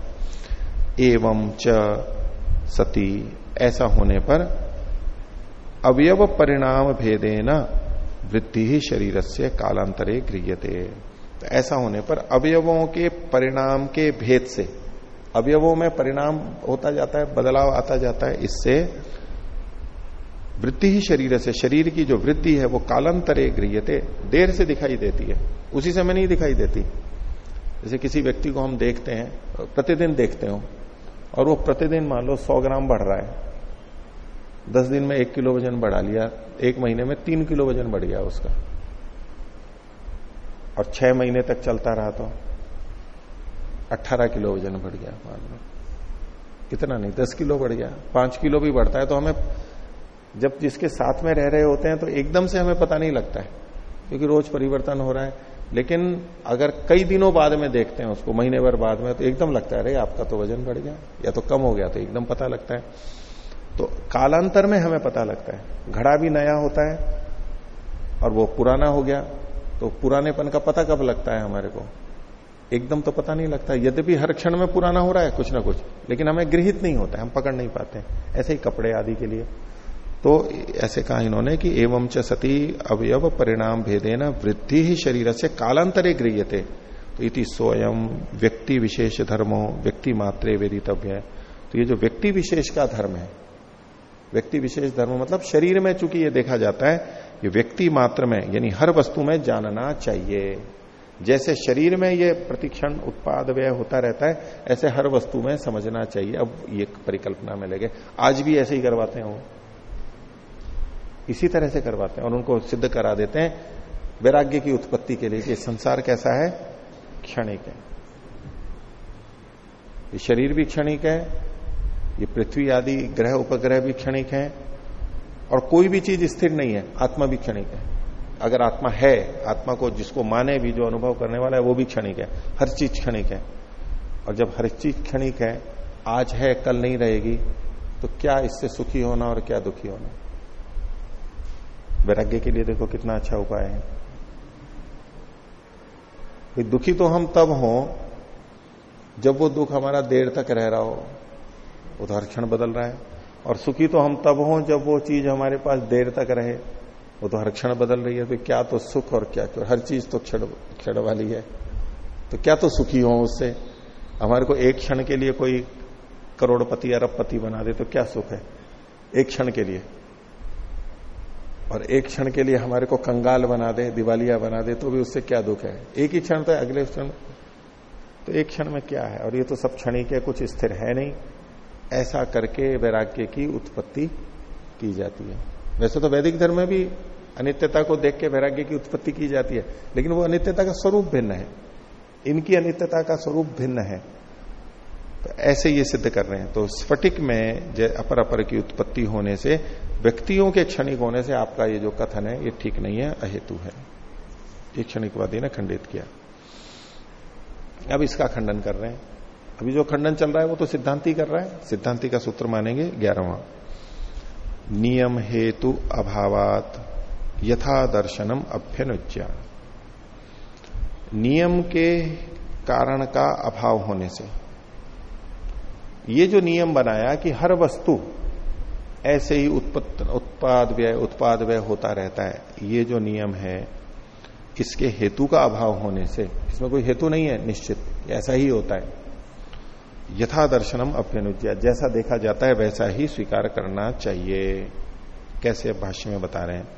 एवं च सती। ऐसा होने पर अवयव परिणाम भेदे न वृद्धि ही शरीर से कालांतरे गृहते तो ऐसा होने पर अवयवों के परिणाम के भेद से अवयवों में परिणाम होता जाता है, बदलाव आता जाता है, इससे वृद्धि ही शरीर से, शरीर की जो वृद्धि है वो कालांतरे गृहते देर से दिखाई देती है, उसी समय नहीं दिखाई देती। जैसे किसी व्यक्ति को हम देखते हैं, प्रतिदिन देखते हो, और वो प्रतिदिन मान लो सौ ग्राम बढ़ रहा है, दस दिन में एक किलो वज़न बढ़ा लिया, एक महीने में तीन किलो वज़न बढ़ गया उसका, और छह महीने तक चलता रहा तो। अट्ठारह किलो वज़न बढ़ गया बाद में। कितना नहीं, दस किलो बढ़ गया। पाँच किलो भी बढ़ता है तो हमें, जब जिसके साथ में रह रहे होते हैं तो एकदम से हमें पता नहीं लगता है, क्योंकि रोज परिवर्तन हो रहा है। लेकिन अगर कई दिनों बाद में देखते हैं उसको, महीने भर बाद में तो एकदम लगता है, अरे, आपका तो वज़न बढ़ गया। या तो कम हो गया तो एकदम पता लगता है। तो कालांतर में हमें पता लगता है। घड़ा भी नया होता है और वो पुराना हो गया तो पुरानेपन का पता कब लगता है हमारे को? एकदम तो पता नहीं लगता। यद्यपि हर क्षण में पुराना हो रहा है, कुछ ना कुछ, लेकिन हमें गृहित नहीं होता है, हम पकड़ नहीं पाते ऐसे ही कपड़े आदि के लिए। तो ऐसे कहा इन्होंने कि एवं च सती अवयव परिणाम भेदे न वृद्धि ही शरीर से कालांतरे गृहते तो इति स्वयं व्यक्ति विशेष धर्मो, व्यक्ति मात्रे वेदितव्य। है तो ये जो व्यक्ति विशेष का धर्म है, व्यक्ति विशेष धर्म मतलब शरीर में चूँकि ये देखा जाता है, ये व्यक्ति मात्र में, यानी हर वस्तु में जानना चाहिए। जैसे शरीर में ये प्रतिक्षण उत्पाद व्यय होता रहता है, ऐसे हर वस्तु में समझना चाहिए। अब ये परिकल्पना में लगे। आज भी ऐसे ही करवाते हैं इसी तरह से करवाते हैं और उनको सिद्ध करा देते हैं। वैराग्य की उत्पत्ति के लिए कि संसार कैसा है? क्षणिक है। ये शरीर भी क्षणिक है, ये पृथ्वी आदि ग्रह उपग्रह भी क्षणिक है, और कोई भी चीज़ स्थिर नहीं है, आत्मा भी क्षणिक है। अगर आत्मा है, आत्मा को जिसको माने भी जो अनुभव करने वाला है, वो भी क्षणिक है। हर चीज़ क्षणिक है। और जब हर चीज़ क्षणिक है, आज है, कल नहीं रहेगी तो क्या इससे सुखी होना और क्या दुखी होना? वैराग्य के लिए देखो कितना अच्छा उपाय है। दुखी तो हम तब हो, जब वो दुख हमारा देर तक रह रहा हो। उदाहरण क्षण बदल रहा है। और सुखी तो हम तब हो जब वो चीज़ हमारे पास देर तक रहे। वो तो हर क्षण बदल रही है तो क्या तो सुख और क्या क्यों? हर चीज़ तो क्षण क्षण वाली है। तो क्या तो सुखी हो उससे? हमारे को एक क्षण के लिए कोई करोड़पति, अरबपति बना दे तो क्या सुख है? एक क्षण के लिए। और एक क्षण के लिए हमारे को कंगाल बना दे, दिवालिया बना दे तो भी उससे क्या दुख है? एक ही क्षण तो है, अगले क्षण। तो एक क्षण में क्या है? और ये तो सब क्षणिक है, कुछ स्थिर है नहीं। ऐसा करके वैराग्य की उत्पत्ति की जाती है। वैसे तो वैदिक धर्म में भी अनित्यता को देख के वैराग्य की उत्पत्ति की जाती है, लेकिन वो अनित्यता का स्वरूप भिन्न है। इनकी अनित्यता का स्वरूप भिन्न है। तो ऐसे ये सिद्ध कर रहे हैं। तो स्फटिक में अपर अपर की उत्पत्ति होने से, व्यक्तियों के क्षणिक होने से आपका ये जो कथन है, ये ठीक नहीं है, अहेतु है। ये क्षणिकवादी ने खंडित किया। अब इसका खंडन कर रहे हैं। अभी जो खंडन चल रहा है, वो तो सिद्धांति कर रहा है। सिद्धांति का सूत्र मानेंगे ग्यारहवा। नियम हेतु अभावात यथा दर्शनम अभ्यनुज्ञा नियम के कारण का अभाव होने से। ये जो नियम बनाया कि हर वस्तु ऐसे ही उत्पाद व्यय उत्पाद व्यय होता रहता है, ये जो नियम है, इसके हेतु का अभाव होने से, इसमें कोई हेतु नहीं है, निश्चित, ऐसा ही होता है। यथा दर्शनम अभ्यनुज्ञा जैसा देखा जाता है, वैसा ही स्वीकार करना चाहिए। कैसे भाष्य में बता रहे हैं?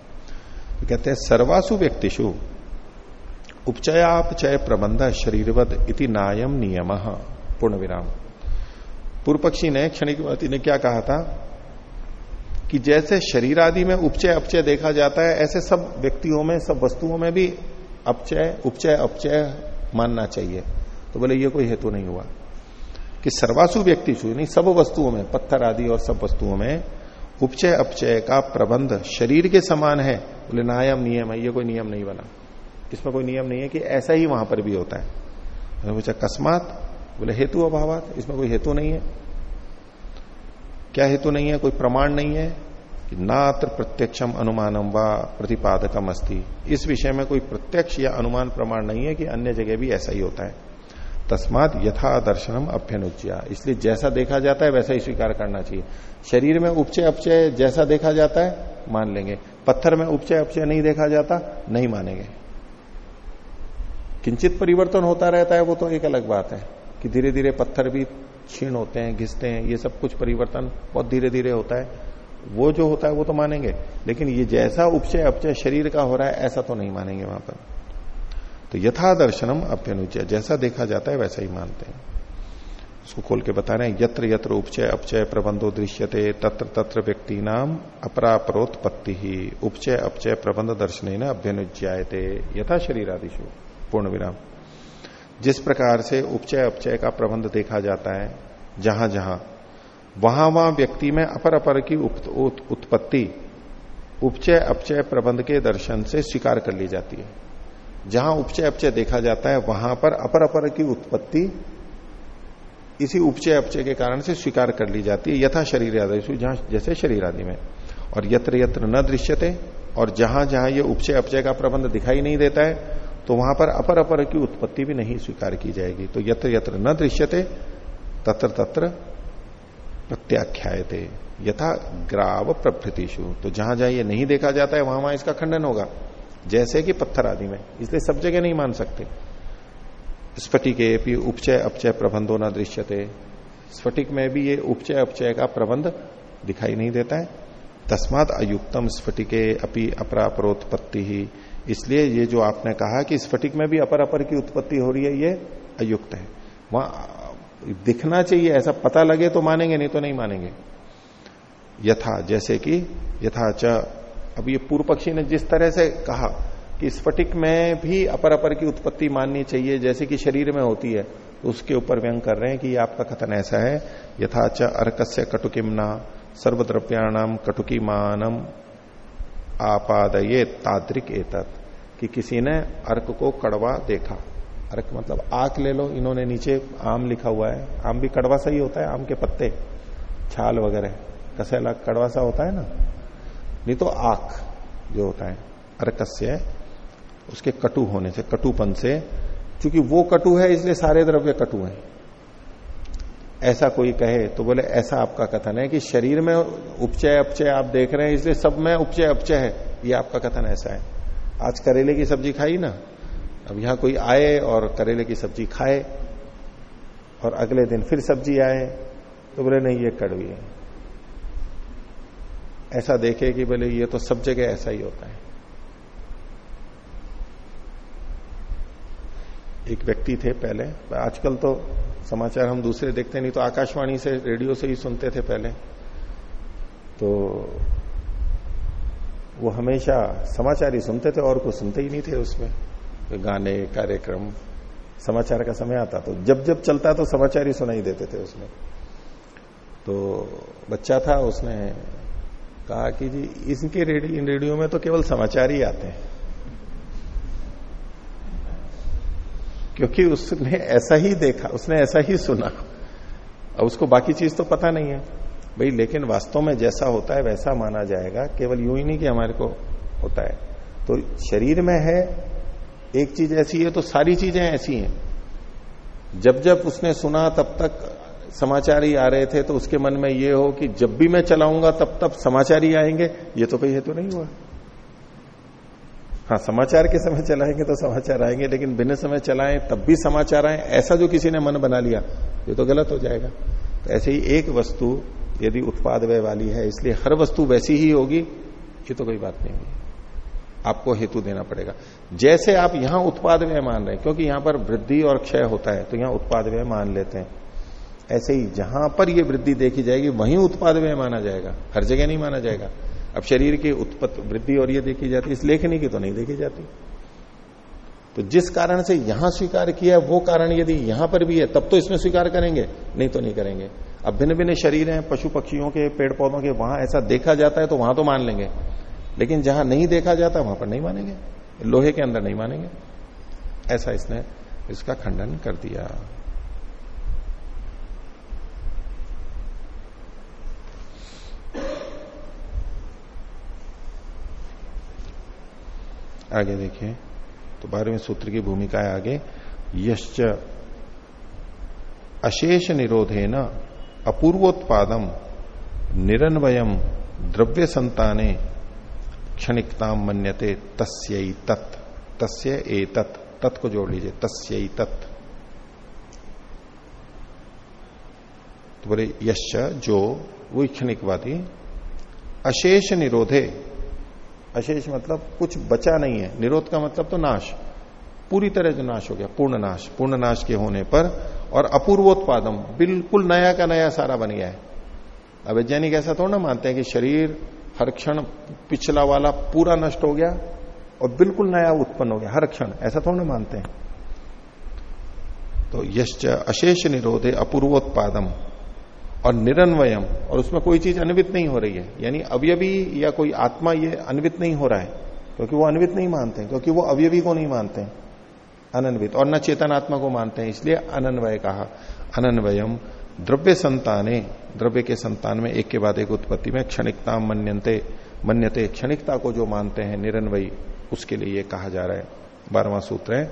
तो कहते हैं, सर्वासु व्यक्तिशु उपचयापचय प्रबंध शरीरवद इति नायम नियम। पूर्ण विराम पूर्व पक्षी ने क्षणिक ने क्या कहा था? कि जैसे शरीर आदि में उपचय, अपचय देखा जाता है, ऐसे सब व्यक्तियों में, सब वस्तुओं में भी अपचय, उपचय, अपचय मानना चाहिए। तो बोले, ये कोई हेतु नहीं हुआ। कि सर्वासु व्यक्ति नहीं, सब वस्तुओं में, पत्थर आदि और सब वस्तुओं में उपचय, अपचय का प्रबंध शरीर के समान है। बोले नायम नियम है ये कोई नियम नहीं बना। इसमें कोई नियम नहीं है कि ऐसा ही वहाँ पर भी होता है। पूछा, अकस्मात? बोले, हेतु अभाव इसमें कोई हेतु नहीं है। क्या हेतु नहीं है? कोई प्रमाण नहीं है? कि नात्र प्रत्यक्षम अनुमानम व प्रतिपादकम अस्ति। इस विषय में कोई प्रत्यक्ष या अनुमान प्रमाण नहीं है कि अन्य जगह भी ऐसा ही होता है। तस्मात यथा दर्शनम अभ्यनुज्या इसलिए जैसा देखा जाता है, वैसा ही स्वीकार करना चाहिए। शरीर में उपचय, अपचय जैसा देखा जाता है, मान लेंगे। पत्थर में उपचय, अपचय नहीं देखा जाता, नहीं मानेंगे। किंचित परिवर्तन होता रहता है, वो तो एक अलग बात है कि धीरे धीरे पत्थर भी क्षीण होते हैं, घिसते हैं, ये सब कुछ परिवर्तन बहुत धीरे धीरे होता है। वो जो होता है, वो तो मानेंगे। लेकिन ये जैसा उपचय, अपचय शरीर का हो रहा है, ऐसा तो नहीं मानेंगे वहाँ पर। तो यथा दर्शनम अभ्यनुचय जैसा देखा जाता है वैसा ही मानते हैं। उसको खोल के बता रहे हैं, यत्र यत्र उपचय अपचय प्रबंधो दृश्यते, तत्र तत्र व्यक्ति नाम अपरापरोत्पत्ति ही, उपचय अपचय प्रबंध दर्शन अभ्यनुज्यायते यथा शरीर आदिशु पूर्ण विराम। जिस प्रकार से उपचय अपचय का प्रबंध देखा जाता है, जहाँ जहाँ, वहाँ वहाँ व्यक्ति में अपर अपर की उत्पत्ति, उपचय अपचय प्रबंध के दर्शन से स्वीकार कर ली जाती है। जहाँ उपचय अपचय देखा जाता है, वहाँ पर अपर अपर की उत्पत्ति इसी उपचय अपचय के कारण से स्वीकार कर ली जाती है, यथा शरीर आदि जहाँ, जैसे शरीर आदि में। और यत्र यत्र न दृश्यते, और जहाँ जहाँ ये उपचय अपचय का प्रबंध दिखाई नहीं देता है तो वहाँ पर अपर अपर की उत्पत्ति भी नहीं स्वीकार की जाएगी। तो यत्र यत्र न दृश्यते, तत्र तत्र प्रत्याख्याय यथा ग्राव प्रभृतिशु तो जहाँ जहाँ ये नहीं देखा जाता है, वहाँ वहाँ इसका खंडन होगा। जैसे कि पत्थर आदि में। इसलिए सब जगह नहीं मान सकते। स्फटिके उपचय, अपचय प्रबंधो न दृश्यते। स्फटिक में भी ये उपचय, अपचय का प्रबंध दिखाई नहीं देता है। तस्मात अयुक्तम स्फटिके अपि अपरापरोत्पत्ति ही। इसलिए ये जो आपने कहा कि स्फटिक में भी अपर अपर की उत्पत्ति हो रही है, ये अयुक्त है। वहाँ दिखना चाहिए, ऐसा पता लगे तो मानेंगे, नहीं तो नहीं मानेंगे। यथा, जैसे कि यथा च अब ये पूर्व पक्षी ने जिस तरह से कहा कि स्फटिक में भी अपर अपर की उत्पत्ति माननी चाहिए, जैसे कि शरीर में होती है तो उसके ऊपर व्यंग कर रहे हैं कि आपका कथन ऐसा है यथाच अर्कस्य कटुकिमना सर्वद्रव्याणाम कटुकी मानम आपादये ताद्रिक एतत्, कि किसी ने अर्क को कड़वा देखा। अर्क मतलब आक ले लो, इन्होंने नीचे आम लिखा हुआ है। आम भी कड़वा सा ही होता है, आम के पत्ते, छाल वगैरह। कसैला कड़वा सा होता है ना? नहीं तो आख जो होता है, अर्कस्य उसके कटु होने से, कटुपन से क्योंकि वो कटु है, इसलिए सारे द्रव्य कटु हैं। ऐसा कोई कहे तो बोले, ऐसा आपका कथन है कि शरीर में उपचय, अपचय आप देख रहे हैं, इसलिए सब में उपचय, अपचय है। ये आपका कथन ऐसा है। आज करेले की सब्ज़ी खाई ना? अब यहाँ कोई आए और करेले की सब्ज़ी खाए, और अगले दिन फिर सब्ज़ी आए तो बोले, नहीं, ये कड़वी है। ऐसा देखे कि बोले, ये तो सब जगह ऐसा ही होता है। एक व्यक्ति थे पहले, आजकल तो समाचार हम दूसरे देखते नहीं तो आकाशवाणी से, रेडियो से ही सुनते थे पहले। तो वो हमेशा समाचार ही सुनते थे, और कुछ सुनते ही नहीं थे उसमें। तो गाने, कार्यक्रम, समाचार का समय आता तो जब जब चलता तो समाचार ही सुनाई देते थे उसमें। तो बच्चा था, उसने कहा कि जी इनके रेडियो रेडियो में तो केवल समाचार ही आते हैं। क्योंकि उसने ऐसा ही देखा, उसने ऐसा ही सुना। अब उसको बाकी चीज़ तो पता नहीं है। भाई, लेकिन वास्तव में जैसा होता है, वैसा माना जाएगा। केवल यूँ ही नहीं कि हमारे को होता है। तो शरीर में है, एक चीज़ ऐसी है तो सारी चीज़ें ऐसी हैं। जब जब उसने सुना, तब तक समाचार ही आ रहे थे तो उसके मन में ये हो कि जब भी मैं चलाऊँगा, तब तब समाचार ही आएँगे। ये तो कोई हेतु नहीं हुआ। हाँ समाचार के समय चलाएँगे तो समाचार आएँगे, लेकिन बिना समय चलाएँ, तब भी समाचार आए, ऐसा जो किसी ने मन बना लिया, ये तो गलत हो जाएगा। तो ऐसे ही एक वस्तु यदि उत्पाद व्यय वाली है, इसलिए हर वस्तु वैसी ही होगी, ये तो कोई बात नहीं होगी। आपको हेतु देना पड़ेगा। जैसे आप यहाँ उत्पाद व्यय मान रहे हैं, क्योंकि यहाँ पर वृद्धि और क्षय होता है तो यहाँ उत्पाद व्यय मान लेते हैं। ऐसे ही जहाँ पर यह वृद्धि देखी जाएगी, वहीं उत्पाद में माना जाएगा। हर जगह नहीं माना जाएगा। अब शरीर की उत्पत्ति वृद्धि और ये देखी जाती इस लेखनी की तो नहीं देखी जाती। तो जिस कारण से यहाँ स्वीकार किया, वो कारण यदि यहाँ पर भी है, तब तो इसमें स्वीकार करेंगे, नहीं तो नहीं करेंगे। अब भिन्न भिन्न शरीर हैं, पशु पक्षियों के, पेड़ पौधों के, वहाँ ऐसा देखा जाता है तो वहाँ तो मान लेंगे। लेकिन जहाँ नहीं देखा जाता, वहाँ पर नहीं मानेंगे। लोहे के अंदर नहीं मानेंगे। ऐसा इसने, इसका खंडन कर दिया। आगे देखिए। तो बारहवें सूत्र की भूमिका है आगे। यश्च अशेष निरोधे न अपूर्वोत्पादम निरन्वयम द्रव्य संताने क्षणिकता मन्यते तस्य तत्। तस्य ए तत् तत् को जोड़ लीजिए, तस्य तत्। तो बोले यश्च जो, वो क्षणिकवादी अशेष निरोधे अशेष मतलब कुछ बचा नहीं है। निरोध का मतलब तो नाश। पूरी तरह जो नाश हो गया, पूर्ण नाश। पूर्ण नाश के होने पर और अपूर्वोत्पादम, बिल्कुल नया का नया सारा बन गया है। अवैज्ञानिक ऐसा थोड़ा ना मानते हैं कि शरीर, हर क्षण पिछला वाला पूरा नष्ट हो गया और बिल्कुल नया उत्पन्न हो गया, हर क्षण। ऐसा थोड़ा ना मानते हैं। तो यश्च अशेष निरोधे अपूर्वोत्पादम। और निरन्वयम, और उसमें कोई चीज़ अन्वित नहीं हो रही है। यानी अवयवी या कोई आत्मा ये अन्वित नहीं हो रहा है, क्योंकि वो अन्वित नहीं मानते क्योंकि वो अवयवी को नहीं मानते अनन्वित, और न चेतन आत्मा को मानते हैं, इसलिए अनन्वय कहा। अनन्वयम, द्रव्य संताने, द्रव्य के संतान में एक के बाद एक उत्पत्ति में क्षणिकता मन्यंते मन्यते क्षणिकता को जो मानते हैं निरन्वयी, उसके लिए ये कहा जा रहा है। बारहवां सूत्र है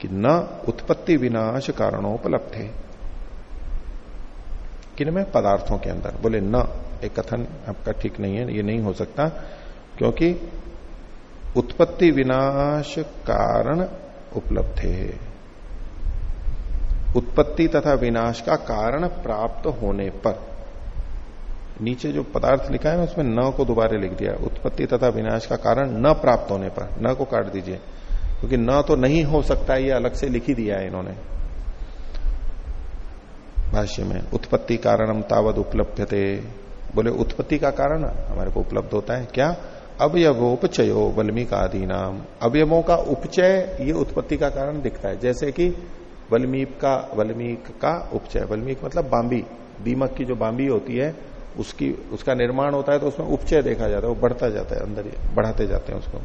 कि न उत्पत्ति विनाश कारणोपलब्ध। है किन में? पदार्थों के अंदर। बोले, न, एक कथन आपका ठीक नहीं है, ये नहीं हो सकता, क्योंकि उत्पत्ति विनाश कारण उपलब्ध है। उत्पत्ति तथा विनाश का कारण प्राप्त होने पर। नीचे जो पदार्थ लिखा है ना, उसमें न को दोबारा लिख दिया। उत्पत्ति तथा विनाश का कारण न प्राप्त होने पर। न को काट दीजिए, क्योंकि न तो नहीं हो सकता, ये अलग से लिखी दिया है इन्होंने। भाष्य में, उत्पत्ति कारणम तावद उपलब्ध थे बोले, उत्पत्ति का कारण हमारे को उपलब्ध होता है। क्या? अवयवोपचयो वल्मीक आदि नाम अवयवों का उपचय, ये उत्पत्ति का कारण दिखता है। जैसे कि वल्मीक का वल्मीक का उपचय। वल्मीक मतलब बांबी। दीमक की जो बांबी होती है, उसकी, उसका निर्माण होता है तो उसमें उपचय देखा जाता है, वो बढ़ता जाता है, अंदर बढ़ाते जाते हैं उसको।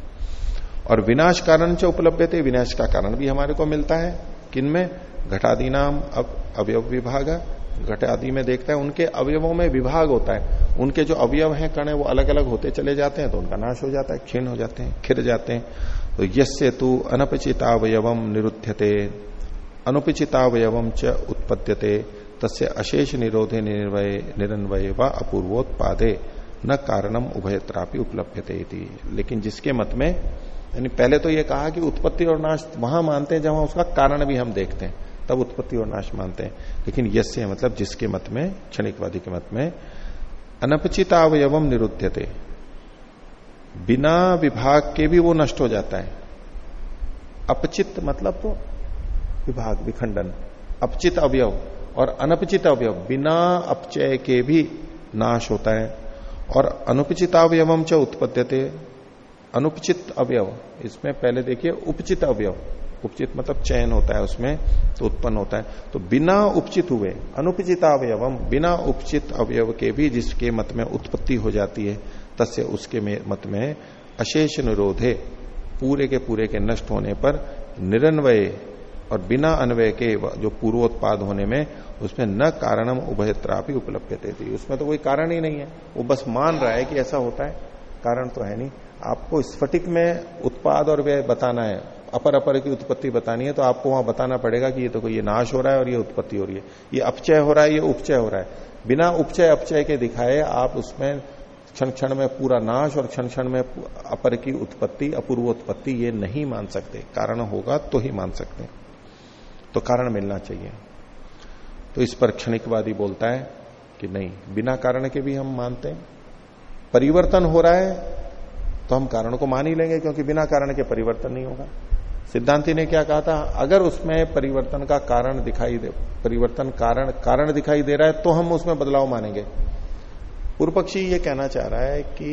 और विनाश कारण से उपलब्ध थे विनाश का कारण भी हमारे को मिलता है। किनमें? घटादि नाम अब अवयव विभाग घट आदि में देखता है, उनके अवयवों में विभाग होता है। उनके जो अवयव हैं, कण है, वो अलग अलग होते चले जाते हैं तो उनका नाश हो जाता है क्षीण हो जाते हैं, खिर जाते हैं। तो यसे तु अनपचितावयवम निरुद्धते अनुपचितावयवम च उत्पद्यते, तस्य अशेष निरोधे निर्वय निरन्वय व अपूर्वोत्पादे, न कारणम उभयत्रापि थे लेकिन जिसके मत में, यानी पहले तो ये कहा कि उत्पत्ति और नाश वहाँ मानते हैं जहाँ उसका कारण भी हम देखते हैं। तब उत्पत्ति और नाश मानते हैं। लेकिन यस्य मतलब जिसके मत में, क्षणिकवादी के मत में, अनपचितावयवम निरुद्धते बिना विभाग के भी वो नष्ट हो जाता है। अपचित मतलब तो विभाग, विखंडन। अपचित अवयव और अनपचित अवयव बिना अपचय के भी नाश होता है। और अनुपचित अनुपचितावयवम च उत्पद्यते। अनुपचित अवयव, इसमें पहले देखिए, उपचित अवयव। उपचित मतलब चयन होता है उसमें तो उत्पन्न होता है। तो बिना उपचित हुए अनुपचित अवयवम बिना उपचित अवयव के भी जिसके मत में उत्पत्ति हो जाती है, तस्य उसके मत में अशेष निरोधे पूरे के पूरे के नष्ट होने पर निरन्वय और बिना अन्वय के जो पूर्वोत्पाद होने में, उसमें न कारणम उभयत्रापि उपलब्ध थी। उसमें तो कोई कारण ही नहीं है। वो बस मान रहा है कि ऐसा होता है। कारण तो है नहीं। आपको स्फटिक में उत्पाद और व्यय बताना है। अपर अपर की उत्पत्ति बतानी है तो आपको वहाँ बताना पड़ेगा कि ये तो ये नाश हो रहा है और ये उत्पत्ति हो रही है। ये अपचय हो रहा है, ये उपचय हो रहा है। बिना उपचय, अपचय के दिखाए आप उसमें क्षण क्षण में पूरा नाश और क्षण क्षण में अपर की उत्पत्ति अपूर्व उत्पत्ति ये नहीं मान सकते। कारण होगा तो ही मान सकते तो कारण मिलना चाहिए। तो इस पर क्षणिकवादी बोलता है कि नहीं, बिना कारण के भी हम मानते हैं। परिवर्तन हो रहा है तो हम कारण को मान ही लेंगे, क्योंकि बिना कारण के परिवर्तन नहीं होगा। सिद्धांति ने क्या कहा था? अगर उसमें परिवर्तन का कारण दिखाई दे, परिवर्तन कारण कारण दिखाई दे रहा है तो हम उसमें बदलाव मानेंगे। पूर्व पक्षी ये कहना चाह रहा है कि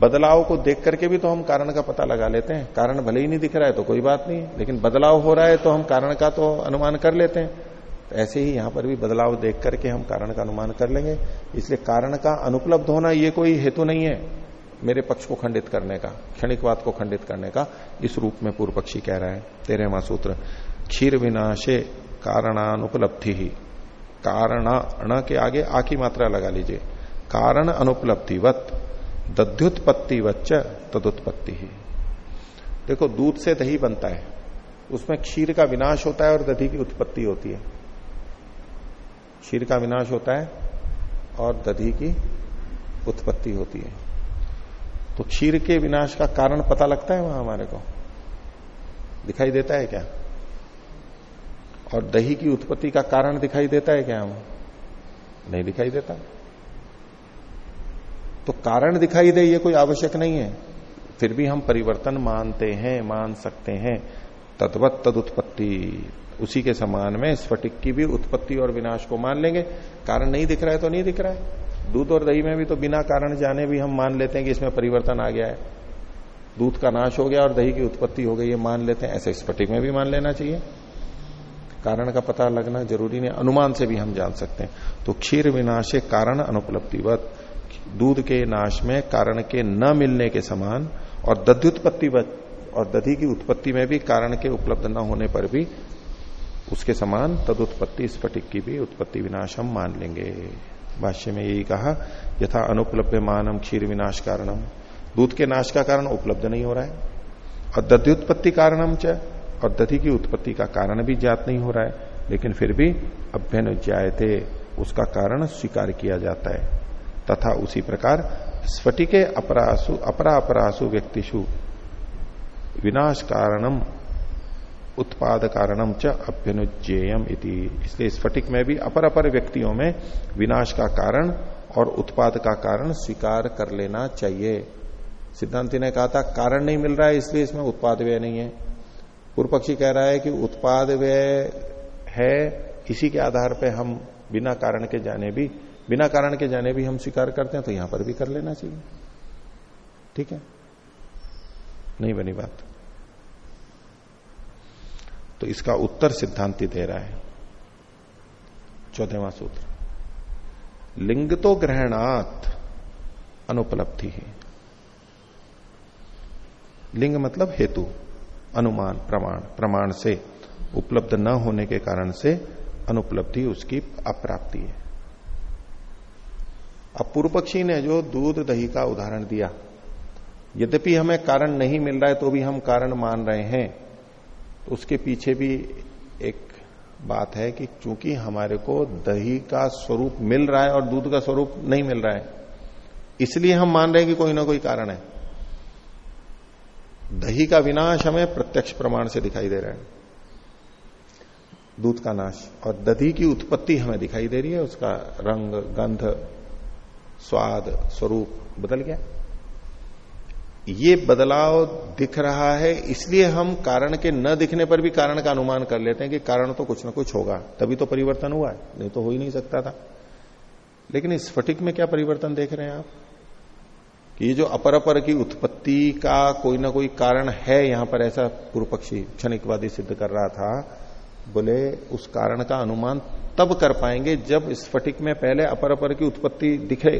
बदलाव को देख करके भी तो हम कारण का पता लगा लेते हैं। कारण भले ही नहीं दिख रहा है तो कोई बात नहीं, लेकिन बदलाव हो रहा है तो हम कारण का तो अनुमान कर लेते हैं। तो ऐसे ही यहाँ पर भी बदलाव देख करके हम कारण का अनुमान कर लेंगे। इसलिए कारण का अनुपलब्ध होना ये कोई हेतु नहीं है। मेरे पक्ष को खंडित करने का, क्षणिकवाद को खंडित करने का इस रूप में पूर्व पक्षी कह रहा है। तेरहवा सूत्र, क्षीर विनाशे कारणानुपलब्धि ही। कारण के आगे आ की मात्रा लगा लीजिए। कारण अनुपलब्धिवत दध्युत्पत्ति वच्च तदुत्पत्ति ही। देखो, दूध से दही बनता है। उसमें क्षीर का विनाश होता है और दधी की उत्पत्ति होती है। क्षीर का विनाश होता है और दधी की उत्पत्ति होती है। तो क्षीर के विनाश का कारण पता लगता है वहाँ हमारे को? दिखाई देता है क्या? और दही की उत्पत्ति का कारण दिखाई देता है क्या? हम नहीं दिखाई देता। तो कारण दिखाई दे, ये कोई आवश्यक नहीं है। फिर भी हम परिवर्तन मानते हैं, मान सकते हैं। तद्वत तद उत्पत्ति उसी के समान में स्फटिक की भी उत्पत्ति और विनाश को मान लेंगे। कारण नहीं दिख रहा है तो नहीं दिख रहा है। दूध और दही में भी तो बिना कारण जाने भी हम मान लेते हैं कि इसमें परिवर्तन आ गया है। दूध का नाश हो गया और दही की उत्पत्ति हो गई, ये मान लेते हैं। ऐसे स्फटिक में भी मान लेना चाहिए। कारण का पता लगना ज़रूरी नहीं, अनुमान से भी हम जान सकते हैं। तो क्षीर विनाश कारण अनुपलब्धिवत। दूध के नाश में कारण के न मिलने के समान और दध्युत्पत्ति और दधि की उत्पत्ति में भी कारण के उपलब्ध न होने पर भी उसके समान तदुत्पत्ति स्फटिक की भी उत्पत्ति विनाश हम मान लेंगे। भाष्य में यही कहा, यथा अनुपलब्ध मानम क्षीर विनाश कारणम दूध के नाश का कारण उपलब्ध नहीं हो रहा है। और दध्युत्पत्ति कारणम च, और दधि की उत्पत्ति का कारण भी ज्ञात नहीं हो रहा है। लेकिन फिर भी अभ्यन जायते उसका कारण स्वीकार किया जाता है। तथा उसी प्रकार स्फटिके अपरासु अपरा अपरासु व्यक्तिशु विनाश कारणम उत्पाद कारणम च अभ्यनुज्ञेयम इति। इसलिए स्फटिक में भी अपर अपर व्यक्तियों में विनाश का कारण और उत्पाद का कारण स्वीकार कर लेना चाहिए। सिद्धांति ने कहा था, कारण नहीं मिल रहा है, इसलिए इसमें उत्पाद व्यय नहीं है। पूर्व पक्षी कह रहा है कि उत्पाद व्यय है, इसी के आधार पर हम बिना कारण के जाने भी, बिना कारण के जाने भी हम स्वीकार करते हैं तो यहाँ पर भी कर लेना चाहिए। ठीक है? नहीं बनी बात। तो इसका उत्तर सिद्धांति दे रहा है। चौदहवा सूत्र। लिंग तो ग्रहणात अनुपलब्धि ही। लिंग मतलब हेतु, अनुमान, प्रमाण प्रमाण से उपलब्ध न होने के कारण से अनुपलब्धि उसकी अप्राप्ति है। अब पूर्व पक्षी ने जो दूध दही का उदाहरण दिया, यद्यपि हमें कारण नहीं मिल रहा है तो भी हम कारण मान रहे हैं। उसके पीछे भी एक बात है कि चूँकि हमारे को दही का स्वरूप मिल रहा है और दूध का स्वरूप नहीं मिल रहा है, इसलिए हम मान रहे हैं कि कोई ना कोई कारण है। दही का विनाश हमें प्रत्यक्ष प्रमाण से दिखाई दे रहा है। दूध का नाश और दही की उत्पत्ति हमें दिखाई दे रही है, उसका रंग, गंध, स्वाद, स्वरूप बदल गया। ये बदलाव दिख रहा है, इसलिए हम कारण के न दिखने पर भी कारण का अनुमान कर लेते हैं कि कारण तो कुछ ना कुछ होगा। तभी तो परिवर्तन हुआ है, नहीं तो हो ही नहीं सकता था। लेकिन इस स्फटिक में क्या परिवर्तन देख रहे हैं आप? कि ये जो अपर अपर की उत्पत्ति का कोई ना कोई कारण है, यहाँ पर ऐसा पूर्व पक्षी क्षणिकवादी सिद्ध कर रहा था, बोले, उस कारण का अनुमान तब कर पाएँगे जब स्फटिक में पहले अपर अपर की उत्पत्ति दिखे।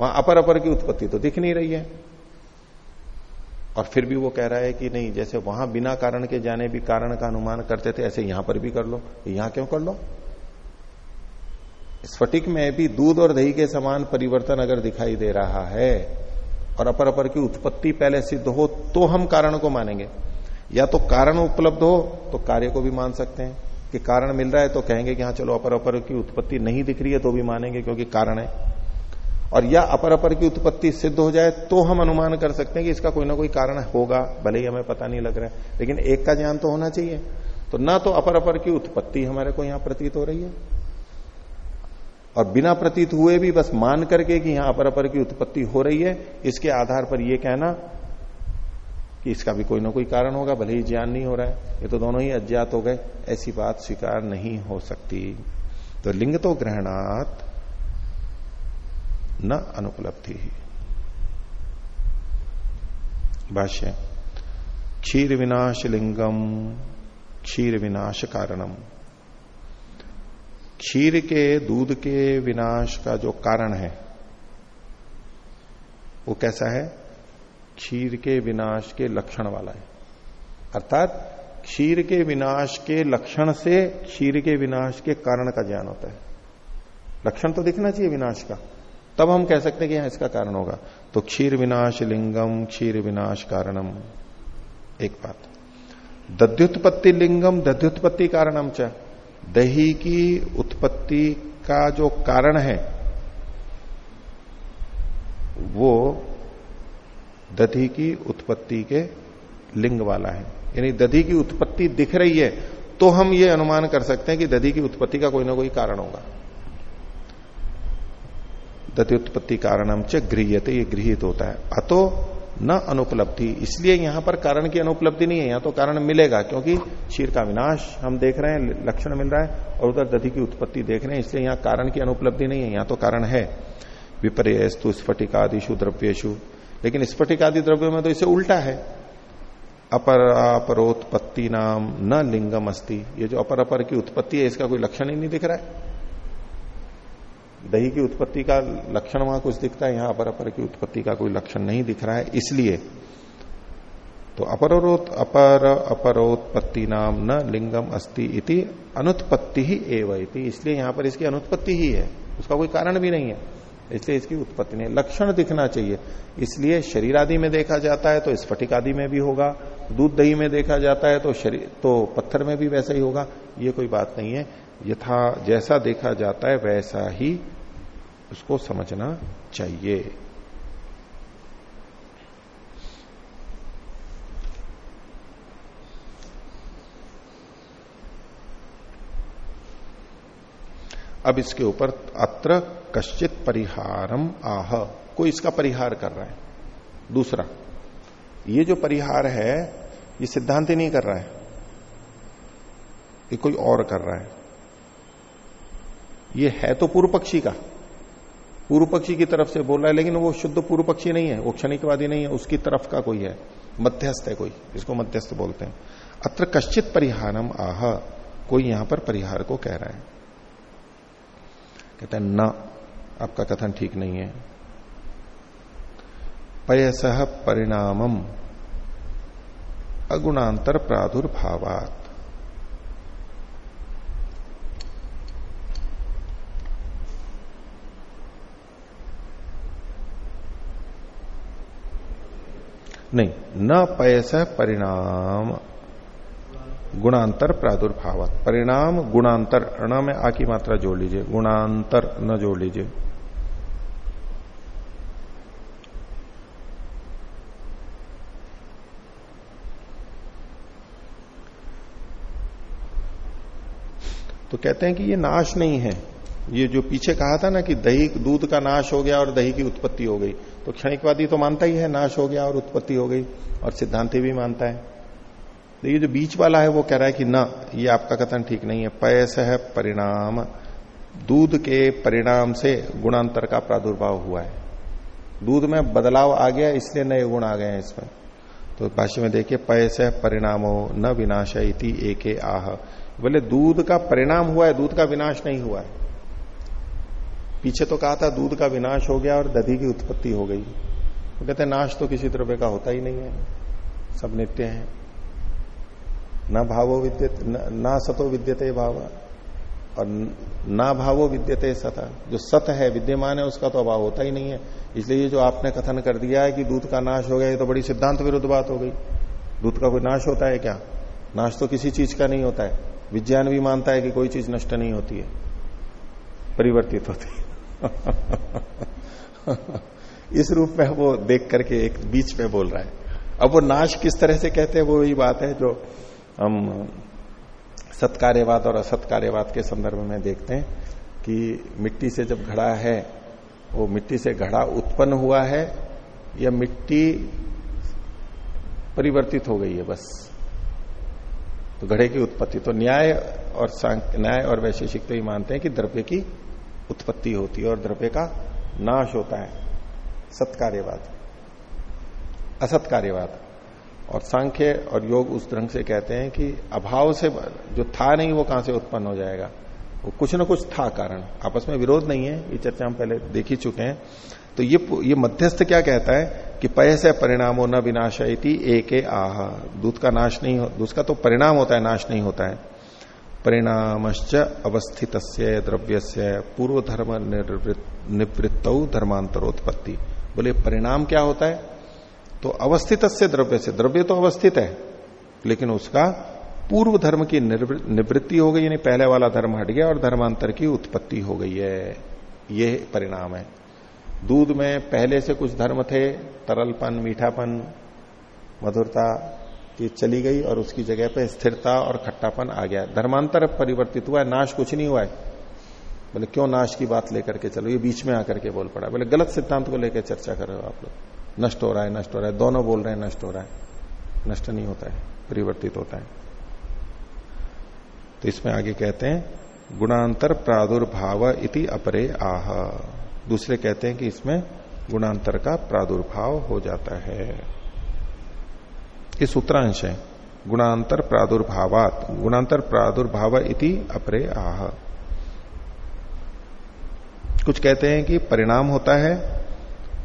वहाँ अपर अपर की उत्पत्ति तो दिख नहीं रही है। और फिर भी वो कह रहा है कि नहीं, जैसे वहाँ बिना कारण के जाने भी कारण का अनुमान करते थे, ऐसे यहाँ पर भी कर लो। यहाँ क्यों कर लो? स्फटिक में भी दूध और दही के समान परिवर्तन अगर दिखाई दे रहा है और अपर अपर की उत्पत्ति पहले सिद्ध हो तो हम कारण को मानेंगे। या तो कारण उपलब्ध हो तो कार्य को भी मान सकते हैं। कि कारण मिल रहा है तो कहेंगे कि हाँ चलो अपर अपर की उत्पत्ति नहीं दिख रही है तो भी मानेंगे, क्योंकि कारण है। और या अपर अपर की उत्पत्ति सिद्ध हो जाए तो हम अनुमान कर सकते हैं कि इसका कोई ना कोई कारण होगा, भले ही हमें पता नहीं लग रहा है। लेकिन एक का ज्ञान तो होना चाहिए। तो ना तो अपर अपर की उत्पत्ति हमारे को यहाँ प्रतीत हो रही है। और बिना प्रतीत हुए भी बस मान करके कि यहाँ अपर अपर की उत्पत्ति हो रही है, इसके आधार पर यह कहना कि इसका भी कोई ना कोई कारण होगा, भले ही ज्ञान नहीं हो रहा है। ये तो दोनों ही अज्ञात हो गए। ऐसी बात स्वीकार नहीं हो सकती। तो लिंग तो ग्रहणात न अनुपलब्धि ही। भाष्य क्षीर विनाश लिंगम क्षीर विनाश कारणम क्षीर के, दूध के विनाश का जो कारण है, वो कैसा है? क्षीर के विनाश के लक्षण वाला है। अर्थात, क्षीर के विनाश के लक्षण से क्षीर के विनाश के कारण का ज्ञान होता है। लक्षण तो दिखना चाहिए विनाश का। तब हम कह सकते हैं कि यहाँ इसका कारण होगा। तो क्षीर विनाश लिंगम, क्षीर विनाश कारणम। एक बात। दध्युत्पत्ति लिंगम, दध्युत्पत्ति कारणम च। दही की उत्पत्ति का जो कारण है, वो दधी की उत्पत्ति के लिंग वाला है। यानी दधी की उत्पत्ति दिख रही है तो हम ये अनुमान कर सकते हैं कि दधी की उत्पत्ति का कोई ना कोई कारण होगा। दधि उत्पत्ति कारणम च गृहते ये गृहित होता है। अतो न अनुपलब्धि, इसलिए यहाँ पर कारण की अनुपलब्धि नहीं है, यहाँ तो कारण मिलेगा, क्योंकि क्षीर का विनाश हम देख रहे हैं, लक्षण मिल रहा है, और उधर दधि की उत्पत्ति देख रहे हैं, इसलिए यहाँ कारण की अनुपलब्धि नहीं है, यहाँ तो कारण है। विपर्यस्तु स्फटिकादिशु द्रव्यशु लेकिन स्फटिक आदि द्रव्य में तो इसे उल्टा है। अपर अपरोत्पत्ति नाम न लिंगम अस्ति ये जो अपर अपर की उत्पत्ति है, इसका कोई लक्षण ही नहीं दिख रहा है। दही की उत्पत्ति का लक्षण वहाँ कुछ दिखता है, यहाँ अपर अपर की उत्पत्ति का कोई लक्षण नहीं दिख रहा है, इसलिए तो अपरोत अपर अपरोत्पत्ति नाम न लिंगम अस्ति इति अनुत्पत्ति ही एवं इसलिए यहाँ पर इसकी अनुत्पत्ति ही है, उसका कोई कारण भी नहीं है, इसलिए इसकी उत्पत्ति नहीं लक्षण दिखना चाहिए, इसलिए शरीर आदि में देखा जाता है तो स्फटिक आदि में भी होगा, दूध दही में देखा जाता है तो शरीर तो पत्थर में भी वैसा ही होगा, ये कोई बात नहीं है। यथा जैसा देखा जाता है, वैसा ही उसको समझना चाहिए। अब इसके ऊपर अत्र कश्चित परिहारम आह। कोई इसका परिहार कर रहा है? दूसरा, ये जो परिहार है, ये सिद्धांत ही नहीं कर रहा है। ये कोई और कर रहा है। ये है तो पूर्व पक्षी का। पूर्व पक्षी की तरफ़ से बोल रहा है, लेकिन वो शुद्ध पूर्व पक्षी नहीं है, वो क्षणिकवादी नहीं है, उसकी तरफ़ का कोई है, मध्यस्थ है कोई, इसको मध्यस्थ बोलते हैं। अत्र कश्चित परिहारम आह, कोई यहाँ पर परिहार को कह रहा है। कहते हैं, न, आपका कथन ठीक नहीं है। पयस परिणामम अगुणांतर प्रादुर्भावात नहीं, न पयस परिणाम, गुणांतर प्रादुर्भाव परिणाम, गुणांतर अण में आ की मात्रा जोड़ लीजिए। गुणांतर न जोड़ लीजिए। तो कहते हैं कि ये नाश नहीं है। ये जो पीछे कहा था ना कि दही दूध का नाश हो गया और दही की उत्पत्ति हो गई तो क्षणिकवादी तो मानता ही है, नाश हो गया और उत्पत्ति हो गई, और सिद्धांति भी मानता है। तो ये जो बीच वाला है, वो कह रहा है कि ना, ये आपका कथन ठीक नहीं है। पैस है परिणाम। दूध के परिणाम से गुणांतर का प्रादुर्भाव हुआ है। दूध में बदलाव आ गया, इसलिए नए गुण आ गए हैं इसमें। तो भाष्य में देखिए, पैस परिणामो न विनाश है इति एक आह। बोले, दूध का परिणाम हुआ है, दूध का विनाश नहीं हुआ है। पीछे तो कहा था दूध का विनाश हो गया और दधी की उत्पत्ति हो गई। तो कहते नाश तो किसी द्रव्य का होता ही नहीं है। सब नित्य है। न भावो विद्यत ना सतो विद्यते भाव। और ना भावो विद्यते सता। जो सत है, विद्यमान है, उसका तो अभाव होता ही नहीं है। इसलिए ये जो आपने कथन कर दिया है कि दूध का नाश हो गया, ये तो बड़ी सिद्धांत विरुद्ध बात हो गई। दूध का कोई नाश होता है क्या? नाश तो किसी चीज़ का नहीं होता है। विज्ञान भी मानता है कि कोई चीज़ नष्ट नहीं होती है। परिवर्तित होती है। इस रूप में वो देख करके एक बीच में बोल रहा है। अब वो नाश किस तरह से कहते हैं वो वही बात है जो हम सत्कार्यवाद और असत्कार्यवाद के संदर्भ में देखते हैं कि मिट्टी से जब घड़ा है, वो मिट्टी से घड़ा उत्पन्न हुआ है या मिट्टी परिवर्तित हो गई है बस। तो घड़े की उत्पत्ति। तो न्याय और न्याय और वैशेषिक तो ये मानते हैं कि द्रव्य की उत्पत्ति होती है और द्रव्य का नाश होता है। सत्कार्यवाद। असत्कार्यवाद। और सांख्य और योग उस ढंग से कहते हैं कि अभाव से जो था नहीं, वो कहाँ से उत्पन्न हो जाएगा? वो कुछ ना कुछ था कारण। आपस में विरोध नहीं है, ये चर्चा हम पहले देख ही चुके हैं। तो ये ये मध्यस्थ क्या कहता है कि पय पैसे परिणामो न विनाशयती, एक आह। दूध का नाश नहीं दूध का तो परिणाम होता है, नाश नहीं होता है। परिणामश्च अवस्थित द्रव्य से पूर्व धर्म निवृत्त धर्मांतरोत्पत्ति। बोले, परिणाम क्या होता है? तो अवस्थित द्रव्य से द्रव्य तो अवस्थित है, लेकिन उसका पूर्व धर्म की निवृत्ति हो गई, यानी पहले वाला धर्म हट गया और धर्मांतर की उत्पत्ति हो गई है। ये परिणाम है। दूध में पहले से कुछ धर्म थे, तरलपन, मीठापन, मधुरता ये चली गई और उसकी जगह पे स्थिरता और खट्टापन आ गया। धर्मांतर परिवर्तित हुआ है, नाश कुछ नहीं हुआ है। बोले, क्यों नाश की बात लेकर के चलो? ये बीच में आकर के बोल पड़ा। बोले, गलत सिद्धांत को लेकर चर्चा कर रहे हो आप लोग। नष्ट हो रहा है, नष्ट हो रहा है। दोनों बोल रहे हैं, नष्ट हो रहा है। नष्ट नहीं होता है, परिवर्तित होता है। तो इसमें आगे कहते हैं, गुणांतर प्रादुर्भाव इति अपरे आह। दूसरे कहते हैं कि इसमें गुणांतर का प्रादुर्भाव हो जाता है। ये सूत्रांश है। गुणांतर प्रादुर्भावात। गुणांतर प्रादुर्भाव इति अपरे आह। कुछ कहते हैं कि परिणाम होता है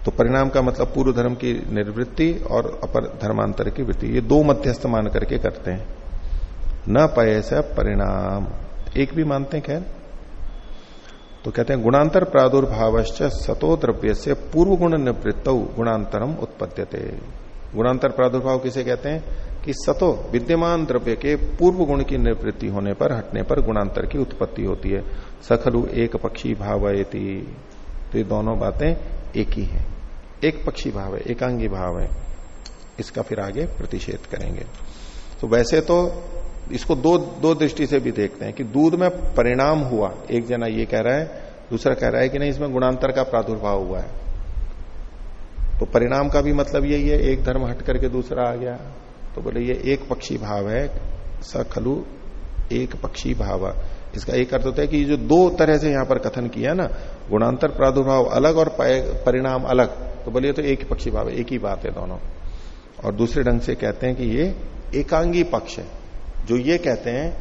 तो परिणाम का मतलब पूर्व धर्म की निर्वृत्ति और अपर धर्मांतर की वृत्ति। ये दो मध्यस्थ मान करके करते हैं। न पय से परिणाम। एक भी मानते हैं, खैर। तो कहते हैं, गुणांतर प्रादुर्भाव सतो द्रव्य से पूर्व गुण निवृत्त गुणांतरम उत्पद्यते। गुणांतर प्रादुर्भाव किसे कहते हैं? कि सतो विद्यमान द्रव्य के पूर्व गुण की निवृत्ति होने पर, हटने पर गुणांतर की उत्पत्ति होती है। सखलु एक पक्षी भाव तो ये दोनों बातें एक ही है। एक पक्षी भाव है, एकांगी भाव है। इसका फिर आगे प्रतिषेध करेंगे। तो वैसे तो इसको दो दो दृष्टि से भी देखते हैं कि दूध में परिणाम हुआ। एक जना ये कह रहा है, दूसरा कह रहा है कि नहीं, इसमें गुणांतर का प्रादुर्भाव हुआ है। तो परिणाम का भी मतलब यही है, एक धर्म हट करके दूसरा आ गया। तो बोले, ये एक पक्षी भाव है, स खलु एक पक्षी भाव। इसका एक अर्थ होता है कि जो दो तरह से यहाँ पर कथन किया ना, गुणांतर प्रादुर्भाव अलग और परिणाम अलग तो बोलिए तो एक पक्षी भाव है, एक ही बात है दोनों। और दूसरे ढंग से कहते हैं कि ये एकांगी पक्ष है। जो ये कहते हैं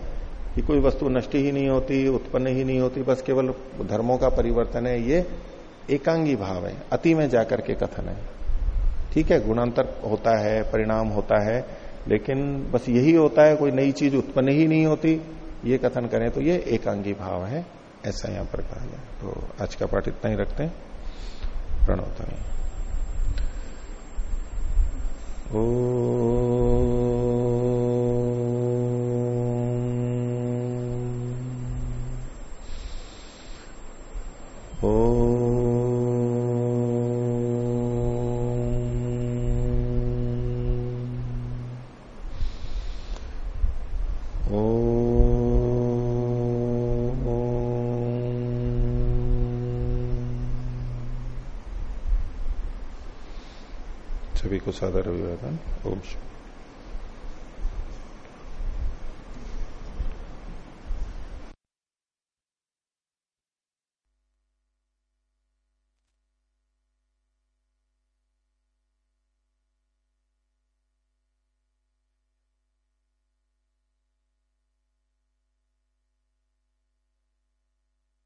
कि कोई वस्तु नष्ट ही नहीं होती, उत्पन्न ही नहीं होती, बस केवल धर्मों का परिवर्तन है, ये एकांगी भाव है, अति में जाकर के कथन है। ठीक है, गुणांतर होता है, परिणाम होता है, लेकिन बस यही होता है, कोई नई चीज़ उत्पन्न ही नहीं होती, ये कथन करें तो ये एकांगी भाव है, ऐसा यहाँ पर कहा जाए। तो आज का पाठ इतना ही रखते हैं। प्रणोतमी ओ Oh. सादर अभिवादन ओम